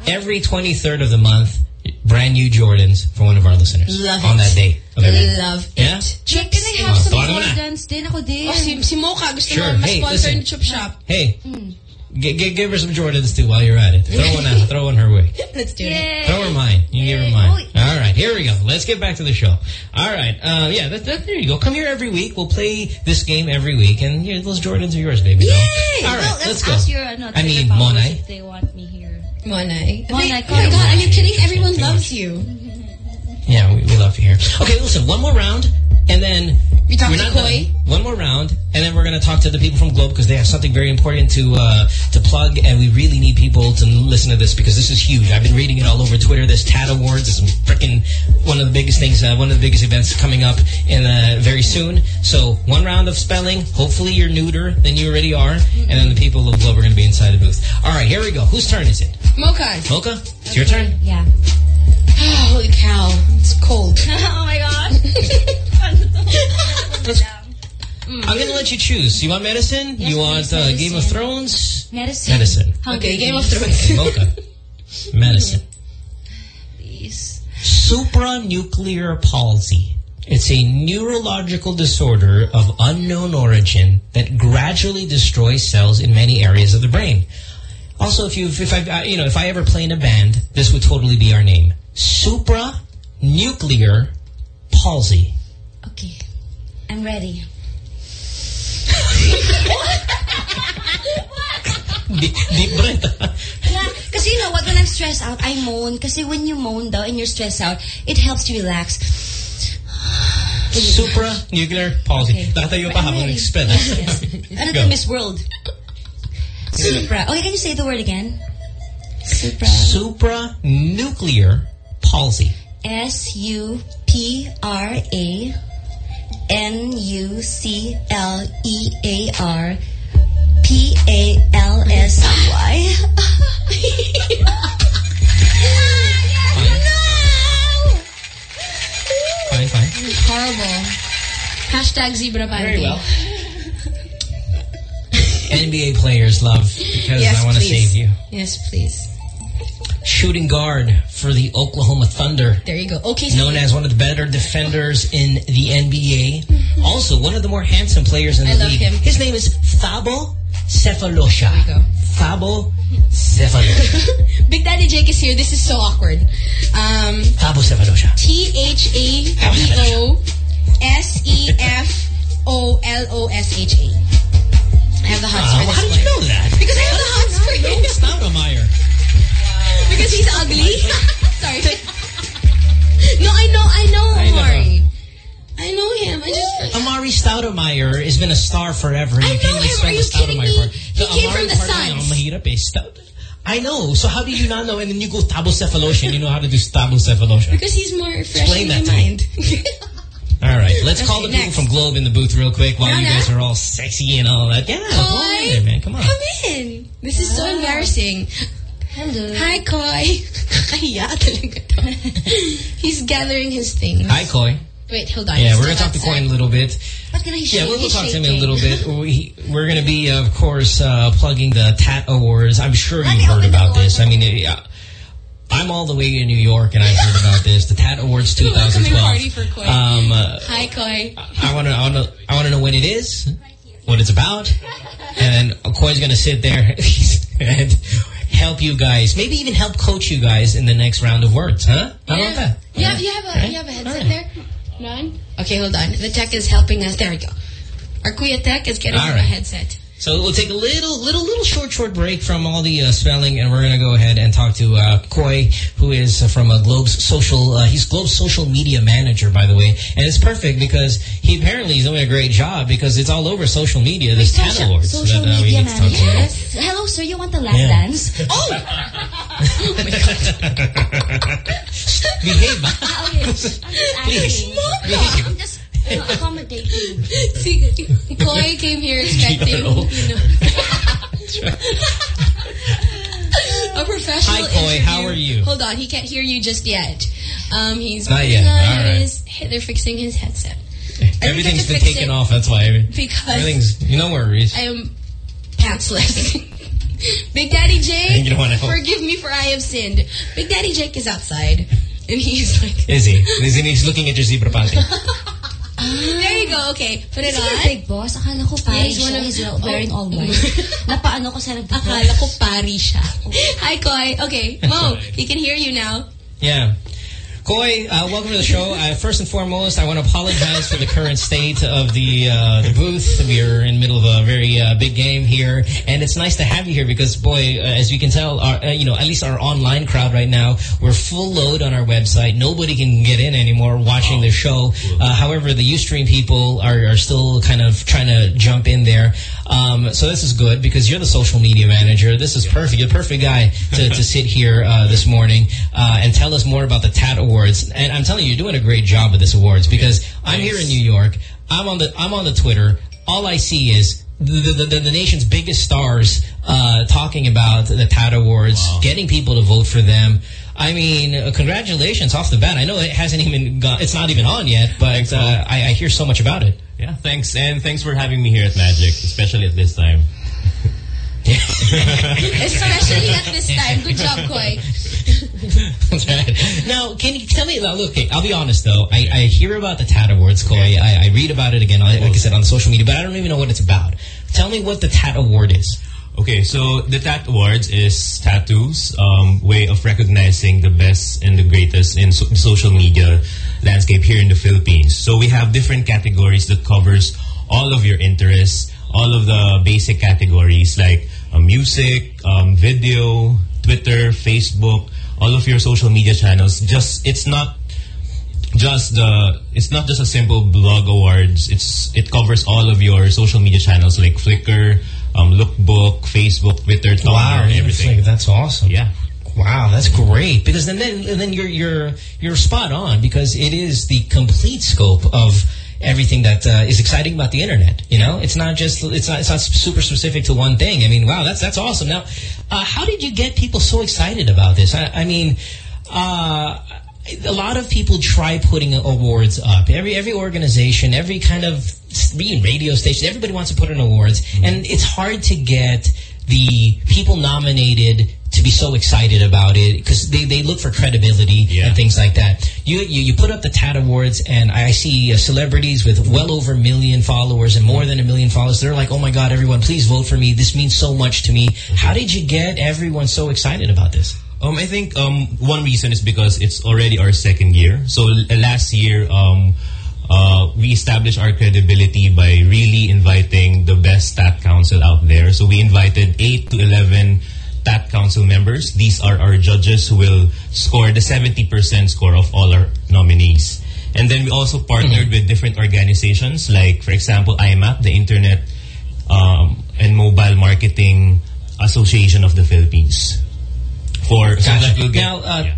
Every 23rd of the month, brand new Jordans for one of our listeners Love on it. that day. of every- Love Yeah? it. Chick, can I Oh, have some tawagan mo na. Jordans din? Ako din. Oh, si, si Mocha gusto Sure. mo Hey, ma-sponsor listen. ng Chip Shop. Hey, g- g- give her some Jordans too while you're at it. Throw one out. Throw one her way. Let's do it. Throw her mine. You can give her mine. All right, here we go. Let's get back to the show. All right, uh, yeah, that, that, there you go. Come here every week. We'll play this game every week, and here, those Jordans are yours, baby. Yay! All right, well, let's let's go. your, ano, I mean, Twitter followers Monay. if they want me here. Monay. Monay, Oh call my me God, are you kidding? Everyone loves you. Yeah, we, we love you here. Okay, listen, one more round, and then We talk we're to not Koi? done. One more round, and then we're going to talk to the people from Globe because they have something very important to uh, to plug, and we really need people to listen to this because this is huge. I've been reading it all over Twitter. This TAT Awards is freaking one of the biggest things, uh, one of the biggest events coming up in uh, very soon. So one round of spelling. Hopefully you're neuter than you already are, and then the people of Globe are going to be inside the booth. All right, here we go. Whose turn is it? Mocha's. Mocha, it's your turn. Yeah. Oh, holy cow. It's cold. oh my God. I'm going to let you choose. You want medicine? Yes, you want uh, Game of. Thrones? Medicine. Medicine. Okay, Game of Thrones. Mocha. Medicine. Please. Supranuclear palsy. It's a neurological disorder of unknown origin that gradually destroys cells in many areas of the brain. Also, if you, if I, you know, if I ever play in a band, this would totally be our name. supranuclear palsy. Okay. I'm ready. Deep, deep breath. Yeah, kasi you know what, when I'm stressed out, I moan. Because when you moan though and you're stressed out, it helps you relax. Supra nuclear palsy. Tatayo pa habang expel. Ano Go. to Miss World? Supra. Okay, can you say the word again? Supra. Supra nuclear palsy. S-U-P-R-A N-U-C-L-E-A-R P-A-L-S-Y no! Fine, fine. Horrible. Hashtag zebra Very well. NBA players love because Yes, I want to save you. Yes, please. Shooting guard for the Oklahoma Thunder. There you go. Okay. Known as one of the better defenders in the NBA. Also, one of the more handsome players in the I love league. him. His name is Thabo Sefolosha. There you go. Thabo Sefolosha. Big Daddy Jake is here. This is so awkward. Um, Thabo Sefolosha. T-H-A-B-O-S-E-F-O-L-O-S-H-A. I have the hots Wow, for this how did one. you know that? Because I have the hots for him. Stoudemire. Because he's ugly. Sorry. No, I know, I know I know. Amar'e. I know him. I just... Amar'e Stoudemire has been a star forever. I you know him. Are you kidding me? part. He came Amar'e from the Suns. yung mahirap eh. Stout. I know. So how do you not know? And then you go Thabo Sefolosha and you know how to do Thabo Sefolosha. Because he's more fresh Explain in that your to me. mind. All right, let's call the Okay, people from Globe in the booth real quick while you guys are all sexy and all that. Yeah, go in there, man. Come on. Come in. This is so embarrassing. Hello. Hi, Koi. Kaya talaga to. He's gathering his things. Hi, Koi. Wait, hold on. Yeah, we're going to talk to Koi in a little bit. What can I Yeah, we'll, we'll He's talk to him in a little bit. We, we're going to be, of course, uh, plugging the TAT Awards. I'm sure you've heard about this. I mean, it, yeah. I'm all the way in New York, and I've heard about this. The TAT Awards 2012. party for Koi. Um, uh, Hi, Koi. I want to, I want to, I want to know when it is, what it's about, and then Koi's going to sit there and help you guys, maybe even help coach you guys in the next round of words, huh? How about that? Yeah, you have a Right? you have a headset there. None. Okay, hold on. The tech is helping us. There we go. Our Kuya tech is getting us a headset. So we'll take a little, little, little short, short break from all the uh, spelling, and we're going to go ahead and talk to uh, Koi, who is uh, from uh, Globe's social. Uh, he's Globe's social media manager, by the way, and it's perfect because he apparently is doing a great job because it's all over social media. This TAT Social, Awards social that uh, media need to talk manager. Yes. Hello, sir. You want the lap Yeah. dance? Behave. Ah, okay. I'm just Please. asking. I'm accommodating. See, Koi came here expecting, you know, a professional Hi, Koi. interview. How are you? Hold on, he can't hear you just yet. Um, he's Not yet. on All right. his. They're fixing his headset. Everything's to been taken off. That's why. I because everything's. You no worries. I am pantsless. Big Daddy Jake, You don't wanna help. forgive me for I have sinned. Big Daddy Jake is outside, and he's like, Is he? Is he? He's looking at your zebra panty. Ah. there you go. Okay, put it Is he on. big boss? Akala ko pari Yeah, he's siya. one of- He's oh. wearing all white. Napaano ko sa nagpo Akala ko pari siya. Hi, Koi. Okay, Mo, he can hear you now. Yeah. Koi, uh, welcome to the show. Uh, first and foremost, I want to apologize for the current state of the uh, the booth. We are in the middle of a very uh, big game here, and it's nice to have you here because, boy, uh, as you can tell, our, uh, you know, at least our online crowd right now, we're full load on our website. Nobody can get in anymore watching the show. However, the UStream people are, are still kind of trying to jump in there. Um, so this is good because you're the social media manager. This is perfect. You're the perfect guy to, to sit here uh, this morning uh, and tell us more about the TAT Awards. And I'm telling you, you're doing a great job with this awards because I'm here in New York. I'm on the I'm on the Twitter. All I see is the, the, the, the nation's biggest stars uh, talking about the TAT Awards, getting people to vote for them. I mean, uh, congratulations off the bat. I know it hasn't even gone, it's not even on yet, but uh, I, I hear so much about it. Yeah, thanks. And thanks for having me here at Magic, especially at this time. Especially at this time. Good job, Koi. Right. Now, can you tell me? Now, look, okay, I'll be honest though. I, I hear about the TAT Awards, Koi. I, I read about it again, like I said, on the social media, but I don't even know what it's about. Tell me what the TAT Award is. Okay, so the Tat Awards is tattoos, um, way of recognizing the best and the greatest in so social media landscape here in the Philippines. So we have different categories that covers all of your interests, all of the basic categories like uh, music, um, video, Twitter, Facebook, all of your social media channels. Just it's not just the it's not just a simple blog awards. It's it covers all of your social media channels like Flickr, um, Lookbook, Facebook, Twitter, Tumblr, Wow, everything. like, that's awesome. Yeah. Wow, that's great because then then, then you're you're you're spot on because it is the complete scope of everything that uh, is exciting about the internet. You know, it's not just it's not it's not super specific to one thing. I mean, wow, that's that's awesome. Now, uh, how did you get people so excited about this? I, I mean. Uh, a lot of people try putting awards up. Every every organization, every kind of radio station, everybody wants to put in awards, and it's hard to get the people nominated to be so excited about it because they, they look for credibility and things like that. You, you you put up the TAT Awards and I see uh, celebrities with well over a million followers and more than a million followers. They're like, oh my God, everyone, please vote for me. This means so much to me. How did you get everyone so excited about this? Um, I think um, one reason is because it's already our second year. So l- last year, um, uh, we established our credibility by really inviting the best stat council out there. So we invited 8 to 11 TAT council members. These are our judges who will score the 70% score of all our nominees. And then we also partnered with different organizations like, for example, IMAP, the Internet um, and Mobile Marketing Association of the Philippines. For so Gotcha. that we'll get- now, uh,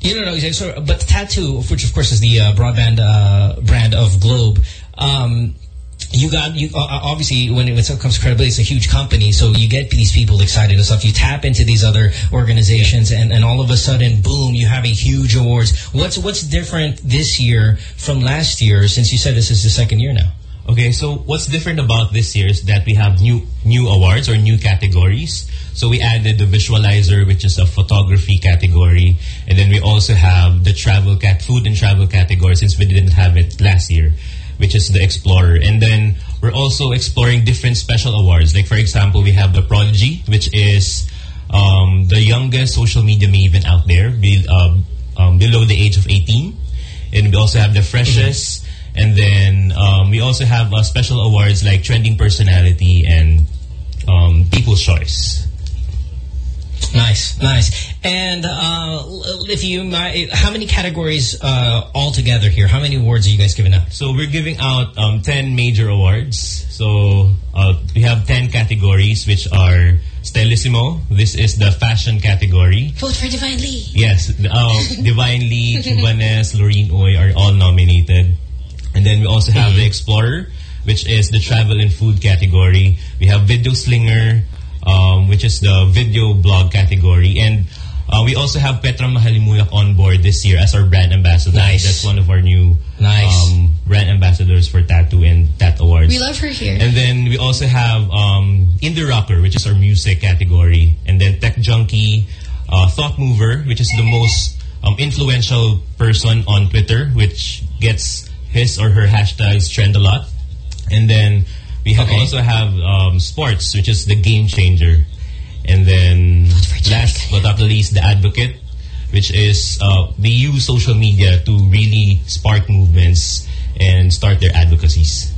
you don't know, so, but Tattoo, which of course is the uh, broadband uh, brand of Globe, um, you got you uh, obviously when it, when it comes to credibility, it's a huge company, so you get these people excited and stuff. You tap into these other organizations, and, and all of a sudden, boom, you have a huge awards. What's what's different this year from last year? Since you said this is the second year now. Okay, so what's different about this year is that we have new new awards or new categories. So we added the visualizer, which is a photography category, and then we also have the travel cat food and travel category since we didn't have it last year, which is the explorer. And then we're also exploring different special awards. Like for example, we have the prodigy, which is um, the youngest social media maven out there, be, um, um, below the age of 18. And we also have the freshest. And then um, we also have uh, special awards like Trending Personality and um, People's Choice. Nice, nice. And uh, if you, how many categories uh, altogether here? How many awards are you guys giving out? So we're giving out um, 10 major awards. So uh, we have 10 categories, which are Stellissimo. This is the fashion category. Vote for Divine Lee. Yes, uh, Divine Lee, Chubanes, Laureen Uy are all nominated. And then we also have the Explorer, which is the travel and food category. We have Video Slinger, um, which is the video blog category. And uh, we also have Petra Mahalimuyak on board this year as our brand ambassador. Nice. That's one of our new Nice. um, brand ambassadors for Tattoo and Tat Awards. We love her here. And then we also have um, Indie Rocker, which is our music category. And then Tech Junkie, uh, Thought Mover, which is the most um, influential person on Twitter, which gets his or her hashtags trend a lot. And then we have also have um, Sports, which is the game changer. And then last but not the least, The Advocate, which is uh, they use social media to really spark movements and start their advocacies.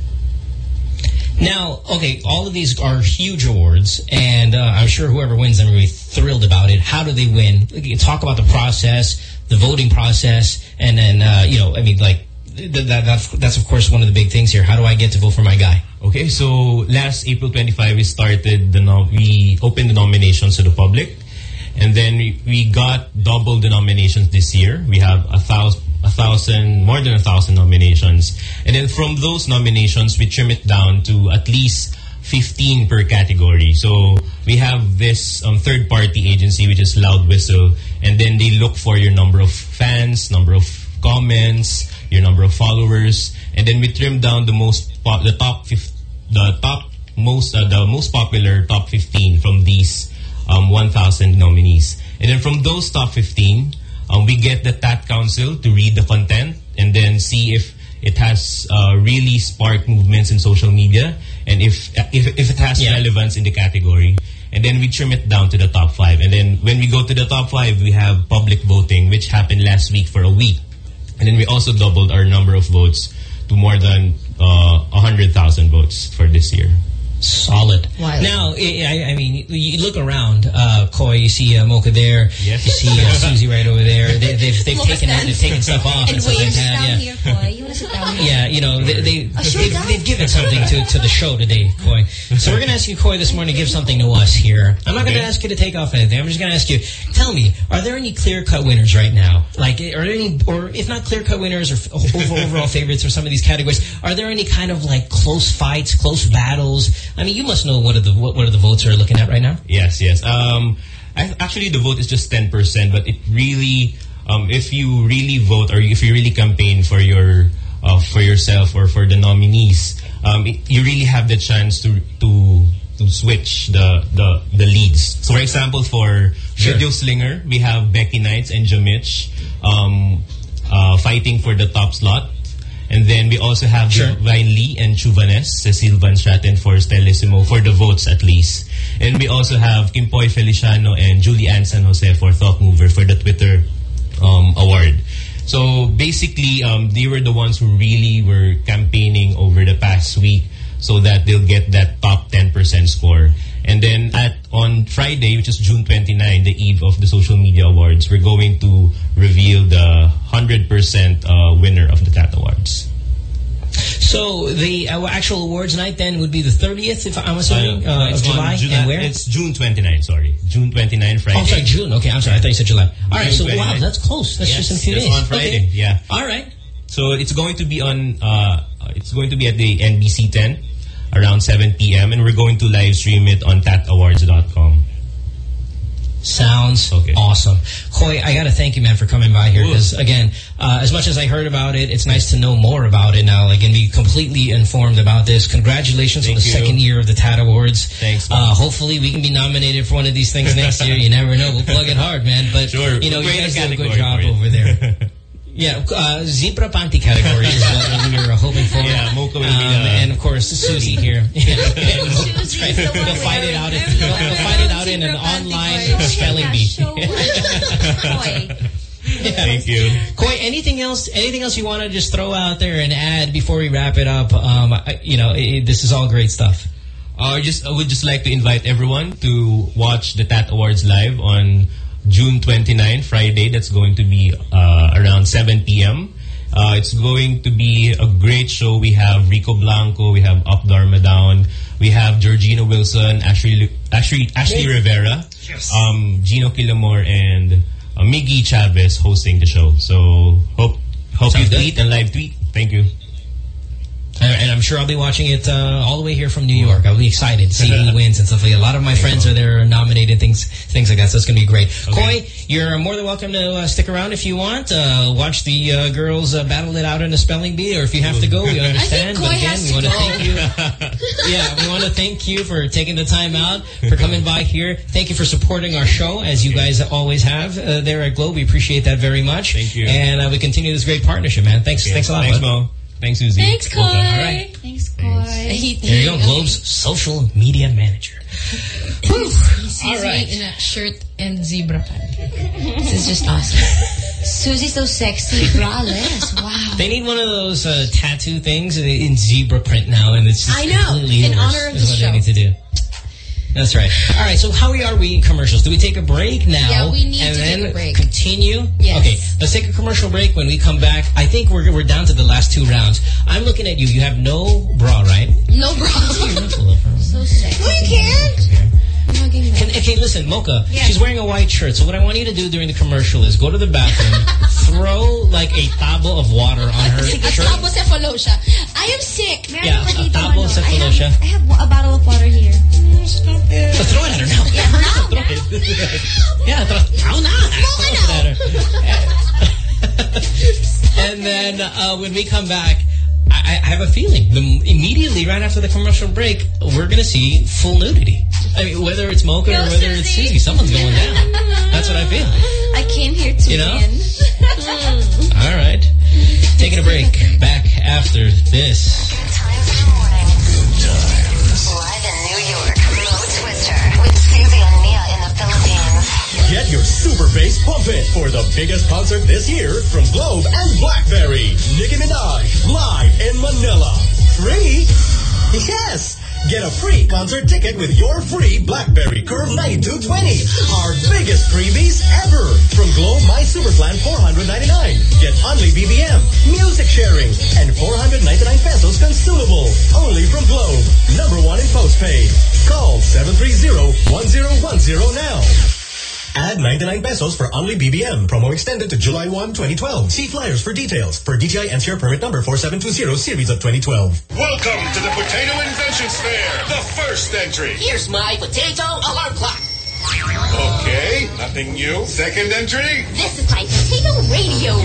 Now, okay, all of these are huge awards, and uh, I'm sure whoever wins them will be thrilled about it. How do they win? Talk about the process, the voting process, and then, uh, you know, I mean, like, th that, that's, that's, of course, one of the big things here. How do I get to vote for my guy? Okay, so last April 25, we started the we opened the nominations to the public, and then we, we got double the nominations this year. We have a thousand, a thousand, more than a thousand nominations, and then from those nominations, we trim it down to at least 15 per category. So we have this um, third-party agency, which is Loud Whistle, and then they look for your number of fans, number of comments, your number of followers, and then we trim down the most the top the top most uh, the most popular top 15 from these um, 1,000 nominees, and then from those top 15, um, we get the TAT Council to read the content and then see if it has uh, really sparked movements in social media, and if if, if it has relevance in the category. And then we trim it down to the top five. And then when we go to the top five, we have public voting, which happened last week for a week. And then we also doubled our number of votes to more than uh, 100,000 votes for this year. Solid. Wild. Now, I, I- I mean, you look around, uh, Koi, you see uh, Mocha there, Yes. you see uh, Susie right over there. They, they've they've Mocha taken they've taken stuff off And stuff like waves that. down Yeah. here, Koy. You want to sit down here? Yeah, you know, they, they, Oh, sure, they've, they've given something to, to the show today, Koi. So we're going to ask you, Koi, this morning, give something to us here. I'm not going to ask you to take off anything. I'm just going to ask you, tell me, are there any clear-cut winners right now? Like, are there any, or if not clear-cut winners or f- overall favorites for some of these categories, are there any kind of like close fights, close battles? I mean, you must know what are the, what, what are the votes are looking at right now? Yes, yes. Um, I, actually, the vote is just 10%, but it really, um, if you really vote or if you really campaign for your uh, for yourself or for the nominees, um, it, you really have the chance to to to switch the the, the leads. So, for example, for Video Slinger, we have Becky Knights and Jamich um, uh, fighting for the top slot. And then we also have Vine Lee and Chuvanes, Cecile Van Straten for Stellissimo, for the votes at least. And we also have Kimpoy Feliciano and Julie Ann San Jose for Thought Mover for the Twitter um, award. So basically, um, they were the ones who really were campaigning over the past week so that they'll get that top 10% score. And then at on Friday, which is June 29, the eve of the social media awards, we're going to reveal the 100% uh, winner of the TAT Awards. So the uh, actual awards night then would be the 30th, if I'm assuming, Uh, uh, of July. July- and where? It's June 29, sorry. June 29, Friday. Oh, sorry, June. Okay, I'm sorry. I thought you said July. All right, so June wow, that's close. That's Yes, just in a few days. on Friday. Okay. Yeah. All right. So it's going to be on. Uh, it's going to be at the NBC Tent around 7 p.m. and we're going to live stream it on tatawards.com. Sounds okay. awesome. Koi, I got to thank you, man, for coming by here. Because, again, uh, as much as I heard about it, it's nice to know more about it now, like, and be completely informed about this. Congratulations on the you. second year of the TAT Awards. Thanks, Uh, hopefully we can be nominated for one of these things next year. You never know. We'll plug it hard, man. But, Sure. you know, We'll you guys do a good job over there. Yeah, uh, zebra panty category is what we were hoping for. Yeah, Mocha will be um, and of course Susie here. Yeah, That's right. They'll fight it out. In, they'll, they'll it out in an online spelling bee. Thank you. Koi, anything else? Anything else you want to just throw out there and add before we wrap it up? Um, you know, it, this is all great stuff. Uh, I just I would just like to invite everyone to watch the TAT Awards live on June 29, Friday. That's going to be uh, around 7 p.m. Uh, it's going to be a great show. We have Rico Blanco, we have Up Dharma Down, we have Georgina Wilson, Ashley Ashley, Ashley Rivera, um, Gino Quillamor, and uh, Miggy Chavez hosting the show. So hope hope Sounds you good. tweet and live tweet. Thank you. And I'm sure I'll be watching it uh, all the way here from New York. I'll be excited to see who wins and stuff like that. A lot of my friends are there nominated, things things like that, so it's going to be great. Koi, you're more than welcome to uh, stick around if you want. Uh, watch the uh, girls uh, battle it out in a spelling bee, or if you have to go, we understand. But again, we want to thank you. yeah, we want to thank you for taking the time out, for coming by here. Thank you for supporting our show, as you guys always have uh, there at Globe. We appreciate that very much. Thank you. And uh, we continue this great partnership, man. Thanks, Okay. thanks a lot. Thanks. Mo. Thanks, Susie. Thanks, Koi. All right. Thanks, Koi. There you go, Globe's social media manager. All All right. in a shirt and zebra pant. This is just awesome. Susie's so sexy, braless. Wow. They need one of those uh, tattoo things in, in zebra print now, and it's just I know, completely in worse honor of is the what show. they need to do. That's right. All right, so how are we in commercials? Do we take a break now? Yeah, we need and to then take a break. continue? Yes. Okay, let's take a commercial break. When we come back, I think we're, we're down to the last two rounds. I'm looking at you. You have no bra, right? No bra. So sexy. No, you can't. Can, okay, listen, Mocha, Yeah. she's wearing a white shirt. So what I want you to do during the commercial is go to the bathroom, throw like a tabo of water on her A shirt. tabo cephalosha. I am sick. Yeah, a tabo of I have, I have a bottle of water here. So throw it at her now. Yeah, now. Throw it. yeah, throw, throw now. Throw it at her. and then uh, when we come back, I, I have a feeling the, immediately right after the commercial break, we're going to see full nudity. I mean, whether it's Mocha or whether it's Susie, someone's going down. That's what I feel. I came here to You know? win. All right. Taking a break. Back after this. Get your super bass pumping for the biggest concert this year from Globe and Blackberry. Nicki Minaj live in Manila. Free? Yes! Get a free concert ticket with your free BlackBerry Curve 9220. Our biggest freebies ever. From Globe My Super Plan 499. Get only BBM, music sharing, and 499 pesos consumable. Only from Globe. Number one in postpaid. Call 730-1010 now. Add 99 pesos for only BBM. Promo extended to July 1, 2012. See flyers for details. For DTI NCR permit number 4720 series of 2012. Welcome to the Potato Inventions Fair, the first entry. Here's my potato alarm clock. Okay, nothing new. Second entry. This is my potato radio.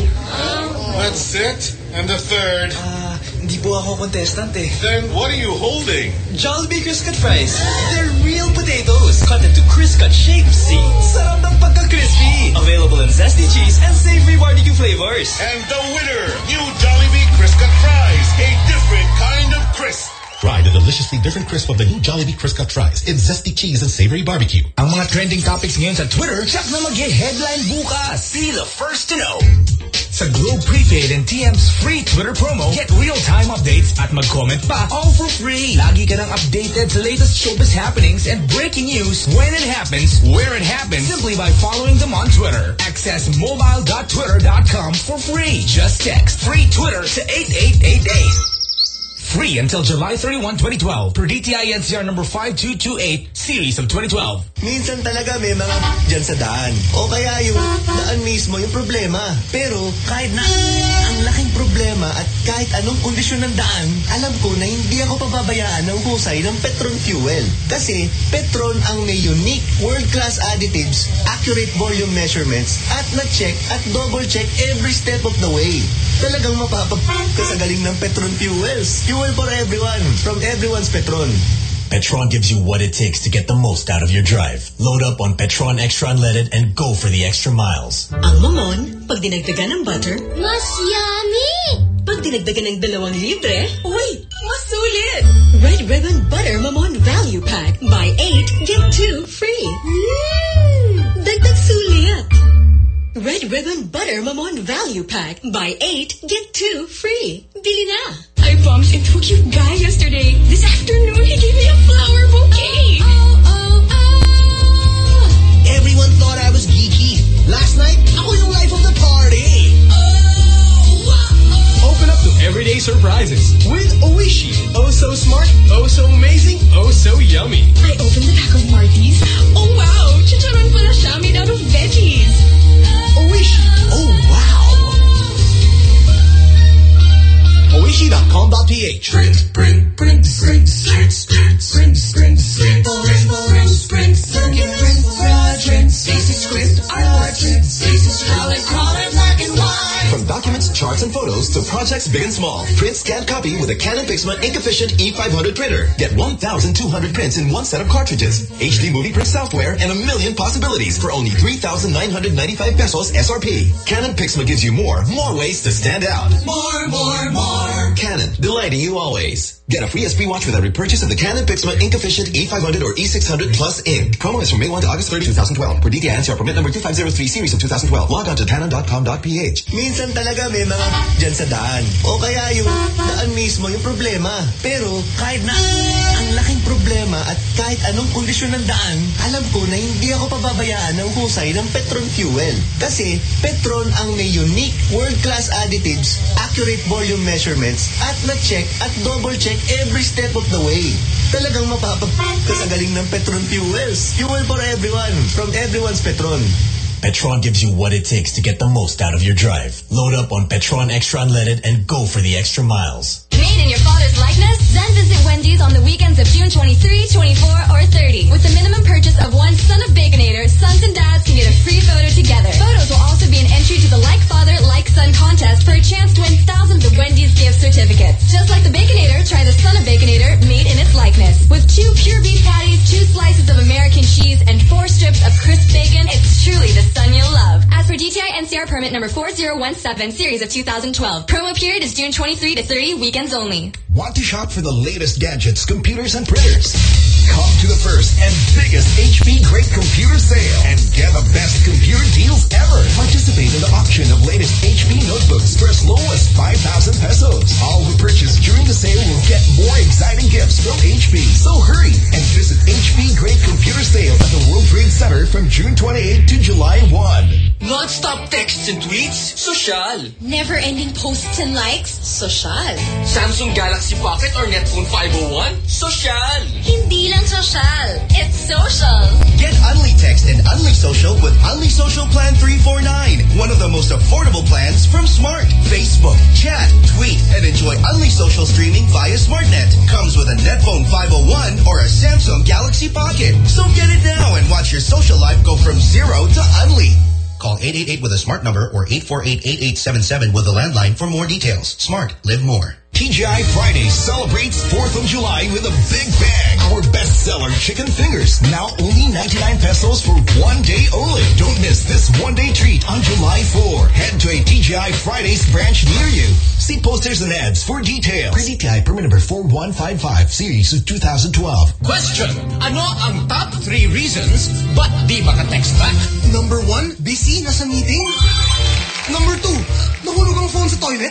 That's it. And the third. Uh, Hindi po ako contestant eh. Then what are you holding? Jollibee Crisp-Cut Fries. They're real potatoes cut into crisp-cut shapes. See? Sarap ng pagka-crispy. Available in zesty cheese and savory barbecue flavors. And the winner, new Jollibee Crisp Cut Fries, a different kind of crisp. Try the deliciously different crisp of the new Jollibee Crisp Cut Fries. It's zesty cheese and savory barbecue. Ang mga trending topics ngayon sa Twitter, check na mag-headline bukas. Be the first to know. Sa Globe Prepaid and TM's free Twitter promo, get real-time updates at mag-comment pa, all for free. Lagi ka nang updated sa latest showbiz happenings and breaking news when it happens, where it happens, simply by following them on Twitter. Access mobile.twitter.com for free. Just text free Twitter to 8888. Free until July 31, 2012 per DTI NCR number 5228 series of 2012. Minsan talaga may mga dyan sa daan. O kaya yung daan mismo yung problema. Pero kahit na ang laking problema at kahit anong kondisyon ng daan, alam ko na hindi ako pababayaan ng husay ng Petron Fuel. Kasi Petron ang may unique world-class additives, accurate volume measurements, at na-check at double-check every step of the way. Talagang mapapapag ka galing ng Petron Fuels. Fuel for everyone, from everyone's Petron. Petron gives you what it takes to get the most out of your drive. Load up on Petron Extra Unleaded and go for the extra miles. Ang mamon, pag dinagdagan ng butter, Mas yummy! pag dinagdagan ng dalawang libre, Uy, masulit! Red Ribbon Butter Mamon Value Pack. Buy 8, get 2 free. Mm. Dagdag sulit. Red Ribbon Butter Mamon Value Pack. Buy 8, get 2 free. Bili na. I bumped into a cute guy yesterday. This afternoon, he gave me a flower bouquet. Oh, oh, oh, Everyone thought I was geeky. Last night, ako yung life of the party. Oh, Open up to everyday surprises with Oishi. Oh so smart, oh so amazing, oh so yummy. I opened the pack of Marty's. Oh wow, chicharon pala siya made out of veggies. Oishi. Oh, wow. Oishi.com.ph. Print, print, print, print, skirts, skirts, print, print, simple, simple, print, print, circuit, print, fraud, print, stasis script, artwork, print, stasis documents, charts, and photos to projects big and small, print, scan, copy with a Canon Pixma Ink Efficient E500 printer. Get 1,200 prints in one set of cartridges, HD movie print software, and a million possibilities for only 3,995 pesos SRP. Canon Pixma gives you more, more ways to stand out. More, more, more. Canon, delighting you always. Get a free SP watch with every purchase of the Canon Pixma Ink Efficient E500 or E600 Plus Ink. Promo is from May 1 to August 30, 2012. Per DTI NCR permit number 2503 series of 2012. Log on to canon.com.ph. Minsan talaga may mga dyan sa daan. O kaya yung daan mismo yung problema. Pero kahit na ang laking problema at kahit anong kondisyon ng daan, alam ko na hindi ako pababayaan ng husay ng Petron Fuel. Kasi Petron ang may unique world-class additives, accurate volume measurements, at na-check at double-check every step of the way. Talagang mapapapag ka sa galing ng Petron Fuels. Fuel for everyone, from everyone's Petron. Petron gives you what it takes to get the most out of your drive. Load up on Petron Extra Unleaded and go for the extra miles. Made in your father's likeness? Then visit Wendy's on the weekends of June 23, 24, or 30. With the minimum purchase of one Son of Baconator, sons and dads can get a free photo together. Photos will also be an entry to the Like Father, Like Son contest for a chance to win thousands of Wendy's gift certificates. Just like the Baconator, try the Son of Baconator made in its likeness. With two pure beef patties, two slices of American cheese, and four strips of crisp bacon, it's truly the son you'll love. As for DTI NCR permit number 4017 series of 2012. Promo period is June 23 to 30, only. Want to shop for the latest gadgets, computers, and printers? Come to the first and biggest HP Great Computer Sale and get the best computer deals ever. Participate in the auction of latest HP notebooks for as low as 5,000 pesos. All who purchase during the sale will get more exciting gifts from HP. So hurry and visit HP Great Computer Sale at the World Trade Center from June 28 to July 1. Non-stop texts and tweets? Social. Never-ending posts and likes? Social. Samsung Galaxy Pocket or Netphone 501? Social. Hindi lang social. It's social. Get Unli Text and Unli Social with Unli Social Plan 349. One of the most affordable plans from Smart. Facebook, chat, tweet, and enjoy Unli Social streaming via SmartNet. Comes with a Netphone 501 or a Samsung Galaxy Pocket. So get it now and watch your social life go from zero to Unli. Call 888 with a smart number or 848-8877 with a landline for more details. Smart. Live more. TGI Friday celebrates 4th of July with a big bang. Our bestseller chicken fingers, now only 99 pesos for one day only. Don't miss this one-day treat on July 4. Head to a TGI Fridays branch near you. See posters and ads for details. DTI permit number 4155, series of 2012. Question, ano ang top three reasons ba't di maka-text back? Number one, busy, nasa meeting. Number two, nahulog ang phone sa toilet.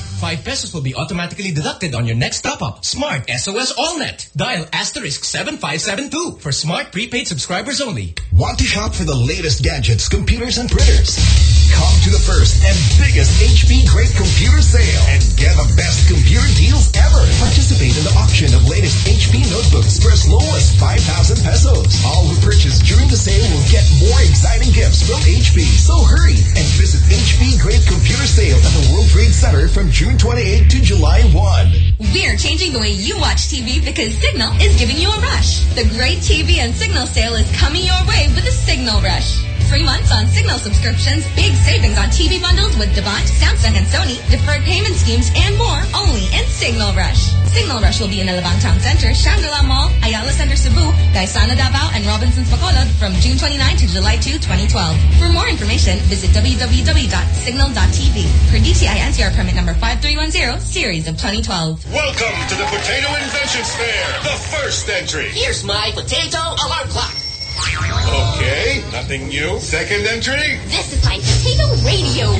5 pesos will be automatically deducted on your next top-up. Smart SOS AllNet. Dial asterisk 7572 for smart prepaid subscribers only. Want to shop for the latest gadgets, computers, and printers? Come to the first and biggest HP Great Computer Sale and get the best computer deals ever. Participate in the auction of latest HP notebooks for as low as 5,000 pesos. All who purchase during the sale will get more exciting gifts from HP. So hurry and visit HP Great Computer Sale at the World Trade Center from June 28 to July 1. We're changing the way you watch TV because Cignal is giving you a rush. The great TV and Cignal sale is coming your way with a Cignal Rush. Three months on Cignal subscriptions, big savings on TV bundles with Devant, Samsung, and Sony, deferred payment schemes, and more only in Cignal Rush. Cignal Rush will be in the Alabang Town Center, Shangri-La Mall, Ayala Center Cebu, Gaisano Davao, and Robinson's Bacolod from June 29 to July 2, 2012. For more information, visit www.cignal.tv. Per DTI NCR permit number 5310, series of 2012. Welcome to the Potato Inventions Fair, the first entry. Here's my potato alarm clock. Okay, nothing new. Second entry. This is my potato radio.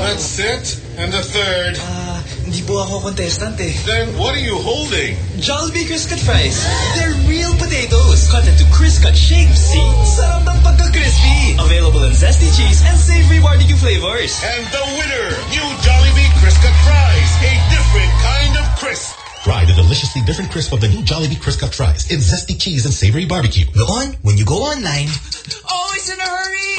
That's it. And the third. Ah, hindi po ako contestant eh. Then what are you holding? Jollibee Criscut Fries. They're real potatoes cut into Criscut shapes. See? Sarap ng pagka-crispy. Available in zesty cheese and savory barbecue flavors. And the winner, new Jollibee Criscut Fries, a different kind of crisp. Try the deliciously different crisp of the new Jollibee Crisp Cut Fries. It's zesty cheese and savory barbecue. Noon, when you go online, always in a hurry.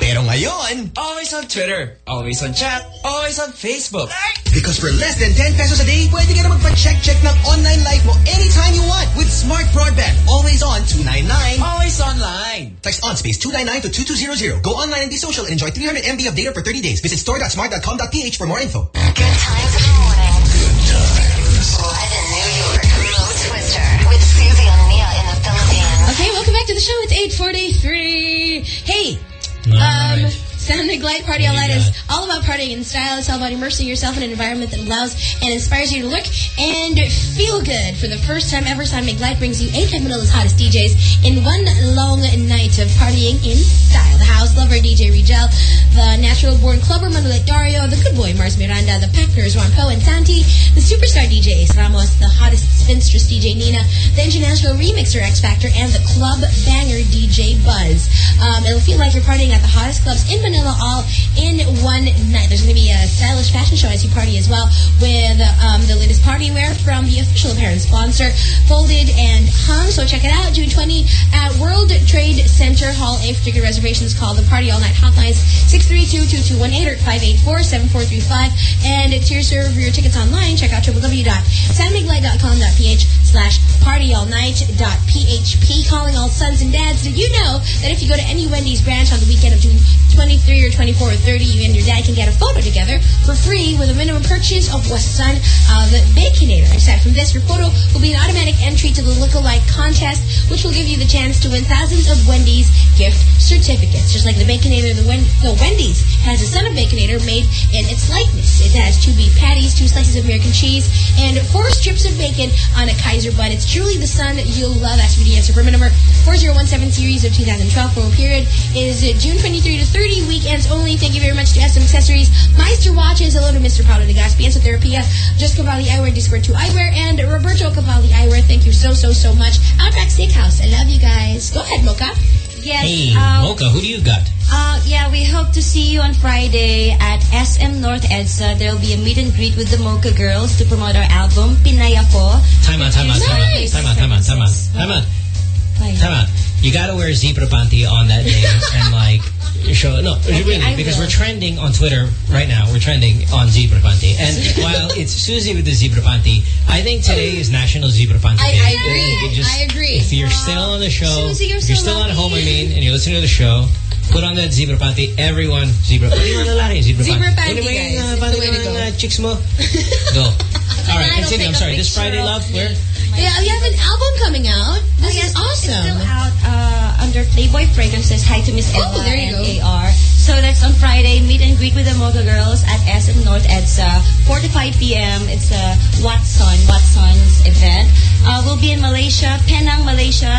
Pero ngayon, always on Twitter, always on chat, always on Facebook. Because for less than 10 pesos a day, pwede ka na magpa-check-check ng online life mo anytime you want with Smart Broadband. Always on 299. Always online. Text on space 299 to 2200. Go online and be social and enjoy 300 MB of data for 30 days. Visit store.smart.com.ph for more info. Good times in the 8.43. Hey, um, Sound Glide Party All Night is all about partying in style. It's all about immersing yourself in an environment that allows and inspires you to look and feel good. For the first time ever, Sound Glide brings you eight of Manila's hottest DJs in one long night of partying in style. The House Lover, DJ Rigel, the Natural Born Clubber, Manuel Dario, the Good Boy, Mars Miranda, the Packers, Juan Poe and Santi, the Superstar DJ, Ace Ramos, the hottest spinstress DJ Nina, the International Remixer X Factor, and the Club Banger DJ Buzz. Um, it'll feel like you're partying at the hottest clubs in Manila all in one night. There's going to be a stylish fashion show as you party as well with um, the latest party wear from the official apparel sponsor, Folded and Hung. So check it out, June 20 at World Trade Center Hall A for ticket reservations. Call the Party All Night hotlines 632-2218 or 584-7435. And to reserve your tickets online, check out www.sanmiglight.com.ph slash partyallnight.php. Calling all sons and dads. Did you know that if you go to any Wendy's branch on the weekend of June 23 or 24 or 30, you and your dad can get a photo together for free with a minimum purchase of Wasan of uh, the Baconator. Aside from this, your photo will be an automatic entry to the Lookalike contest, which will give you the chance to win thousands of Wendy's gift certificates. Just like the Baconator, the, Wen the Wendy's has a son of Baconator made in its likeness. It has two beef patties, two slices of American cheese, and four strips of bacon on a Kaiser bun. It's truly the son you'll love. That's the answer. Permit number 4017 series of 2012. Promo period is June 23 to 30, weekends only. Thank you very much to SM Accessories, Meister Watches. Hello to Mr. Paulo de Gaspi, Enzo Therapia, Just Cavalli Eyewear, Discord 2 Eyewear, and Roberto Cavalli Eyewear. Thank you so, so, so much. Outback Steakhouse. I love you guys. Go ahead, Mocha. Yes. Hey, um, Mocha, who do you got? Uh, yeah, we hope to see you on Friday at SM North EDSA. There will be a meet and greet with the Mocha Girls to promote our album, Pinaya Ko. Time out, time out, time out, time out, time out, time out, time out. Time out. You gotta wear zebra panty on that day and like show no really I because we're trending on Twitter right now. We're trending on zebra panty, and while it's Susie with the zebra panty, I think today is National Zebra Panty I- Day. I agree. Just- I agree. If you're still on the show, Susie, you're if you're still at home, I mean, and you're listening to the show. Put on that zebra panty. Everyone, zebra. Pati mga lalaki, zebra, Zebra panty, Ano ba yung, guys. uh, It's panty the way to ng, go. uh, chicks mo? Go. All right, continue. I'm sorry. This Friday, love, where? Yeah, you have an album coming out. This Oh, yes, is awesome. It's still out uh, under Playboy Fragrances. Hi to Miss Oh, there you and go. AR. So that's on Friday. Meet and greet with the Mocha Girls at SM North EDSA. 4 to 5 p.m. It's a Watson, Watson's event. Uh, we'll be in Malaysia, Penang, Malaysia,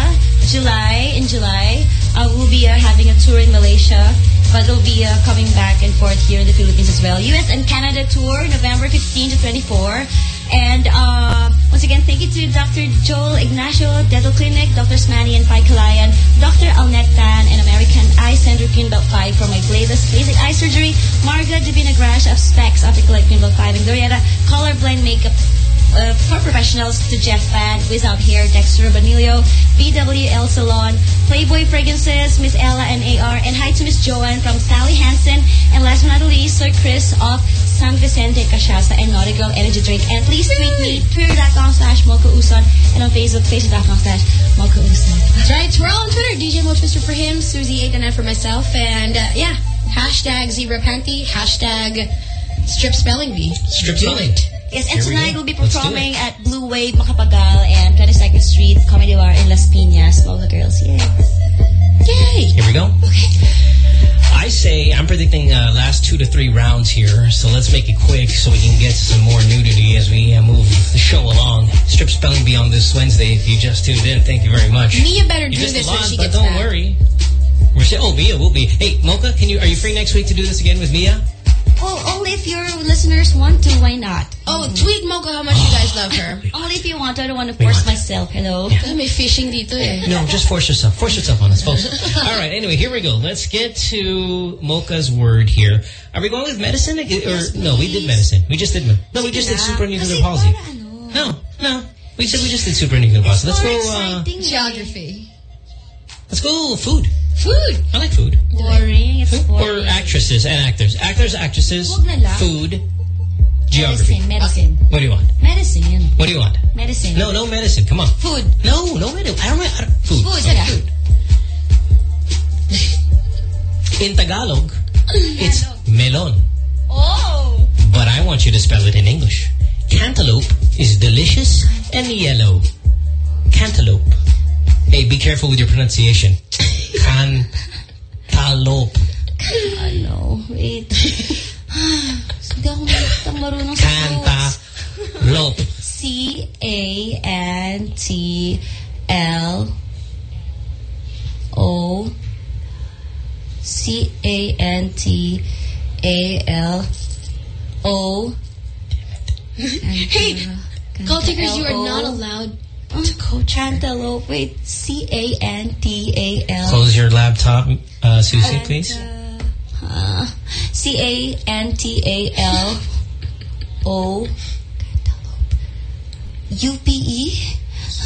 July, in July. Uh, we'll be uh, having a tour in Malaysia. But it'll be uh, coming back and forth here in the Philippines as well. US and Canada tour, November 15 to 24. And uh, once again, thank you to Dr. Joel Ignacio, Dental Clinic, Dr. Smani and Pai Kalayan, Dr. Alnet Tan, and American Eye Center Green Belt 5 for my Bladeless LASIK Eye Surgery, Marga Divina Grash of Specs, Optical Light Green Belt 5, and Glorietta Colorblind Makeup uh, for professionals to Jeff Fan, Without Hair, Dexter Banilio, BWL Salon, Playboy Fragrances, Miss Ella and AR, and hi to Miss Joanne from Sally Hansen, and last but not least, Sir Chris of San Vicente Cachaça and Naughty Girl Energy Drink. And please tweet me, twitter.com slash Mocha Uson, and on Facebook, facebook.com slash Mocha Uson. That's right. We're all on Twitter. DJ Mo Twister for him, Susie 8 and F for myself. And uh, yeah, hashtag zebra panty, hashtag strip spelling bee. Strip Do spelling. it. Yes, and Here tonight go. we'll be performing at Blue Wave Macapagal and 22nd Street Comedy Bar in Las Piñas. Mocha Girls, yay. Yay. Here we go. I say I'm predicting uh, last two to three rounds here, so let's make it quick so we can get some more nudity as we uh, move the show along. Strip spelling bee on this Wednesday. If you just tuned in, thank you very much. Mia better You do this when she but gets don't back. worry. We're oh, Mia will be. Hey, Mocha, can you are you free next week to do this again with Mia? Oh, only if your listeners want to, why not? Oh, tweet Mocha how much you guys love her. Only if you want. I don't want to force myself. Hello. Yeah. May fishing dito eh. No, just force yourself. Force yourself on us, folks. All right, anyway, here we go. Let's get to Mocha's word here. Are we going with medicine? Or, no, we did medicine. We just did, no, we just did supranuclear palsy. No, no. We said we just did supranuclear palsy. Let's go, uh, Geography. let's go food. Food. I like food. Boring. It's boring. Or actresses and actors. Actors, actresses, Huwag na lang. food, geography. Medicine. Medicine. What do you want? Medicine. What do you want? Medicine. No, no medicine. Come on. Food. No, no medicine. I don't, don't food. Food. Okay. Food. In Tagalog, it's melon. Oh. But I want you to spell it in English. Cantaloupe is delicious and yellow. Cantaloupe. Hey, be careful with your pronunciation. Cantaloupe. I know. Wait. Hindi ako marunong marunong sa Cantaloupe. C-A-N-T-L O C-A-N-T-A-L O Hey, call takers, you are not allowed to go Cantaloupe. Wait, C-A-N-T-A-L Close your laptop, uh, Susie, please. Uh, C A N T A L O U P E.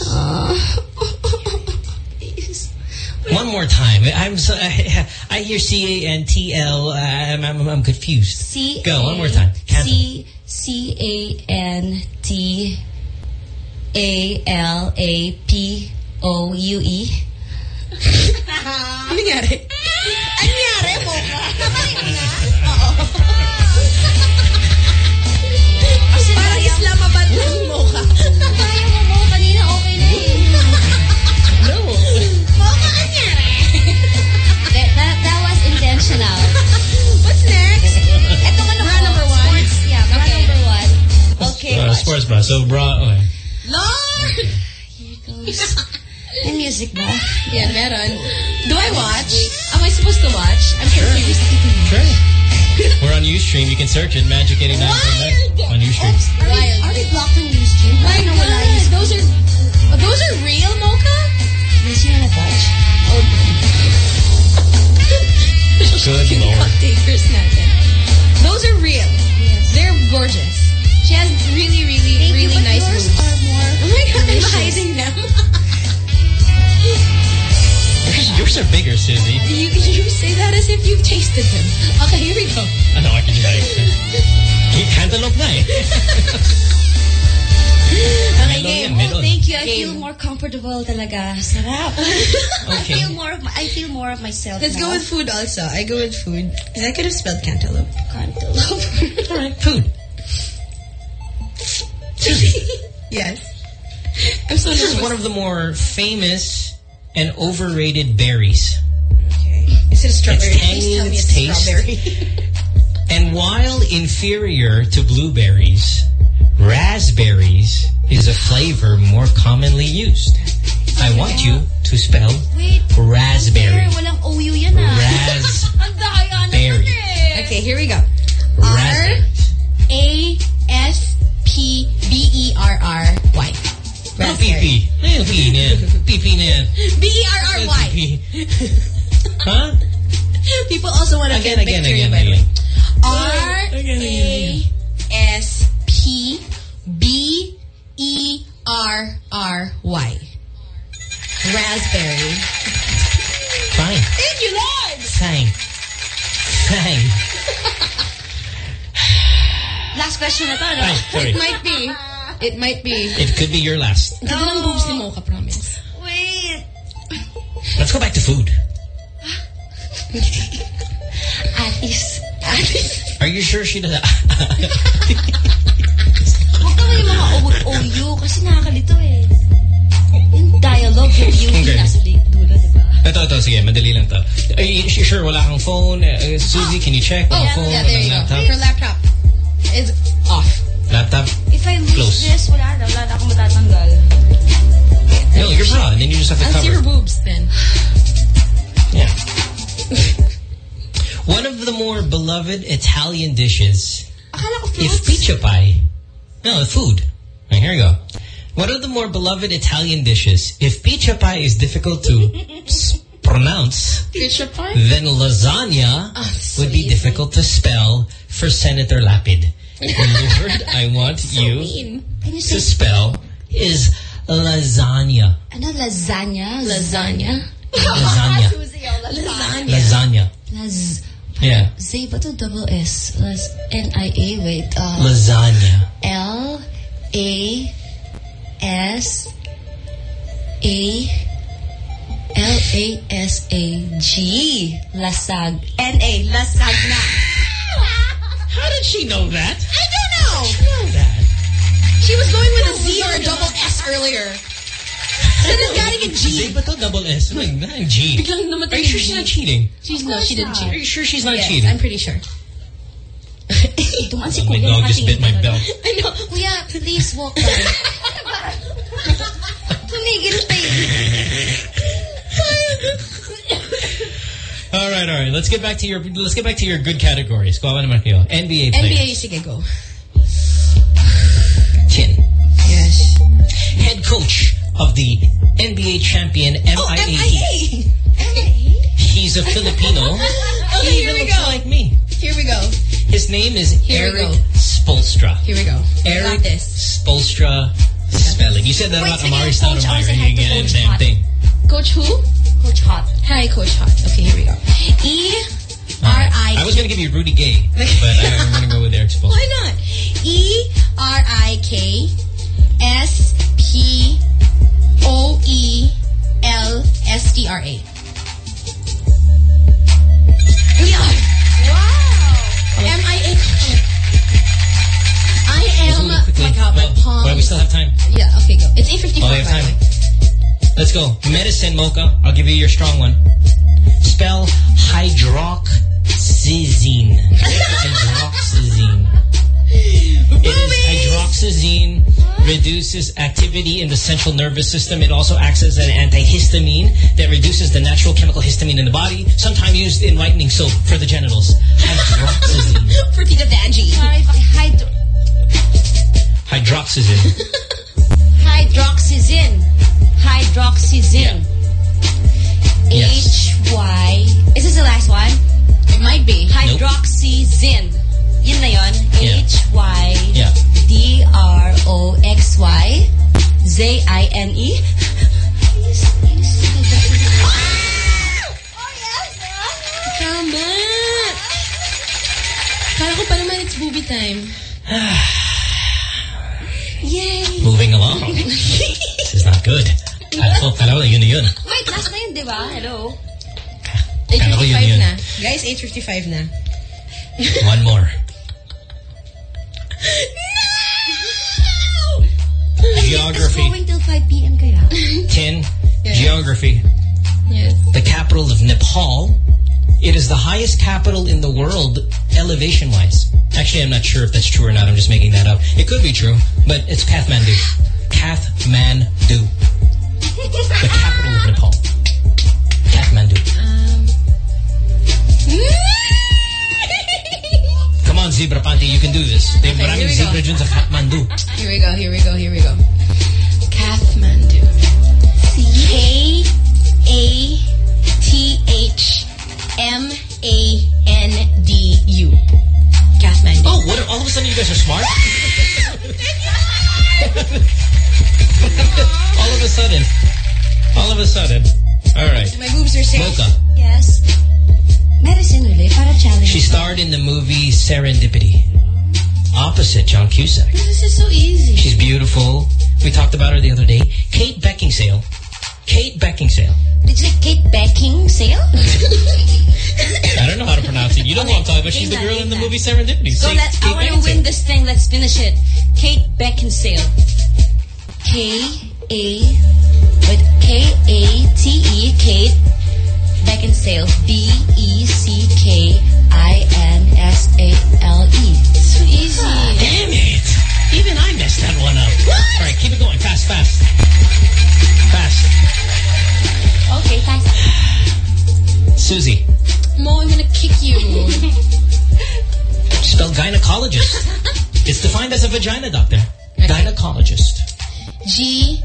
One more time. I'm so, I, I hear C A N T L. uh, I'm, I'm, I'm confused. C Go one more time. Cancel. C C A N T A L A P O U E. Ano nangyari? Ano nangyari mo? Parang Islamabad ng mocha. Kaya mo mo, kanina okay na eh. No. Mocha ka nangyari. That, that, that was intentional. What's next? Ito ano Bra po? number one? Sports, yeah, Okay. number one. Okay, Uh, sports bra. So bra. Okay. Lord! Here goes. May music ba? Yeah, meron. Do I watch? Am I supposed to watch? I'm confused. Sure. We're on Ustream. You can search it. Magic 89.9 on Ustream. Are we, are we blocked on Ustream? Oh my Parang nawala God, yung- those are oh, those are real mocha? Yes, yun na touch. Good lord. Takers natin. Those are real. They're gorgeous. She has really, really, Thank really but nice yours boobs. are more Oh my God, I'm hiding them. Yours, yours are bigger, Susie. you, you say that as if you've tasted them. Okay, here we go. Ano, I can like. Cantaloupe na eh. Okay, Melon game. yan, melon. Thank you. I Game. feel more comfortable talaga. Sarap. I Okay. feel more of my, I feel more of myself Let's now. go with food also. I go with food. Because I could have spelled cantaloupe. cantaloupe. All right, food. Susie, Yes. I'm so this is one of the more famous and overrated berries. Okay. Is it a strawberry? It's tangy tell me its taste. strawberry. And while inferior to blueberries, raspberries is a flavor more commonly used. I want you to spell Wait. raspberry. Walang OU yan ah. Raspberry. Ang daya naman eh. okay, here we go. Raspberry. A S P B E R R Y. Ano pipi? Ano pipi na yan? Pipi na yan. B E R R Ano Y. pipi? Huh? People also want to get again, again, by again. R A S P B E R R Y. Raspberry. Fine. Thank you, Lord. Fine. Fine. Last question na to, no? Ay, sorry. It might be. It might be. It could be your last. Ganda ng boobs ni Mocha, promise. Wait. Let's go back to food. Atis. Are you sure she does Huwag kami yung mga O- OU kasi nakakalito eh. Yung dialogue, yung yung Okay. nasa li- dulo, di ba? Ito, ito, sige, madali lang to. Are you sure wala kang phone? Uh, Suzy, can you check? Oh, Walang phone, yeah, there walang you laptop? go. Her laptop is off. Laptop? If I lose Close. this, wala na. Wala na akong matatanggal. No, you're bra, and then you just have to I'll see her cover. boobs then. Yeah. One of the more beloved Italian dishes, Akala ko if fruits. pizza pie. No, food. Right, here you go. One of the more beloved Italian dishes, if pizza pie is difficult to pronounce, Picture part? then lasagna so would be easy. difficult to spell for Senator Lapid. The word I want you Mean. Can you to say, spell is lasagna. ano, lasagna? Lasagna. Lasagna. Lasagna. Lasagna. Las... Yeah. Z ba to? Double S. Las... N-I-A. Wait. Uh, Lasagna. L A S A L A S A G Lasag N A Lasagna. How did she know that? I don't know. She know that. She was going with a Z or a double S earlier. Then it's getting a G. Ba to? Double S. Like, not G. Biglang namatay Are you sure she's not cheating? She's no, she didn't cheat. Are you sure she's not Yes, cheating? I'm pretty sure. Duman si Oh, my dog just bit my belt. I know. Kuya, please walk by. Tumigil tayo. All right, all right. Let's get back to your let's get back to your good categories. Go naman kayo. NBA player. NBA, sige, go. Chin. Yes. Head coach of the NBA champion Oh, MIA. MIA. He's a Filipino. Okay, he here we go. like me. Here we go. His name is Here Erik. Spoelstra. Here we go. Erik. Spoelstra spelling. You said that Wait, about Amar'e again, Coach. I Stoudemire. and You get the same thing. Coach who? Coach Hot. Hi, Coach Hot. Okay, here we go. E R I. I was going to give you Rudy Gay, but I'm going to go with Erik Spoelstra. Why not? E R I K Medicine, Mocha. I'll give you your strong one. Spell hydroxyzine. hydroxyzine. It is hydroxyzine reduces activity in the central nervous system. It also acts as an antihistamine that reduces the natural chemical histamine in the body, sometimes used in whitening soap for the genitals. Hydroxyzine. For Tita Danji. Hydro Hydroxyzine. hydroxyzine. Hydroxyzine. Yes. H-Y. Is this the last one? It might be. Hydroxyzine. Yun na yun. Yeah. H-Y. Yeah. D-R-O-X-Y. Z-I-N-E. Tama. Kala ko pa naman it's booby time. Yay! Moving along. this is not good. Kala ko, kala ko yun na yun. Wait, last na yun, di ba? Hello? Kala ko yun 8.55 yun. na. Guys, 8.55 na. One more. no! Geography. It's going till 5 p.m. kaya. 10. Geography. Yes. The capital of Nepal. It is the highest capital in the world, elevation-wise. Actually, I'm not sure if that's true or not. I'm just making that up. It could be true, but it's Kathmandu. Kathmandu. The capital of Nepal. Kathmandu. Come on, Zebra Panty, you can do this. They Okay, maraming here we zebra dyan sa Kathmandu. Here we go, here we go, here we go. Kathmandu. K-A-T-H-M-A-N-D-U. Kathmandu. Oh, what? All of a sudden you guys are smart? all of a sudden. All of a sudden. All right. My boobs are safe. Mocha. Yes. Medicine ulit para challenge. She starred in the movie Serendipity. Opposite John Cusack. Oh, this is so easy. She's beautiful. We talked about her the other day. Kate Beckinsale. Kate Beckinsale. Did you say Kate Beckinsale? I don't know how to pronounce it. You don't know what I'm talking about. She's the girl in the movie Serendipity. So let's, I Kate want to win this thing. Let's finish it. Kate Beckinsale. K A wait K A T E Kate Beckinsale. B E C K I N S A L E. So easy. Damn it. Even I messed that one up. All right, keep it going. Fast, fast. Fast. Okay, thanks. Susie. Mo, I'm gonna kick you. Spell gynecologist. it's defined as a vagina doctor. Gynecologist. G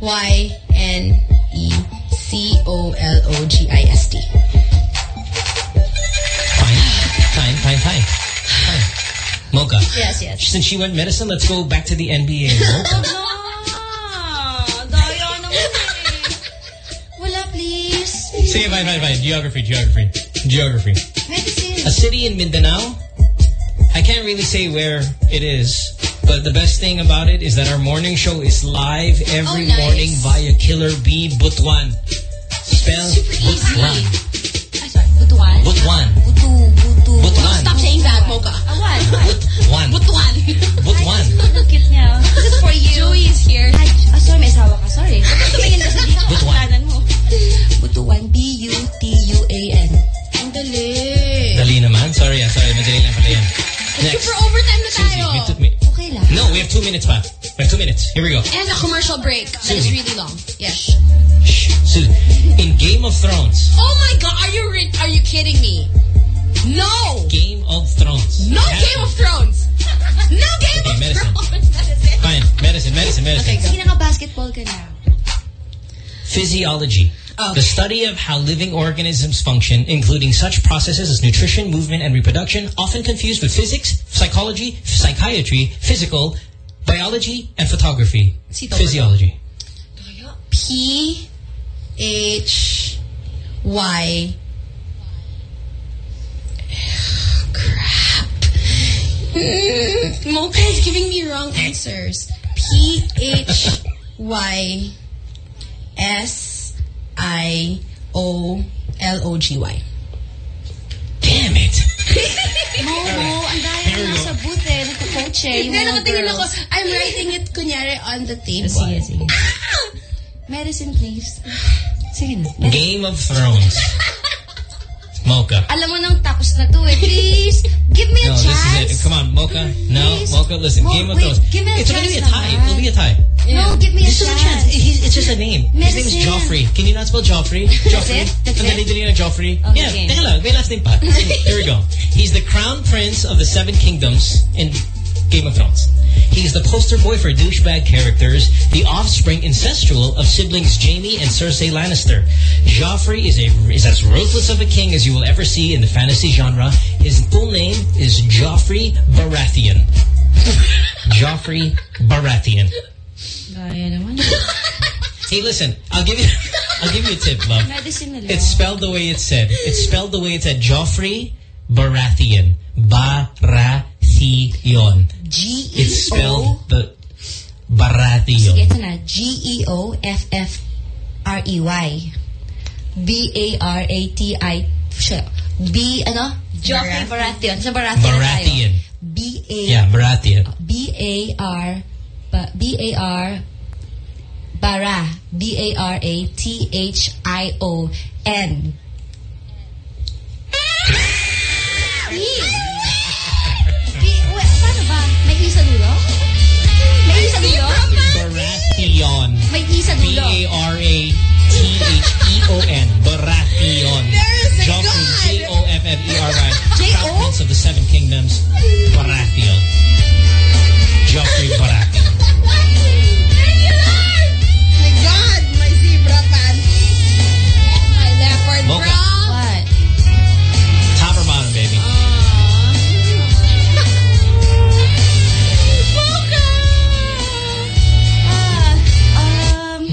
Y N E C O L O G I S T. Fine, fine, fine. Fine. Mocha. Yes, yes. Since she went medicine, let's go back to the NBA. Mocha. Oh, eh. Wala, please. Say it, fine, fine, fine. Geography, geography. Geography. Medicine. A city in Mindanao. I can't really say where it is, but the best thing about it is that our morning show is live every Oh, nice. morning via Killer B Butuan. Spell Butuan. Ay, sorry. Butuan. Butuan. Butu, butu. Butuan. Stop saying that, Mocha. What? Butuan. Butuan. Butuan. Ang cute niya. This is for you. Joey is here. Ay, ah, sorry, may asawa ka. Sorry. Tumingin ka sa dito. Butuan. Kanan mo. Butuan. B-U-T-U-A-n. Ang dali. Dali naman. Sorry, ah, sorry. Madali lang pala yan. Next. Super overtime na Susie, tayo. we took me. Okay lang. No, we have two minutes pa. We have two minutes. Here we go. And a commercial break that is really long. Yes. Shh. Susie, in Game of Thrones. Oh my god, are you re- are you kidding me? No! Game of Thrones. No Have- Game of Thrones! No Game Okay, of medicine. Thrones! Fine. Medicine, medicine, medicine. Okay, go. Sige, naka-basketball ka na. Physiology. The study of how living organisms function, including such processes as nutrition, movement, and reproduction, often confused with physics, psychology, psychiatry, physical, biology, and photography. Physiology. P H Y. Crap. Mm, Mocha is giving me wrong answers. P H Y S I O L O G Y. Damn it. Mo, Mo, ang daya Here we na sa booth eh. Nagko-coach eh. Hindi, mga nakatingin ako. I'm writing it, kunyari, on the table. Sige, sige. Medicine, please. Sige na. Game of Thrones. Mocha. Alam mo nang tapos na to eh. Please, give me a No, this is it. Come on, Mocha. No, Please. Mocha, listen. Mo- Game of wait, Thrones. give me a it's going to be a chance tie. naman. It'll be a tie. No, give me a chance. chance. He's, it's just a name. His name is Medicine. Joffrey. Can you not spell Joffrey? Joffrey. it? That's it? dali-dali na Joffrey. Oh, okay, yeah, teka lang. May last name pa. Here we go. He's the crown prince of the Seven Kingdoms in Game of Thrones. He's the poster boy for douchebag characters, the offspring incestual of siblings Jaime and Cersei Lannister. Joffrey is a is as ruthless of a king as you will ever see in the fantasy genre. His full name is Joffrey Baratheon. Joffrey Baratheon. Gaya naman. Hey, listen, I'll give you I'll give you a tip, love. Medicine na. It's spelled the way it's said. It's spelled the way it's said. Joffrey Baratheon. Baratheon. G-E-O. It's spelled the Baratheon. Sige, ito na. G-E-O-F-F-R-E-Y. B-A-R-A-T-I. Siya. B, ano? Uh, Joffrey Baratheon. Sa Baratheon na tayo. Baratheon. B-A... Yeah, Baratheon. B-A-R... ba- B-A-R... Bara. B-A-R-A-T-H-I-O-N. P- wait, Paano ba? May i sa dulo? May i sa dulo? Baratheon. May i sa dulo. B-A-R-A-T-H-E-O-N. Baratheon. Joffrey. J-O-F-F-E-R-Y. J-O? Crown Prince of the Seven Kingdoms. Baratheon. Joffrey Baratheon.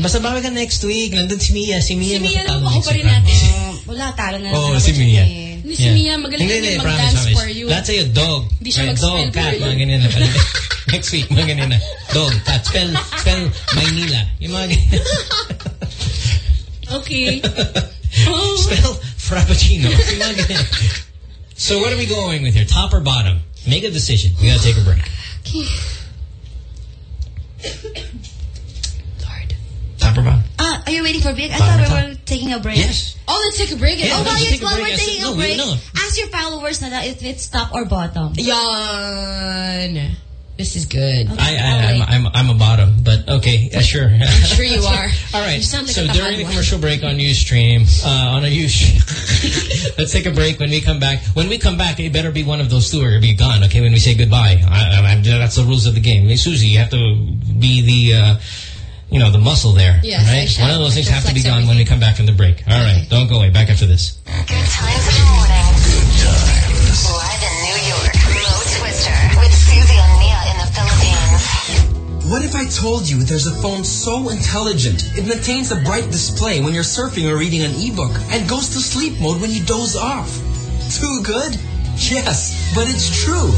Basta baka ka next week. Nandun si Mia. Si Mia. Si Mia, ako pa rin natin. promise. wala, talo na Oh, naman si Mia. eh. Hindi si Mia, magaling hindi, mag-dance for you. Let's say a dog. Hindi siya mag-spell Dog, cat, mga ganyan na. Next week, mga ganyan na. Dog, cat, spell, spell, Maynila. Yung mga ganyan. Okay. spell, Frappuccino. Yung mga ganyan. So what are we going with here? Top or bottom? Make a decision. We gotta take a break. Lord. Or bottom? Ah, are you waiting for a break? I thought we were taking a break. Yes. Oh, let's take a break. Yeah, Oh, let's while, take you, a while break. we're taking a break, no. ask your followers na if it's top or bottom. Yan. This is good. I, I, I'm, I'm, I'm a bottom, but okay, sure. I'm sure you are. All right. Like so during the commercial break on Ustream, uh, on a Ustream, let's take a break. When we come back, when we come back, it better be one of those two or be gone. Okay, when we say goodbye, I, I, I, that's the rules of the game. Hey, Susie, you have to be the, uh, you know, the muscle there. Yes, right? One of those things have to be flex gone when we come back from the break. All right, don't go away. Back after this. Good times in the morning. Good times. Live in New York, Mo Twister with Susie and Mia in the Philippines. What if I told you there's a phone so intelligent it maintains a bright display when you're surfing or reading an e-book and goes to sleep mode when you doze off? Too good? Yes, but it's true.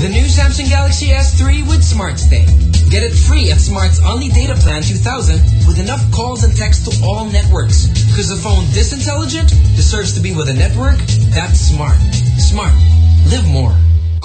The new Samsung Galaxy S3 with Smart Stay. Get it free at Smart's Only Data Plan 2000 with enough calls and texts to all networks. Because a phone this intelligent deserves to be with a network that's smart. Smart. Live more.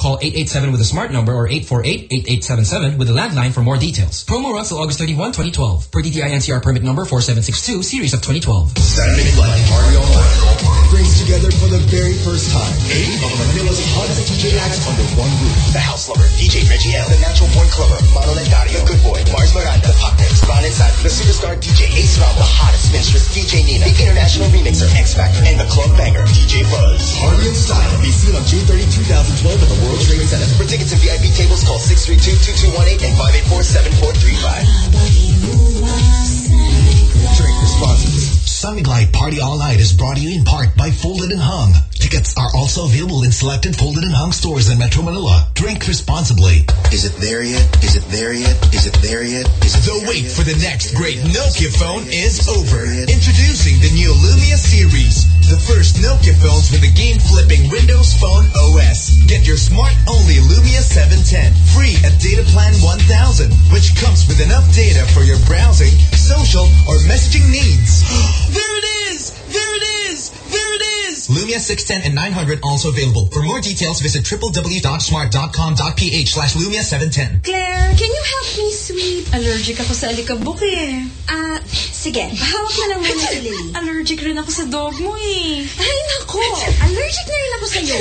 Call 887 with a smart number or 848-8877 with a landline for more details. Promo runs till August 31, 2012. Per DTI NCR permit number 4762, series of 2012. Saturday Night Party Online brings together for the very first time eight of Manila's hottest DJ acts under one roof. The House Lover, DJ Reggie L, The Natural Born Clubber, Manolete Dario, Good Boy, Mars Miranda, The Pockets, Ron Inside, The Superstar DJ Ace Ram, The Hottest Mistress, DJ Nina, The International Remixer, X Factor, and The Club Banger, DJ Buzz. Party in Style, be seen on June 30, 2012 at the World Trade Center. For tickets and VIP tables, call 632-2218 and 584-7435. Drink responsibly. Sunny Glide Party All Night is brought to you in part by Folded and Hung. Tickets are also available in selected Folded and Hung stores in Metro Manila. Drink responsibly. Is it there yet? Is it there yet? Is it there yet? Is it The wait for the next great Nokia phone is over. Introducing the new Lumia series. The first Nokia phones with a game-flipping Windows Phone OS. Get your smart-only Lumia 710 free at Data Plan 1000, which comes with enough data for your browsing, social, or messaging needs. There it is! There it is! There it is! Lumia 610 and 900 also available. For more details, visit www.smart.com.ph slash Lumia 710. Claire, can you help me, sweet? Allergic ako sa alikabok eh. Ah, sige. Hawak na lang muna si Lily. Allergic rin ako sa dog mo eh. Ay, nako. Allergic na rin ako sa'yo.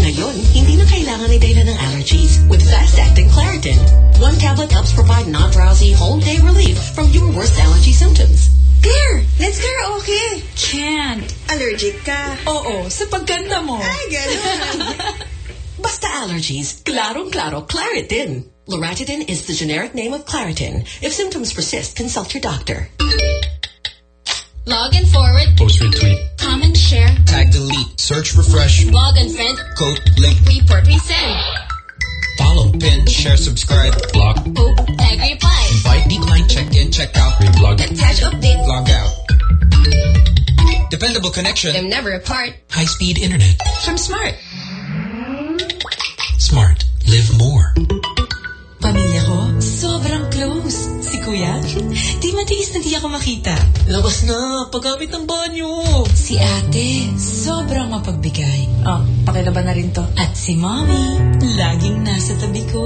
Ngayon, hindi na kailangan ni Dana ng allergies with fast-acting Claritin. One tablet helps provide non-drowsy, whole-day relief from your worst allergy symptoms. Claire, let's karaoke. Can't. Allergic ka. Oo, sa pagkanta mo. Ay, gano'n. Basta allergies, klarong-klaro Claritin. Loratadine is the generic name of Claritin. If symptoms persist, consult your doctor. Log and forward. Post retweet. Comment, share. Tag delete. Search refresh. Log and friend. Code link. Report resend. Follow, pin, share, subscribe. Block. Poop. Tag reply. Invite, decline, check in, check out. Reblog. Attach update. Log out. Dependable connection. Them never apart. High-speed internet. From Smart. Smart. Live more. Kuya, di matiis na di ako makita. Labas na. Paggamit ng banyo. Si ate, sobrang mapagbigay. Oh, pakilaban na rin to. At si mommy, laging nasa tabi ko.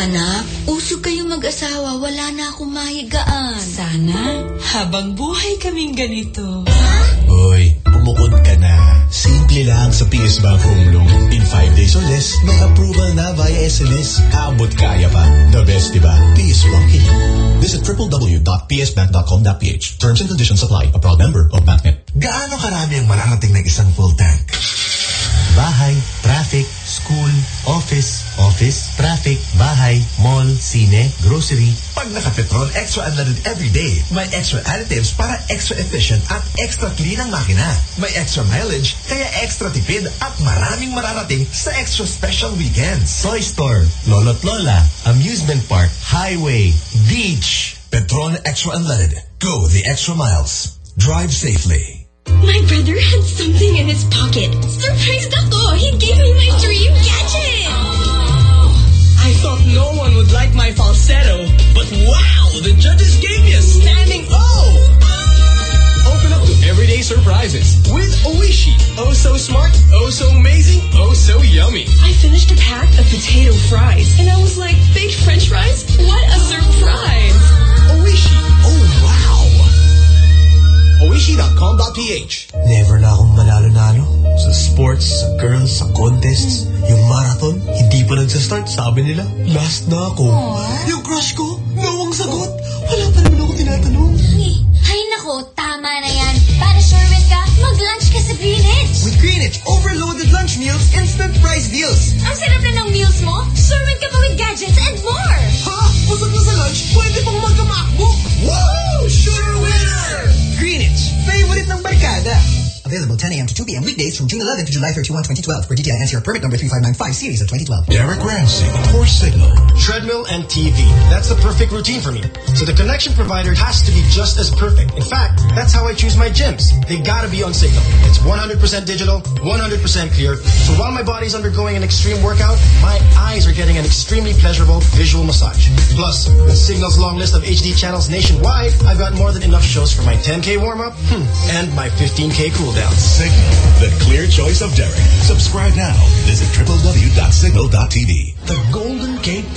Anak, usog kayong mag-asawa. Wala na akong mahigaan. Sana, habang buhay kaming ganito. Hoy, bumukod ka na. Simple lang sa PS Bank Home Loan. In 5 days or less, may approval na via SMS. Abot kaya pa. The best, diba? PS Banking. Visit www.psbank.com.ph. Terms and conditions apply. A proud member of BankNet. Gaano karami ang mararating ng isang full tank? Bahay, traffic, school, office, office, traffic, bahay, mall, sine, grocery. Pag naka-petrol, extra unleaded every day. May extra additives para extra efficient at extra clean ang makina. May extra mileage, kaya extra tipid at maraming mararating sa extra special weekends. Toy store, lolo't lola, amusement park, highway, beach. Petron Extra Unleaded. Go the extra miles. Drive safely. My brother had something in his pocket. Surprise ako. He gave me my dream gadget. I thought no one would like my falsetto, but wow, the judges gave me a standing O! Open up to everyday surprises with Oishi. Oh so smart, oh so amazing, oh so yummy. I finished a pack of potato fries, and I was like, baked french fries? What a surprise! Oishi.com.ph Never na akong manalo-nalo. Sa sports, sa girls, sa contests. Yung marathon, hindi pa nagsastart. Sabi nila, last na ako. Yung crush ko, nawang sagot. Wala pa naman ako tinatanong. Ay nako, tama na yan. Para sure ka, mag-lunch ka sa Greenwich. With Greenwich, overloaded lunch meals, instant price deals. Ang sarap na ng meals mo. Sure win ka pa with gadgets and more. Ha? Busog na sa lunch, pwede pang magka-MacBook. Wow! Sure winner! Greenwich, favorite ng barkada. Available 10 a.m. to 2 p.m. weekdays from June 11 to July 31, 2012 for DTI NCR permit number 3595 series of 2012. Derek Ramsey, Core Cignal. Treadmill and TV. That's the perfect routine for me. So the connection provider has to be just as perfect. In fact, that's how I choose my gyms. They gotta be on Cignal. It's 100% digital, 100% clear. So while my body's undergoing an extreme workout, my eyes are getting an extremely pleasurable visual massage. Plus, with Cignal's long list of HD channels nationwide, I've got more than enough shows for my 10K warm-up hmm, and my 15K cool Cignal, the clear choice of Derek. Subscribe now. Visit www.cignal.tv. The Golden Gate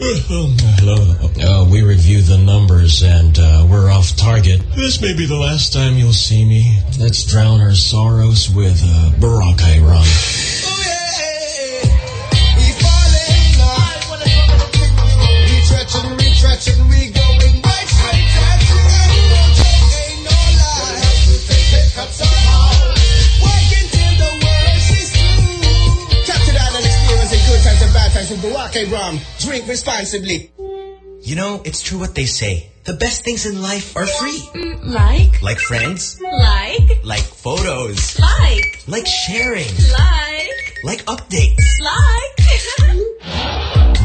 Hello. Uh, we review the numbers and uh, we're off target. This may be the last time you'll see me. Let's drown our sorrows with uh, Boracay rum. Retrenching, retrenching, we going times and bad times with Boracay rum. Drink responsibly. You know, it's true what they say. The best things in life are free. Mm, like? Like friends. Like? Like photos. Like? Like sharing. Like? Like updates. Like?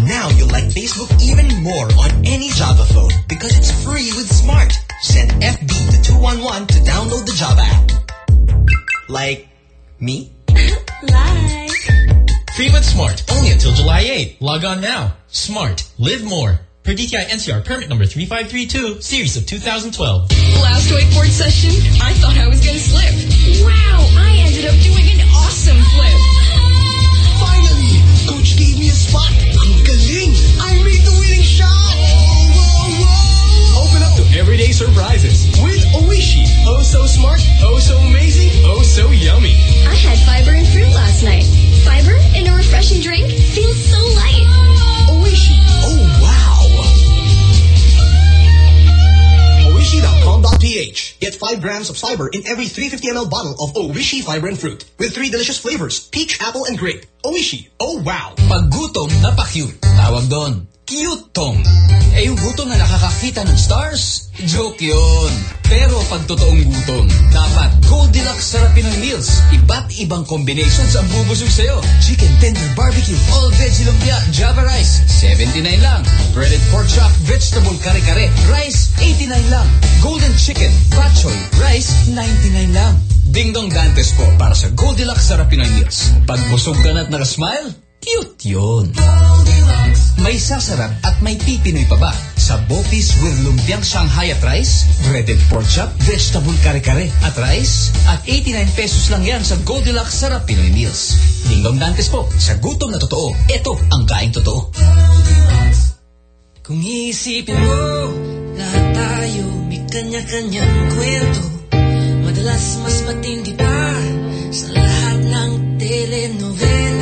Now you'll like Facebook even more on any Java phone because it's free with Smart. Send FB to 211 to download the Java app. Like me? like? Free with Smart, only until July 8. Log on now. Smart. Live more. Per DTI NCR permit number 3532, series of 2012. Last wakeboard session, I thought I was going to slip. Wow, I ended up doing an awesome flip. Finally, coach gave me a spot. Ang galing. I made the winning shot. Whoa, whoa. Open up to everyday surprises with Oishi. Oh so smart, oh so amazing, oh so yummy. I had fiber and fruit last night. Fiber in a refreshing drink feels so light. Oishi. Oh, wow. Oishi.com.ph. Get 5 grams of fiber in every 350 ml bottle of Oishi Fiber and Fruit with three delicious flavors, peach, apple, and grape. Oishi. Oh, wow. Pag gutom, napaka-cute. Tawag doon, cute tong. Eh yung gutom na nakakakita ng stars? Joke yun. Pero pag totoong gutom, dapat Goldilocks Sarapin ng Meals. Iba't ibang combinations ang bubusog sa'yo. Chicken tender barbecue, all veggie lumpia, java rice, 79 lang. Breaded pork chop, vegetable kare-kare, rice, 89 lang. Golden chicken, bok choy, rice, 99 lang. Ding Dong Dantes po para sa Goldilocks Sarapin ng Meals. Pag busog ka na't nakasmile, cute yun. May sasarap at may pipinoy pa ba? Sa Bopis with lumpiang Shanghai at rice, breaded pork chop, vegetable kare-kare at rice, at 89 pesos lang yan sa Goldilocks Sarap Pinoy Meals. Dingdong Dantes po, sa gutom na totoo, ito ang kaing totoo. Kung iisipin mo, lahat tayo may kanya-kanyang kwento. Madalas mas matindi pa sa lahat ng telenovela.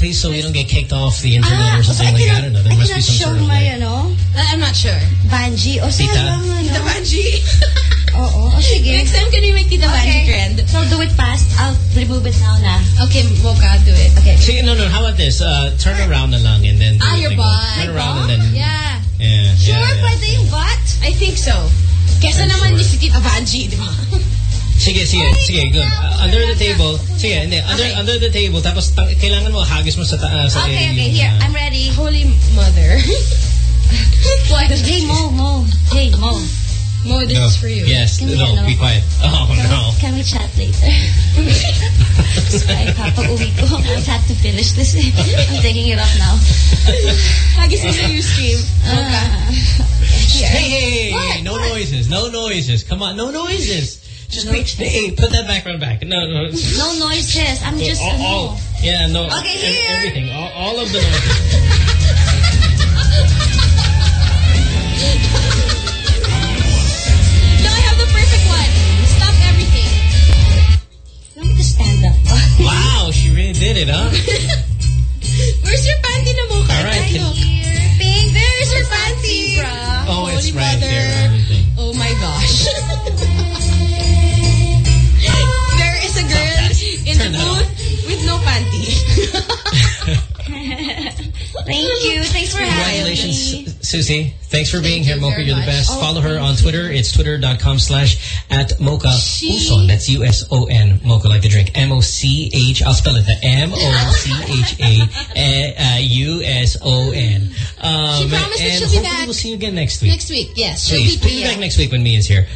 Please, so we don't get kicked off the internet Ah, or something I like that? I don't know. There I must be some show sort of my, like... ano, I'm not sure. Banji. O Tita? saan lang, ano? Tita Banji. Oo. O sige. Next time, can we make Tita Banji trend? So do it fast. I'll remove it now na. Okay, Mocha, do it. Okay. See, no, no, how about this? Uh, turn around na lang and then... Ah, your butt. Turn around and then... Yeah. Yeah, Sure, yeah, yeah. pwede yung butt? I think so. Kesa I'm naman sure. ni si Tita Banji, di ba? Sige, sige, sige, good. Uh, under the table. Sige, hindi. Under, under the table. Tapos, tang- kailangan mo hagis mo sa, ta- uh, sa Okay, yung, okay. Here, uh, I'm ready. Holy mother. What? Hey, Mo, Mo. Hey, Mo. Mo, this no. is for you. Yes, Can no, ano? be quiet. Oh, Can, no. we, can we chat later? Sorry, pag uwi ko, I had to finish this. I'm taking it off now. Hagis mo sa Ustream. Mocha. Hey, hey, hey, no noises, no noises. Come on, no noises. Just make, hey, put that background back. No, no. No noises. I'm just, all, all, ano. yeah, no. Okay, ev- here. Everything, all, all of the noises. I have the perfect one. Stop everything. You want me to stand up? Wow, she really did it, huh? Where's your panty na Mocha? All right, I. Pink, there's your panty, bruh. Oh, it's right mother. there. Oh my gosh. Thank you. Thanks for having me. Congratulations, Susie. Thanks for being here, you Mocha. You're the best. Oh, Follow her on Twitter. It's twitter.com slash at Mocha Uson. That's U-S-O-N. Mocha like the drink. M-O-C-H. I'll spell it. The M-O-C-H-A-U-S-O-N. Um, She promised that she'll be back. we'll see you again next week. Next week, yes. She'll Please, be please be back next week when Mia's here.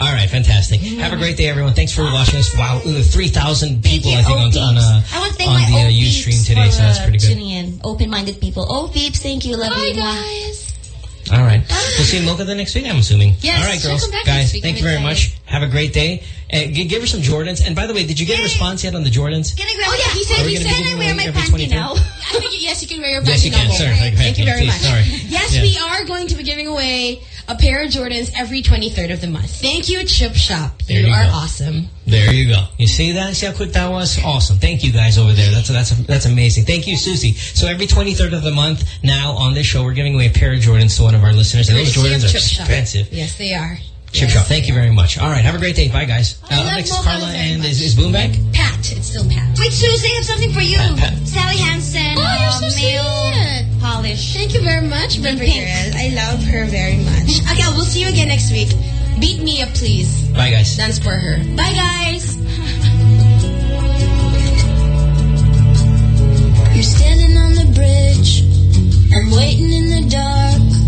All right, fantastic. Have a great day, everyone. Thanks for watching us. Wow, uh, 3,000 people, I think, on, on, uh, I want to thank on my the uh, old Ustream peeps today, for so that's uh, pretty good. tuning in. Open-minded people. Oh, peeps, thank you. Love Bye, you. Mwah. guys. All right. We'll see Mocha the next week, I'm assuming. Yes, All right, girls. come back Guys, next week. thank I'm you very excited. much. Have a great day. And give her some Jordans. And by the way, did you get a response yet on the Jordans? Can I grab Oh, yeah, he said, Are he said be I wear my every panty 23rd? now. I think, yes, you can wear your panty Yes, you now. can. Mo. Sorry, Thank you very please, much. sorry. Yes, Yeah. we are going to be giving away a pair of Jordans every 23rd of the month. Thank you, Chip Shop. You, you are go. awesome. There you go. You see that? See how quick that was? Awesome. Thank you guys over there. That's that's that's amazing. Thank you, Susie. So every 23rd of the month now on this show, we're giving away a pair of Jordans to one of our listeners. And those Jordans are Chip Shop. expensive. Yes, they are. Chip yes. Thank you very much. All right. Have a great day. Bye, guys. Uh, Alex, Carla, and is, is Boom back? Pat. It's still Pat. Wait, Susie, I have something for you. Pat, Pat. Sally Hansen. Oh, you're so um, sweet. polish. Thank you very much, Gabriel. I love her very much. okay, we'll see you again next week. Beat me up, please. Bye, guys. Dance for her. Bye, guys. you're standing on the bridge. I'm waiting in the dark.